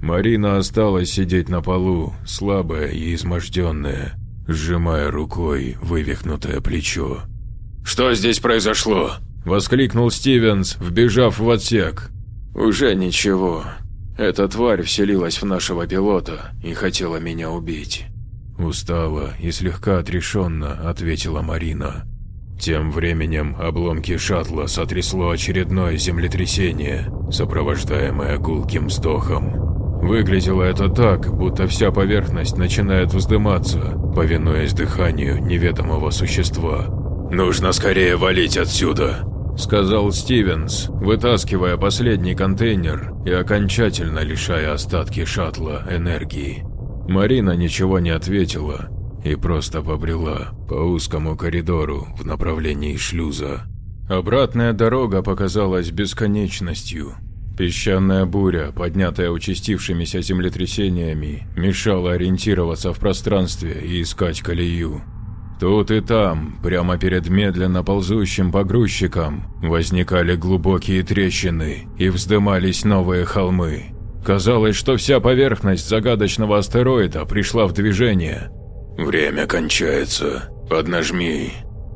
Марина осталась сидеть на полу, слабая и изможденная, сжимая рукой вывихнутое плечо. «Что здесь произошло?» – воскликнул Стивенс, вбежав в отсек. «Уже ничего. Эта тварь вселилась в нашего пилота и хотела меня убить». Устала и слегка отрешенно ответила Марина. Тем временем обломки шаттла сотрясло очередное землетрясение, сопровождаемое гулким вздохом. Выглядело это так, будто вся поверхность начинает вздыматься, повинуясь дыханию неведомого существа. «Нужно скорее валить отсюда», – сказал Стивенс, вытаскивая последний контейнер и окончательно лишая остатки шаттла энергии. Марина ничего не ответила и просто побрела по узкому коридору в направлении шлюза. Обратная дорога показалась бесконечностью, Песчаная буря, поднятая участившимися землетрясениями, мешала ориентироваться в пространстве и искать колею. Тут и там, прямо перед медленно ползущим погрузчиком, возникали глубокие трещины и вздымались новые холмы. Казалось, что вся поверхность загадочного астероида пришла в движение. «Время кончается. Поднажми»,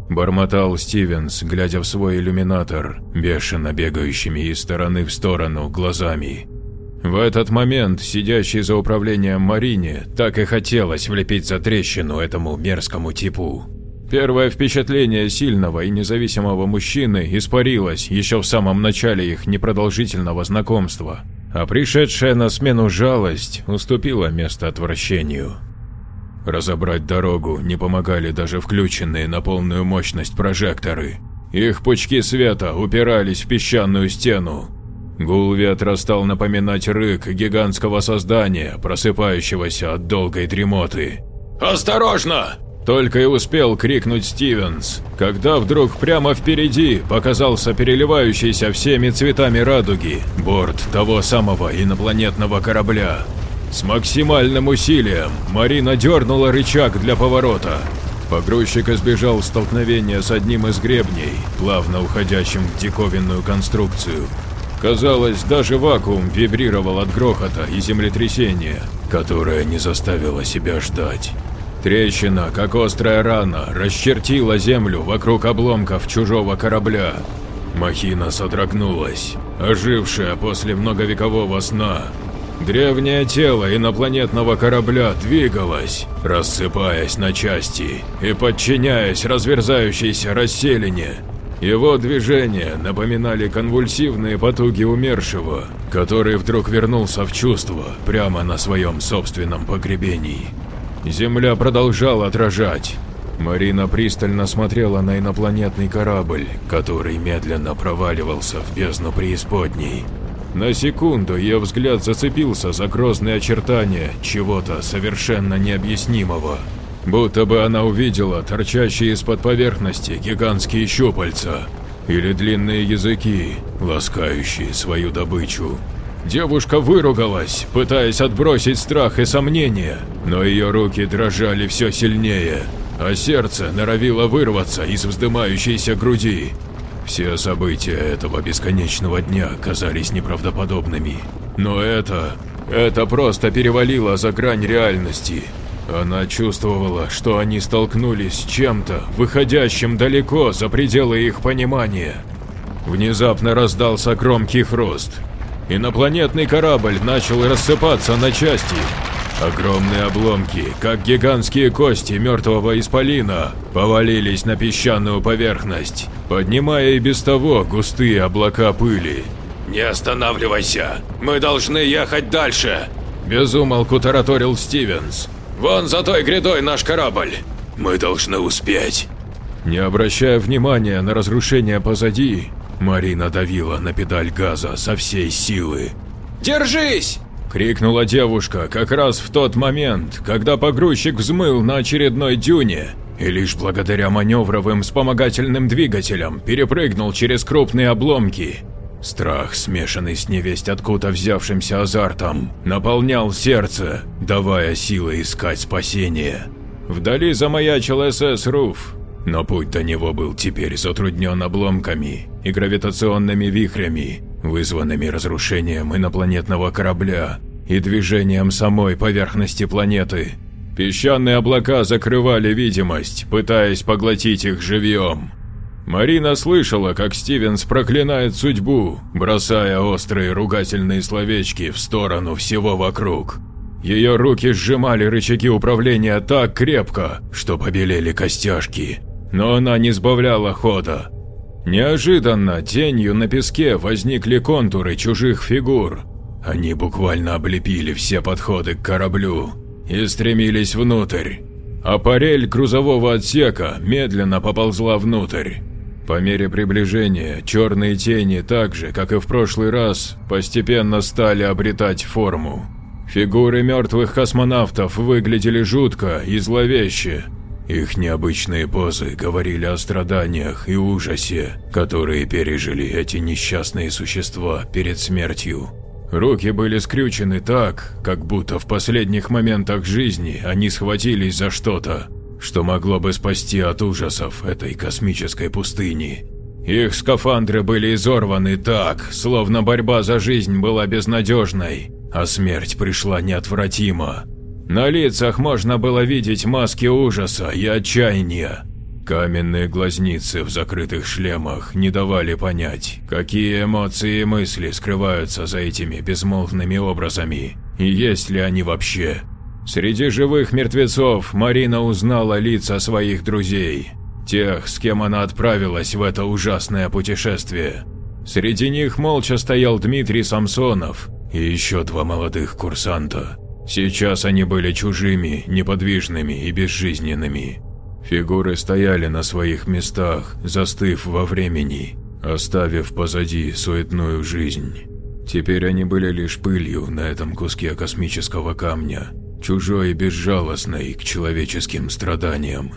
Бормотал Стивенс, глядя в свой иллюминатор, бешено бегающими из стороны в сторону глазами. В этот момент, сидящий за управлением Марине, так и хотелось влепить за трещину этому мерзкому типу. Первое впечатление сильного и независимого мужчины испарилось еще в самом начале их непродолжительного знакомства, а пришедшая на смену жалость уступила место отвращению. Разобрать дорогу не помогали даже включенные на полную мощность прожекторы. Их пучки света упирались в песчаную стену. Гул ветра стал напоминать рык гигантского создания, просыпающегося от долгой дремоты. «Осторожно!» Только и успел крикнуть Стивенс, когда вдруг прямо впереди показался переливающийся всеми цветами радуги борт того самого инопланетного корабля. С максимальным усилием Марина дернула рычаг для поворота. Погрузчик избежал столкновения с одним из гребней, плавно уходящим в диковинную конструкцию. Казалось, даже вакуум вибрировал от грохота и землетрясения, которое не заставило себя ждать. Трещина, как острая рана, расчертила землю вокруг обломков чужого корабля. Махина содрогнулась, ожившая после многовекового сна, Древнее тело инопланетного корабля двигалось, рассыпаясь на части и подчиняясь разверзающейся расселине. Его движения напоминали конвульсивные потуги умершего, который вдруг вернулся в чувство прямо на своем собственном погребении. Земля продолжала отражать. Марина пристально смотрела на инопланетный корабль, который медленно проваливался в бездну преисподней. На секунду ее взгляд зацепился за грозные очертания чего-то совершенно необъяснимого. Будто бы она увидела торчащие из-под поверхности гигантские щупальца или длинные языки, ласкающие свою добычу. Девушка выругалась, пытаясь отбросить страх и сомнения, но ее руки дрожали все сильнее, а сердце норовило вырваться из вздымающейся груди. Все события этого бесконечного дня казались неправдоподобными. Но это... это просто перевалило за грань реальности. Она чувствовала, что они столкнулись с чем-то, выходящим далеко за пределы их понимания. Внезапно раздался громкий хруст. Инопланетный корабль начал рассыпаться на части. Огромные обломки, как гигантские кости мертвого исполина, повалились на песчаную поверхность, поднимая и без того густые облака пыли. «Не останавливайся! Мы должны ехать дальше!» Безумолку тараторил Стивенс. «Вон за той грядой наш корабль! Мы должны успеть!» Не обращая внимания на разрушение позади, Марина давила на педаль газа со всей силы. «Держись!» – крикнула девушка как раз в тот момент, когда погрузчик взмыл на очередной дюне и лишь благодаря маневровым вспомогательным двигателям перепрыгнул через крупные обломки. Страх, смешанный с невесть откуда взявшимся азартом, наполнял сердце, давая силы искать спасение. Вдали замаячил СС Руф, но путь до него был теперь затруднен обломками и гравитационными вихрями, вызванными разрушением инопланетного корабля и движением самой поверхности планеты. Песчаные облака закрывали видимость, пытаясь поглотить их живьем. Марина слышала, как Стивенс проклинает судьбу, бросая острые ругательные словечки в сторону всего вокруг. Ее руки сжимали рычаги управления так крепко, что побелели костяшки, но она не сбавляла хода. Неожиданно тенью на песке возникли контуры чужих фигур. Они буквально облепили все подходы к кораблю и стремились внутрь. А парель грузового отсека медленно поползла внутрь. По мере приближения черные тени так же, как и в прошлый раз, постепенно стали обретать форму. Фигуры мертвых космонавтов выглядели жутко и зловеще. Их необычные позы говорили о страданиях и ужасе, которые пережили эти несчастные существа перед смертью. Руки были скрючены так, как будто в последних моментах жизни они схватились за что-то, что могло бы спасти от ужасов этой космической пустыни. Их скафандры были изорваны так, словно борьба за жизнь была безнадежной, а смерть пришла неотвратимо. На лицах можно было видеть маски ужаса и отчаяния. Каменные глазницы в закрытых шлемах не давали понять, какие эмоции и мысли скрываются за этими безмолвными образами, и есть ли они вообще. Среди живых мертвецов Марина узнала лица своих друзей, тех, с кем она отправилась в это ужасное путешествие. Среди них молча стоял Дмитрий Самсонов и еще два молодых курсанта. Сейчас они были чужими, неподвижными и безжизненными. Фигуры стояли на своих местах, застыв во времени, оставив позади суетную жизнь. Теперь они были лишь пылью на этом куске космического камня, чужой и безжалостной к человеческим страданиям.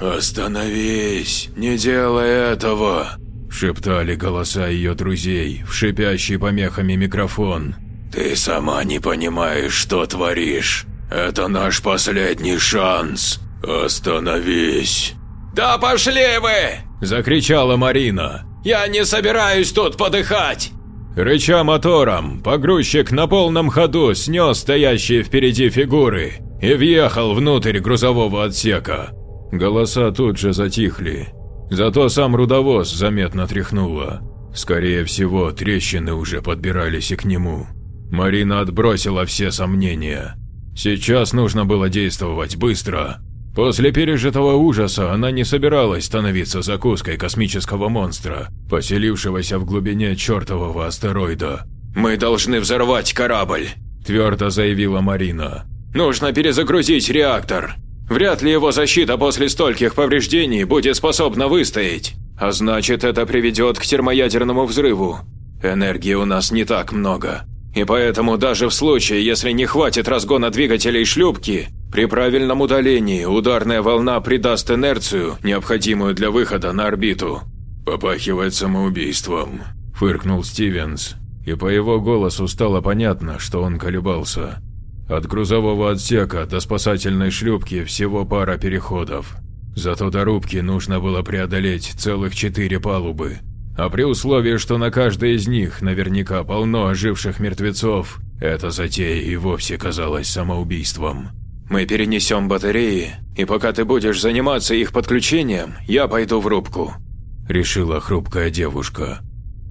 «Остановись! Не делай этого!» – шептали голоса ее друзей в шипящий помехами микрофон. «Ты сама не понимаешь, что творишь. Это наш последний шанс. Остановись!» «Да пошли вы!» – закричала Марина. «Я не собираюсь тут подыхать!» Рыча мотором, погрузчик на полном ходу снес стоящие впереди фигуры и въехал внутрь грузового отсека. Голоса тут же затихли. Зато сам рудовоз заметно тряхнуло. Скорее всего, трещины уже подбирались и к нему. Марина отбросила все сомнения. Сейчас нужно было действовать быстро. После пережитого ужаса она не собиралась становиться закуской космического монстра, поселившегося в глубине чертового астероида. «Мы должны взорвать корабль», – твердо заявила Марина. «Нужно перезагрузить реактор. Вряд ли его защита после стольких повреждений будет способна выстоять. А значит, это приведет к термоядерному взрыву. Энергии у нас не так много. И поэтому даже в случае, если не хватит разгона двигателей шлюпки, при правильном удалении ударная волна придаст инерцию, необходимую для выхода на орбиту. «Попахивает самоубийством», – фыркнул Стивенс. и по его голосу стало понятно, что он колебался. От грузового отсека до спасательной шлюпки всего пара переходов. Зато до рубки нужно было преодолеть целых четыре палубы. А при условии, что на каждой из них наверняка полно оживших мертвецов, эта затея и вовсе казалась самоубийством. «Мы перенесем батареи, и пока ты будешь заниматься их подключением, я пойду в рубку», – решила хрупкая девушка.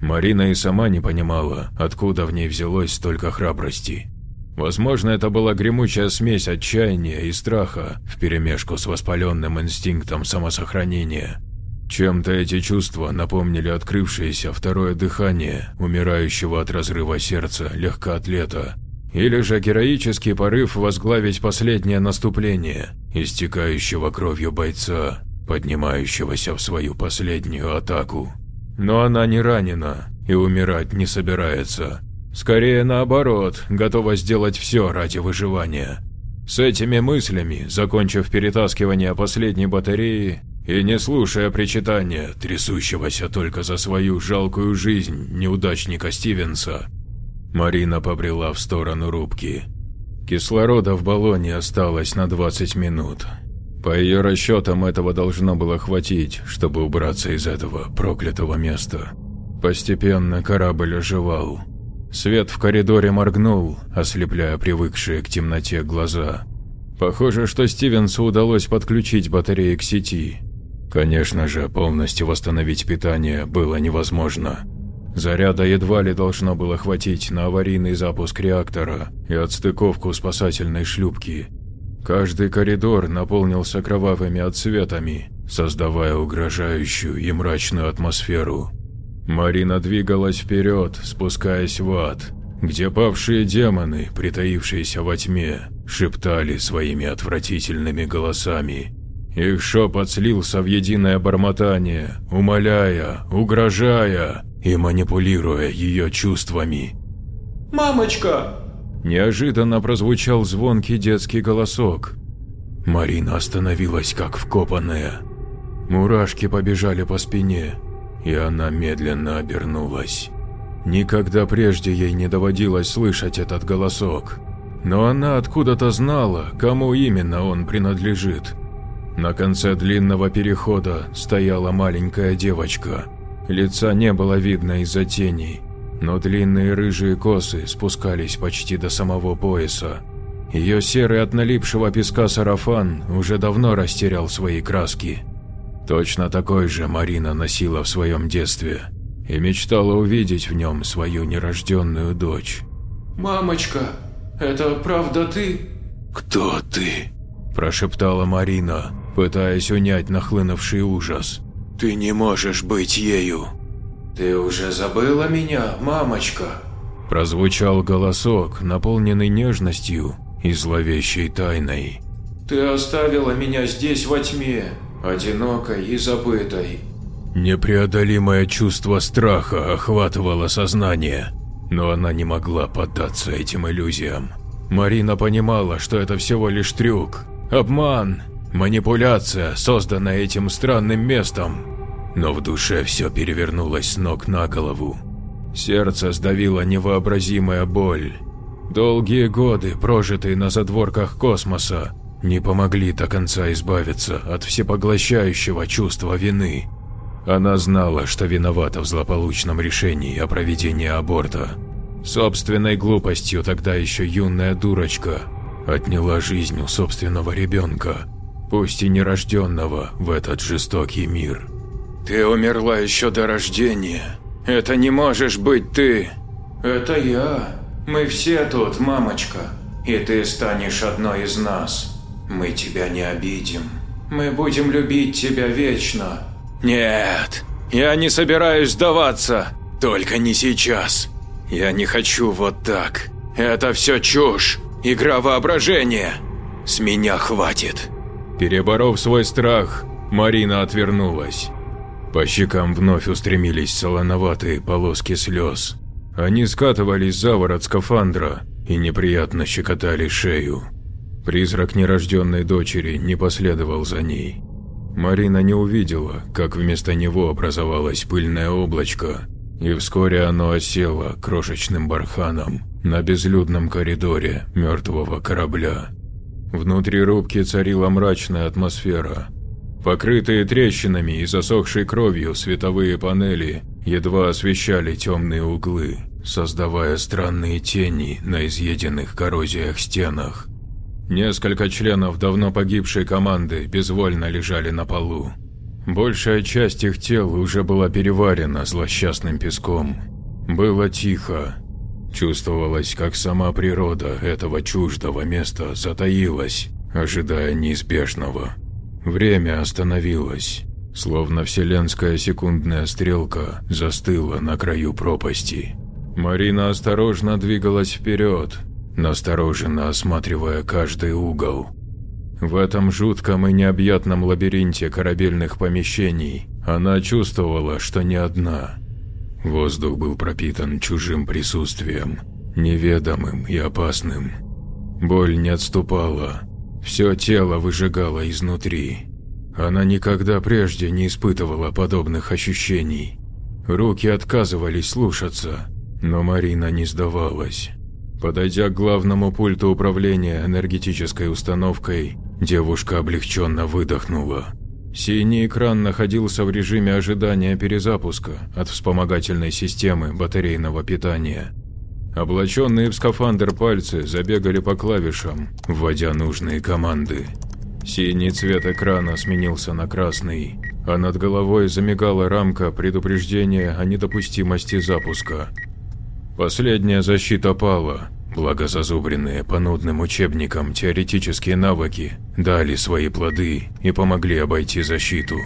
Марина и сама не понимала, откуда в ней взялось столько храбрости. Возможно, это была гремучая смесь отчаяния и страха вперемешку с воспаленным инстинктом самосохранения. Чем-то эти чувства напомнили открывшееся второе дыхание умирающего от разрыва сердца легкоатлета, или же героический порыв возглавить последнее наступление, истекающего кровью бойца, поднимающегося в свою последнюю атаку. Но она не ранена и умирать не собирается. Скорее наоборот, готова сделать все ради выживания. С этими мыслями, закончив перетаскивание последней батареи и не слушая причитания, трясущегося только за свою жалкую жизнь неудачника Стивенса, Марина побрела в сторону рубки. Кислорода в баллоне осталось на 20 минут. По ее расчетам этого должно было хватить, чтобы убраться из этого проклятого места. Постепенно корабль оживал. Свет в коридоре моргнул, ослепляя привыкшие к темноте глаза. Похоже, что Стивенсу удалось подключить батареи к сети. Конечно же, полностью восстановить питание было невозможно. Заряда едва ли должно было хватить на аварийный запуск реактора и отстыковку спасательной шлюпки. Каждый коридор наполнился кровавыми отсветами, создавая угрожающую и мрачную атмосферу. Марина двигалась вперед, спускаясь в ад, где павшие демоны, притаившиеся во тьме, шептали своими отвратительными голосами. Их шепот слился в единое бормотание, умоляя, угрожая и манипулируя ее чувствами. «Мамочка!» Неожиданно прозвучал звонкий детский голосок. Марина остановилась как вкопанная. Мурашки побежали по спине, и она медленно обернулась. Никогда прежде ей не доводилось слышать этот голосок, но она откуда-то знала, кому именно он принадлежит. На конце длинного перехода стояла маленькая девочка. Лица не было видно из-за теней, но длинные рыжие косы спускались почти до самого пояса. Ее серый от налипшего песка сарафан уже давно растерял свои краски. Точно такой же Марина носила в своем детстве и мечтала увидеть в нем свою нерожденную дочь. «Мамочка, это правда ты?» «Кто ты?» – прошептала Марина, пытаясь унять нахлынувший ужас. «Ты не можешь быть ею!» «Ты уже забыла меня, мамочка?» Прозвучал голосок, наполненный нежностью и зловещей тайной. «Ты оставила меня здесь во тьме, одинокой и забытой». Непреодолимое чувство страха охватывало сознание, но она не могла поддаться этим иллюзиям. Марина понимала, что это всего лишь трюк, обман, манипуляция, созданная этим странным местом, но в душе все перевернулось с ног на голову. Сердце сдавило невообразимая боль. Долгие годы, прожитые на задворках космоса, не помогли до конца избавиться от всепоглощающего чувства вины. Она знала, что виновата в злополучном решении о проведении аборта. Собственной глупостью тогда еще юная дурочка отняла жизнь у собственного ребенка, пусть и нерожденного в этот жестокий мир. «Ты умерла еще до рождения. Это не можешь быть ты!» «Это я. Мы все тут, мамочка. И ты станешь одной из нас. Мы тебя не обидим. Мы будем любить тебя вечно». «Нет, я не собираюсь сдаваться. Только не сейчас. Я не хочу вот так. Это все чушь. Игра воображения. С меня хватит». Переборов свой страх, Марина отвернулась. По щекам вновь устремились солоноватые полоски слез. Они скатывались за ворот скафандра и неприятно щекотали шею. Призрак нерожденной дочери не последовал за ней. Марина не увидела, как вместо него образовалось пыльное облачко, И вскоре оно осело крошечным барханом на безлюдном коридоре мертвого корабля. Внутри рубки царила мрачная атмосфера. Покрытые трещинами и засохшей кровью световые панели едва освещали темные углы, создавая странные тени на изъеденных коррозиях стенах. Несколько членов давно погибшей команды безвольно лежали на полу. Большая часть их тел уже была переварена злосчастным песком. Было тихо. Чувствовалось, как сама природа этого чуждого места затаилась, ожидая неизбежного. Время остановилось, словно вселенская секундная стрелка застыла на краю пропасти. Марина осторожно двигалась вперед, настороженно осматривая каждый угол. В этом жутком и необъятном лабиринте корабельных помещений она чувствовала, что не одна. Воздух был пропитан чужим присутствием, неведомым и опасным. Боль не отступала, все тело выжигало изнутри. Она никогда прежде не испытывала подобных ощущений. Руки отказывались слушаться, но Марина не сдавалась. Подойдя к главному пульту управления энергетической установкой, девушка облегченно выдохнула. Синий экран находился в режиме ожидания перезапуска от вспомогательной системы батарейного питания. Облаченные в скафандр пальцы забегали по клавишам, вводя нужные команды. Синий цвет экрана сменился на красный, а над головой замигала рамка предупреждения о недопустимости запуска. Последняя защита пала, благо зазубренные по нудным учебникам теоретические навыки дали свои плоды и помогли обойти защиту.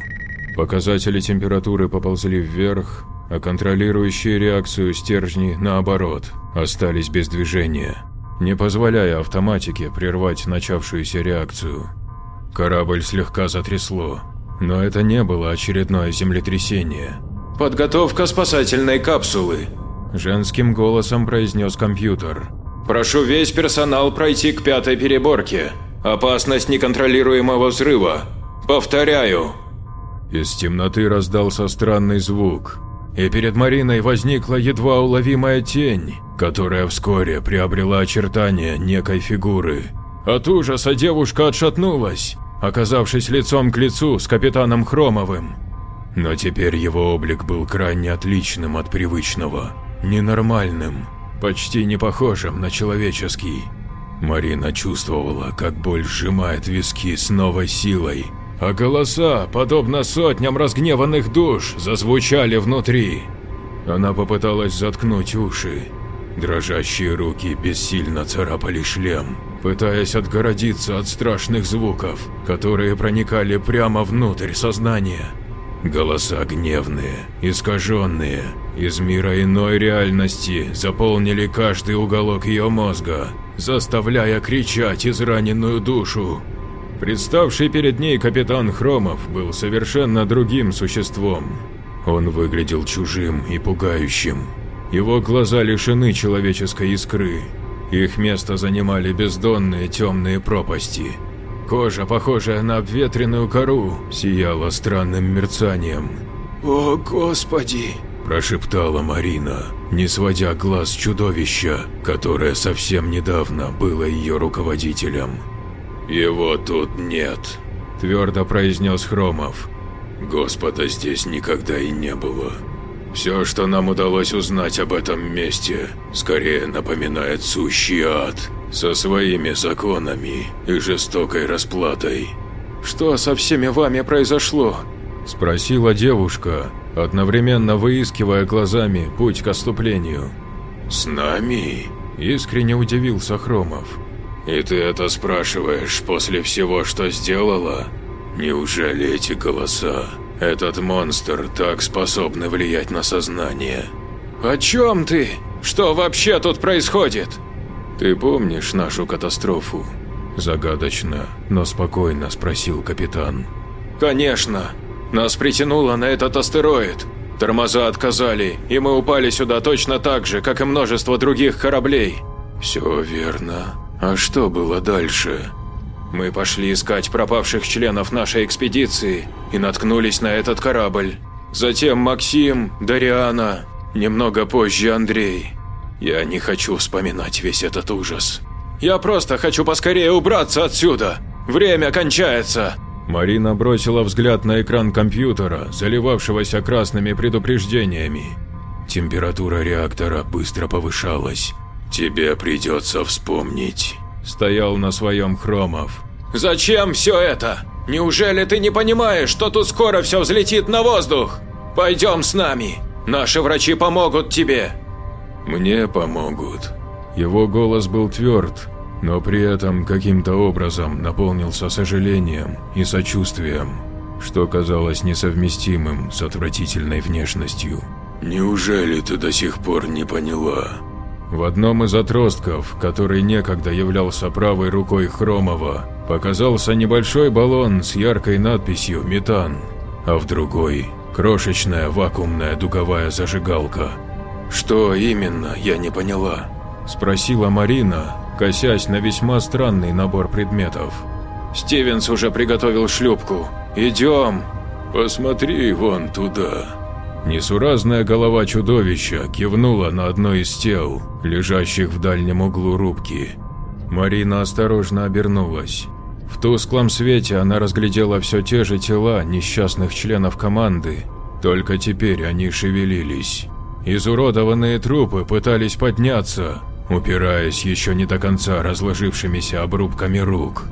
Показатели температуры поползли вверх, а контролирующие реакцию стержни, наоборот, остались без движения, не позволяя автоматике прервать начавшуюся реакцию. Корабль слегка затрясло, но это не было очередное землетрясение. «Подготовка спасательной капсулы», – женским голосом произнес компьютер. «Прошу весь персонал пройти к пятой переборке. Опасность неконтролируемого взрыва. Повторяю». Из темноты раздался странный звук, и перед Мариной возникла едва уловимая тень, которая вскоре приобрела очертания некой фигуры. От ужаса девушка отшатнулась, оказавшись лицом к лицу с капитаном Хромовым. Но теперь его облик был крайне отличным от привычного, ненормальным, почти не похожим на человеческий. Марина чувствовала, как боль сжимает виски с новой силой, а голоса, подобно сотням разгневанных душ, зазвучали внутри. Она попыталась заткнуть уши. Дрожащие руки бессильно царапали шлем, пытаясь отгородиться от страшных звуков, которые проникали прямо внутрь сознания. Голоса гневные, искаженные, из мира иной реальности заполнили каждый уголок ее мозга, заставляя кричать израненную душу. Представший перед ней капитан Хромов был совершенно другим существом. Он выглядел чужим и пугающим. Его глаза лишены человеческой искры. Их место занимали бездонные темные пропасти. Кожа, похожая на обветренную кору, сияла странным мерцанием. «О, Господи!» – прошептала Марина, не сводя глаз чудовища, которое совсем недавно было ее руководителем. «Его тут нет», – твердо произнес Хромов. «Господа здесь никогда и не было. Все, что нам удалось узнать об этом месте, скорее напоминает сущий ад, со своими законами и жестокой расплатой». «Что со всеми вами произошло?» – спросила девушка, одновременно выискивая глазами путь к оступлению. «С нами?» – искренне удивился Хромов. «И ты это спрашиваешь после всего, что сделала? Неужели эти голоса, этот монстр так способны влиять на сознание?» «О чем ты? Что вообще тут происходит?» «Ты помнишь нашу катастрофу?» Загадочно, но спокойно спросил капитан. «Конечно. Нас притянуло на этот астероид. Тормоза отказали, и мы упали сюда точно так же, как и множество других кораблей». «Все верно. А что было дальше? Мы пошли искать пропавших членов нашей экспедиции и наткнулись на этот корабль. Затем Максим, Дариана, Немного позже Андрей. Я не хочу вспоминать весь этот ужас. Я просто хочу поскорее убраться отсюда. Время кончается. Марина бросила взгляд на экран компьютера, заливавшегося красными предупреждениями. Температура реактора быстро повышалась. «Тебе придется вспомнить», – стоял на своем Хромов. «Зачем все это? Неужели ты не понимаешь, что тут скоро все взлетит на воздух? Пойдем с нами, наши врачи помогут тебе». «Мне помогут». Его голос был тверд, но при этом каким-то образом наполнился сожалением и сочувствием, что казалось несовместимым с отвратительной внешностью. «Неужели ты до сих пор не поняла?» В одном из отростков, который некогда являлся правой рукой Хромова, показался небольшой баллон с яркой надписью «Метан», а в другой – крошечная вакуумная дуговая зажигалка. «Что именно, я не поняла?» – спросила Марина, косясь на весьма странный набор предметов. «Стивенс уже приготовил шлюпку. Идем!» «Посмотри вон туда!» Несуразная голова чудовища кивнула на одно из тел, лежащих в дальнем углу рубки. Марина осторожно обернулась. В тусклом свете она разглядела все те же тела несчастных членов команды, только теперь они шевелились. Изуродованные трупы пытались подняться, упираясь еще не до конца разложившимися обрубками рук.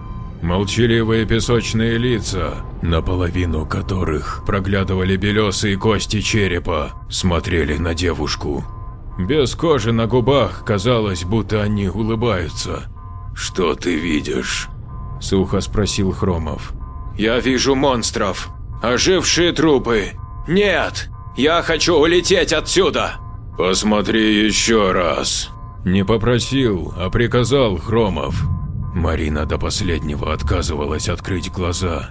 Молчаливые песочные лица, наполовину которых проглядывали белесые кости черепа, смотрели на девушку. Без кожи на губах казалось, будто они улыбаются. «Что ты видишь?» – сухо спросил Хромов. «Я вижу монстров. Ожившие трупы. Нет! Я хочу улететь отсюда!» «Посмотри еще раз!» Не попросил, а приказал Хромов. Марина до последнего отказывалась открыть глаза.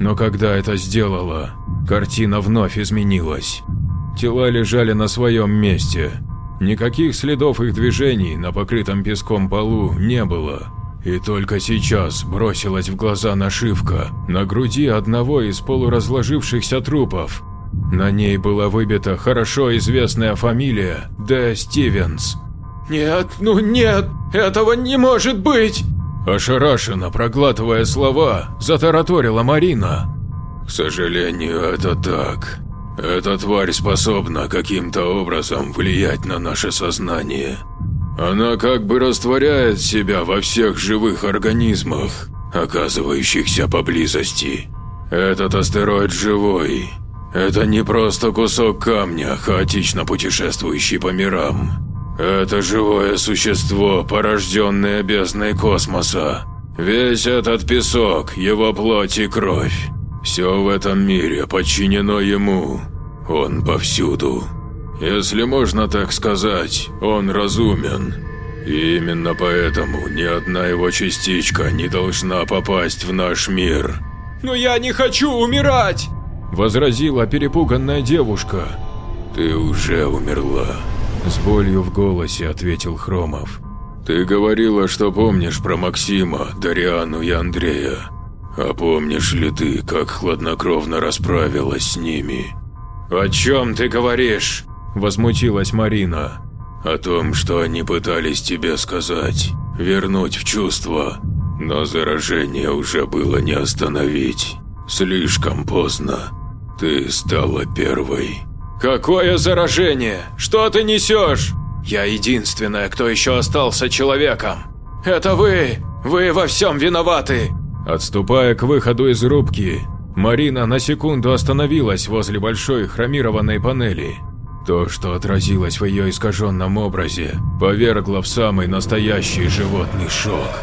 Но когда это сделала, картина вновь изменилась. Тела лежали на своем месте. Никаких следов их движений на покрытом песком полу не было. И только сейчас бросилась в глаза нашивка на груди одного из полуразложившихся трупов. На ней была выбита хорошо известная фамилия Д. Стивенс. «Нет, ну нет, этого не может быть!» Ошарашенно проглатывая слова, затараторила Марина. «К сожалению, это так. Эта тварь способна каким-то образом влиять на наше сознание. Она как бы растворяет себя во всех живых организмах, оказывающихся поблизости. Этот астероид живой. Это не просто кусок камня, хаотично путешествующий по мирам. Это живое существо, порожденное бездной космоса. Весь этот песок, его плоть и кровь. Все в этом мире подчинено ему. Он повсюду. Если можно так сказать, он разумен. И именно поэтому ни одна его частичка не должна попасть в наш мир. «Но я не хочу умирать!» Возразила перепуганная девушка. «Ты уже умерла», с болью в голосе ответил Хромов. «Ты говорила, что помнишь про Максима, Дариану и Андрея. А помнишь ли ты, как хладнокровно расправилась с ними?» «О чем ты говоришь?» – возмутилась Марина. «О том, что они пытались тебе сказать, вернуть в чувство, но заражение уже было не остановить. Слишком поздно. Ты стала первой». «Какое заражение? Что ты несешь? Я единственная, кто еще остался человеком. Это вы! Вы во всем виноваты!» Отступая к выходу из рубки, Марина на секунду остановилась возле большой хромированной панели. То, что отразилось в ее искаженном образе, повергло в самый настоящий животный шок.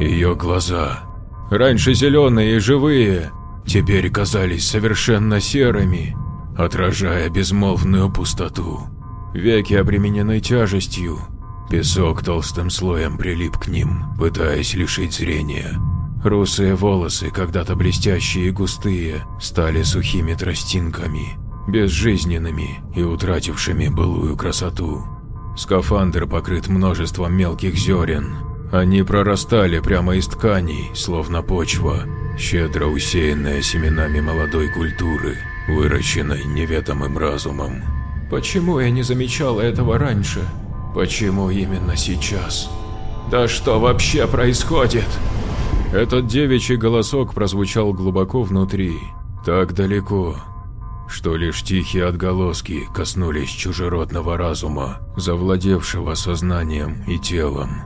Ее глаза, раньше зеленые и живые, теперь казались совершенно серыми, отражая безмолвную пустоту. Веки обременены тяжестью, песок толстым слоем прилип к ним, пытаясь лишить зрения. Русые волосы, когда-то блестящие и густые, стали сухими тростинками, безжизненными и утратившими былую красоту. Скафандр покрыт множеством мелких зерен. Они прорастали прямо из тканей, словно почва, щедро усеянная семенами молодой культуры выращенной неведомым разумом. Почему я не замечал этого раньше? Почему именно сейчас? Да что вообще происходит? Этот девичий голосок прозвучал глубоко внутри, так далеко, что лишь тихие отголоски коснулись чужеродного разума, завладевшего сознанием и телом.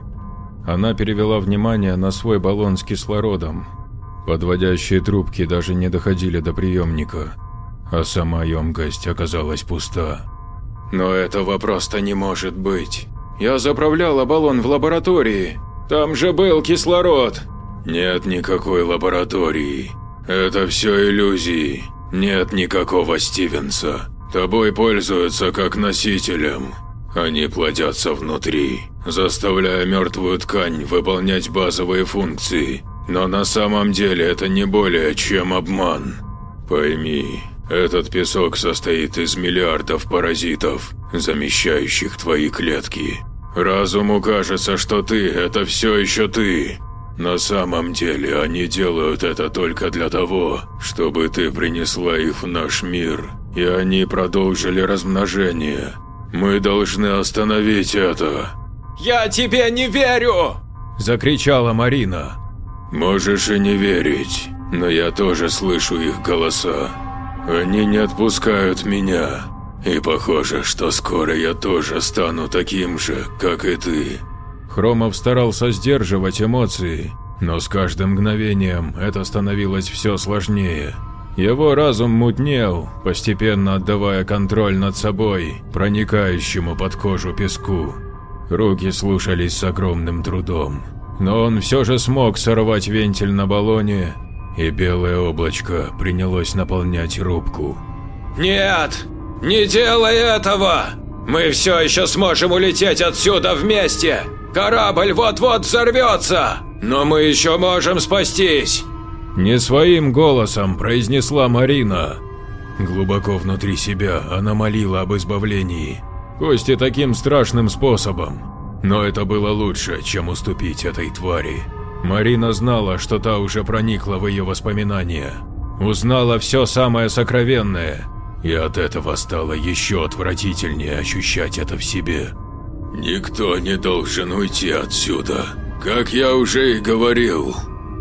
Она перевела внимание на свой баллон с кислородом. Подводящие трубки даже не доходили до приемника, а сама емкость оказалась пуста. «Но этого просто не может быть. Я заправляла баллон в лаборатории. Там же был кислород!» «Нет никакой лаборатории. Это все иллюзии. Нет никакого Стивенса. Тобой пользуются как носителем. Они плодятся внутри, заставляя мертвую ткань выполнять базовые функции. Но на самом деле это не более чем обман. Пойми, этот песок состоит из миллиардов паразитов, замещающих твои клетки. Разуму кажется, что ты – это все еще ты. На самом деле они делают это только для того, чтобы ты принесла их в наш мир, и они продолжили размножение. Мы должны остановить это. «Я тебе не верю!» – закричала Марина. «Можешь и не верить, но я тоже слышу их голоса. Они не отпускают меня, и похоже, что скоро я тоже стану таким же, как и ты». Хромов старался сдерживать эмоции, но с каждым мгновением это становилось все сложнее. Его разум мутнел, постепенно отдавая контроль над собой, проникающему под кожу песку. Руки слушались с огромным трудом, но он все же смог сорвать вентиль на баллоне, и белое облачко принялось наполнять рубку. «Нет, не делай этого! Мы все еще сможем улететь отсюда вместе!» Корабль вот-вот взорвется, но мы еще можем спастись!» Не своим голосом произнесла Марина. Глубоко внутри себя она молила об избавлении, пусть и таким страшным способом. Но это было лучше, чем уступить этой твари. Марина знала, что та уже проникла в ее воспоминания. Узнала все самое сокровенное, и от этого стало еще отвратительнее ощущать это в себе. «Никто не должен уйти отсюда. Как я уже и говорил,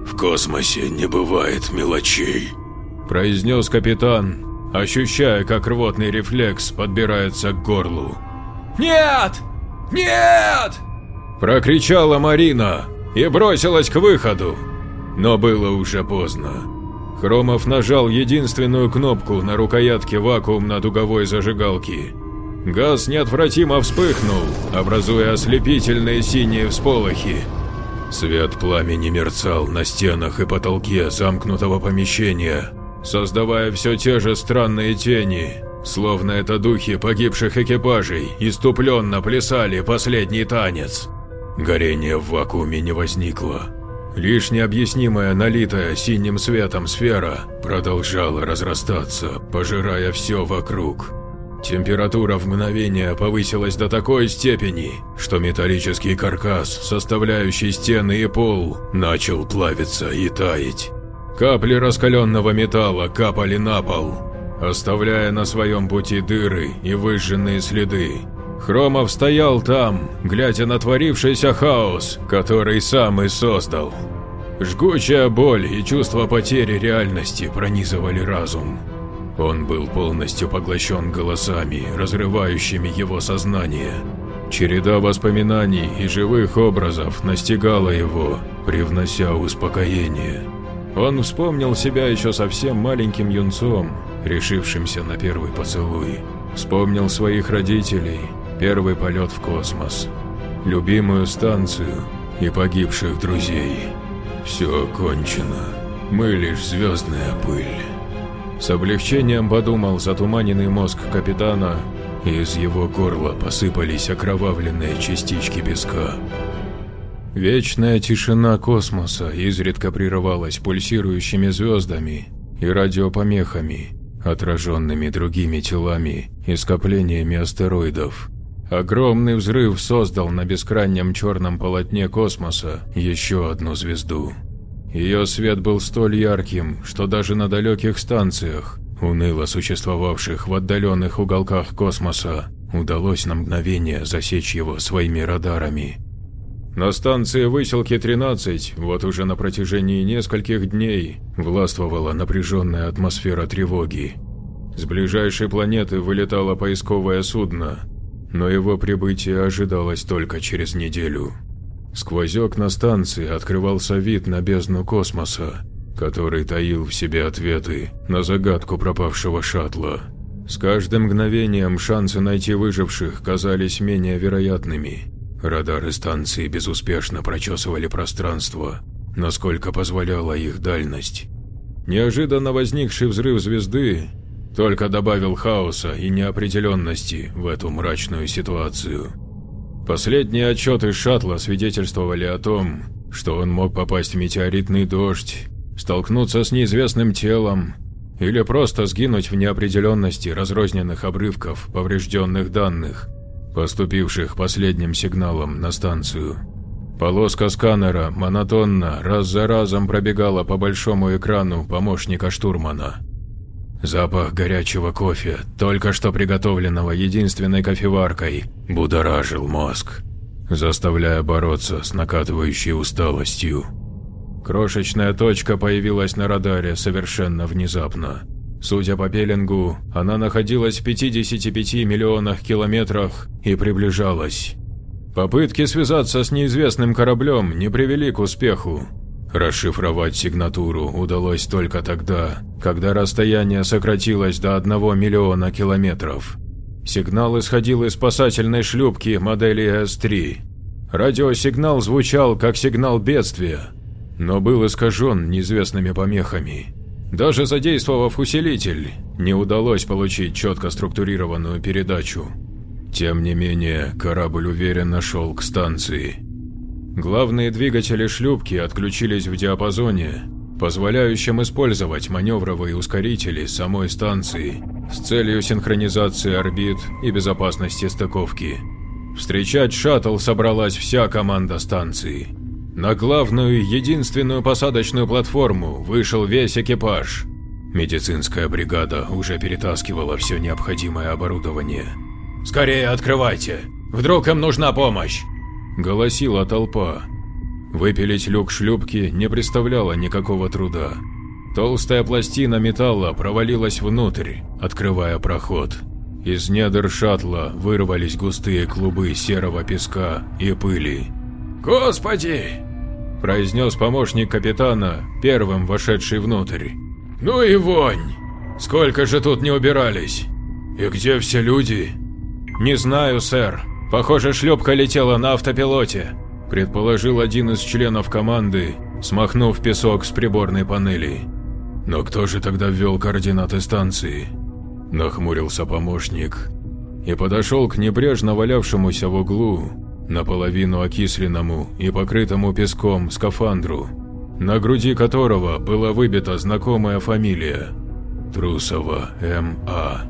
в космосе не бывает мелочей», – произнес капитан, ощущая, как рвотный рефлекс подбирается к горлу. «Нет! Нет!» – прокричала Марина и бросилась к выходу. Но было уже поздно. Хромов нажал единственную кнопку на рукоятке вакуумно-дуговой зажигалки – Газ неотвратимо вспыхнул, образуя ослепительные синие всполохи. Свет пламени мерцал на стенах и потолке замкнутого помещения, создавая все те же странные тени, словно это духи погибших экипажей иступленно плясали последний танец. Горение в вакууме не возникло. Лишь необъяснимая налитая синим светом сфера продолжала разрастаться, пожирая все вокруг. Температура в мгновение повысилась до такой степени, что металлический каркас, составляющий стены и пол, начал плавиться и таять. Капли раскаленного металла капали на пол, оставляя на своем пути дыры и выжженные следы. Хромов стоял там, глядя на творившийся хаос, который сам и создал. Жгучая боль и чувство потери реальности пронизывали разум. Он был полностью поглощен голосами, разрывающими его сознание. Череда воспоминаний и живых образов настигала его, привнося успокоение. Он вспомнил себя еще совсем маленьким юнцом, решившимся на первый поцелуй. Вспомнил своих родителей, первый полет в космос, любимую станцию и погибших друзей. Все кончено, мы лишь звездная пыль. С облегчением подумал затуманенный мозг капитана, и из его горла посыпались окровавленные частички песка. Вечная тишина космоса изредка прерывалась пульсирующими звездами и радиопомехами, отраженными другими телами и скоплениями астероидов. Огромный взрыв создал на бескрайнем черном полотне космоса еще одну звезду. Ее свет был столь ярким, что даже на далеких станциях, уныло существовавших в отдаленных уголках космоса, удалось на мгновение засечь его своими радарами. На станции Выселки-13 вот уже на протяжении нескольких дней властвовала напряженная атмосфера тревоги. С ближайшей планеты вылетало поисковое судно, но его прибытие ожидалось только через неделю. Сквозь на станции открывался вид на бездну космоса, который таил в себе ответы на загадку пропавшего шаттла. С каждым мгновением шансы найти выживших казались менее вероятными. Радары станции безуспешно прочесывали пространство, насколько позволяла их дальность. Неожиданно возникший взрыв звезды только добавил хаоса и неопределенности в эту мрачную ситуацию. Последние отчеты шаттла свидетельствовали о том, что он мог попасть в метеоритный дождь, столкнуться с неизвестным телом или просто сгинуть в неопределенности разрозненных обрывков поврежденных данных, поступивших последним сигналом на станцию. Полоска сканера монотонно раз за разом пробегала по большому экрану помощника штурмана. Запах горячего кофе, только что приготовленного единственной кофеваркой, будоражил мозг, заставляя бороться с накатывающей усталостью. Крошечная точка появилась на радаре совершенно внезапно. Судя по пеленгу, она находилась в 55 миллионах километрах и приближалась. Попытки связаться с неизвестным кораблем не привели к успеху, Расшифровать сигнатуру удалось только тогда, когда расстояние сократилось до 1 миллиона километров. Сигнал исходил из спасательной шлюпки модели С-3. Радиосигнал звучал как сигнал бедствия, но был искажен неизвестными помехами. Даже задействовав усилитель, не удалось получить четко структурированную передачу. Тем не менее, корабль уверенно шел к станции. Главные двигатели шлюпки отключились в диапазоне, позволяющем использовать маневровые ускорители самой станции с целью синхронизации орбит и безопасности стыковки. Встречать шаттл собралась вся команда станции. На главную, единственную посадочную платформу вышел весь экипаж. Медицинская бригада уже перетаскивала все необходимое оборудование. «Скорее открывайте! Вдруг им нужна помощь!» Голосила толпа. Выпилить люк шлюпки не представляло никакого труда. Толстая пластина металла провалилась внутрь, открывая проход. Из недр шаттла вырвались густые клубы серого песка и пыли. «Господи!» – произнес помощник капитана, первым вошедший внутрь. «Ну и вонь! Сколько же тут не убирались? И где все люди?» «Не знаю, сэр», Похоже, шлепка летела на автопилоте, предположил один из членов команды, смахнув песок с приборной панели. Но кто же тогда ввел координаты станции? Нахмурился помощник и подошел к небрежно валявшемуся в углу, наполовину окисленному и покрытому песком скафандру, на груди которого была выбита знакомая фамилия – Трусова М.А.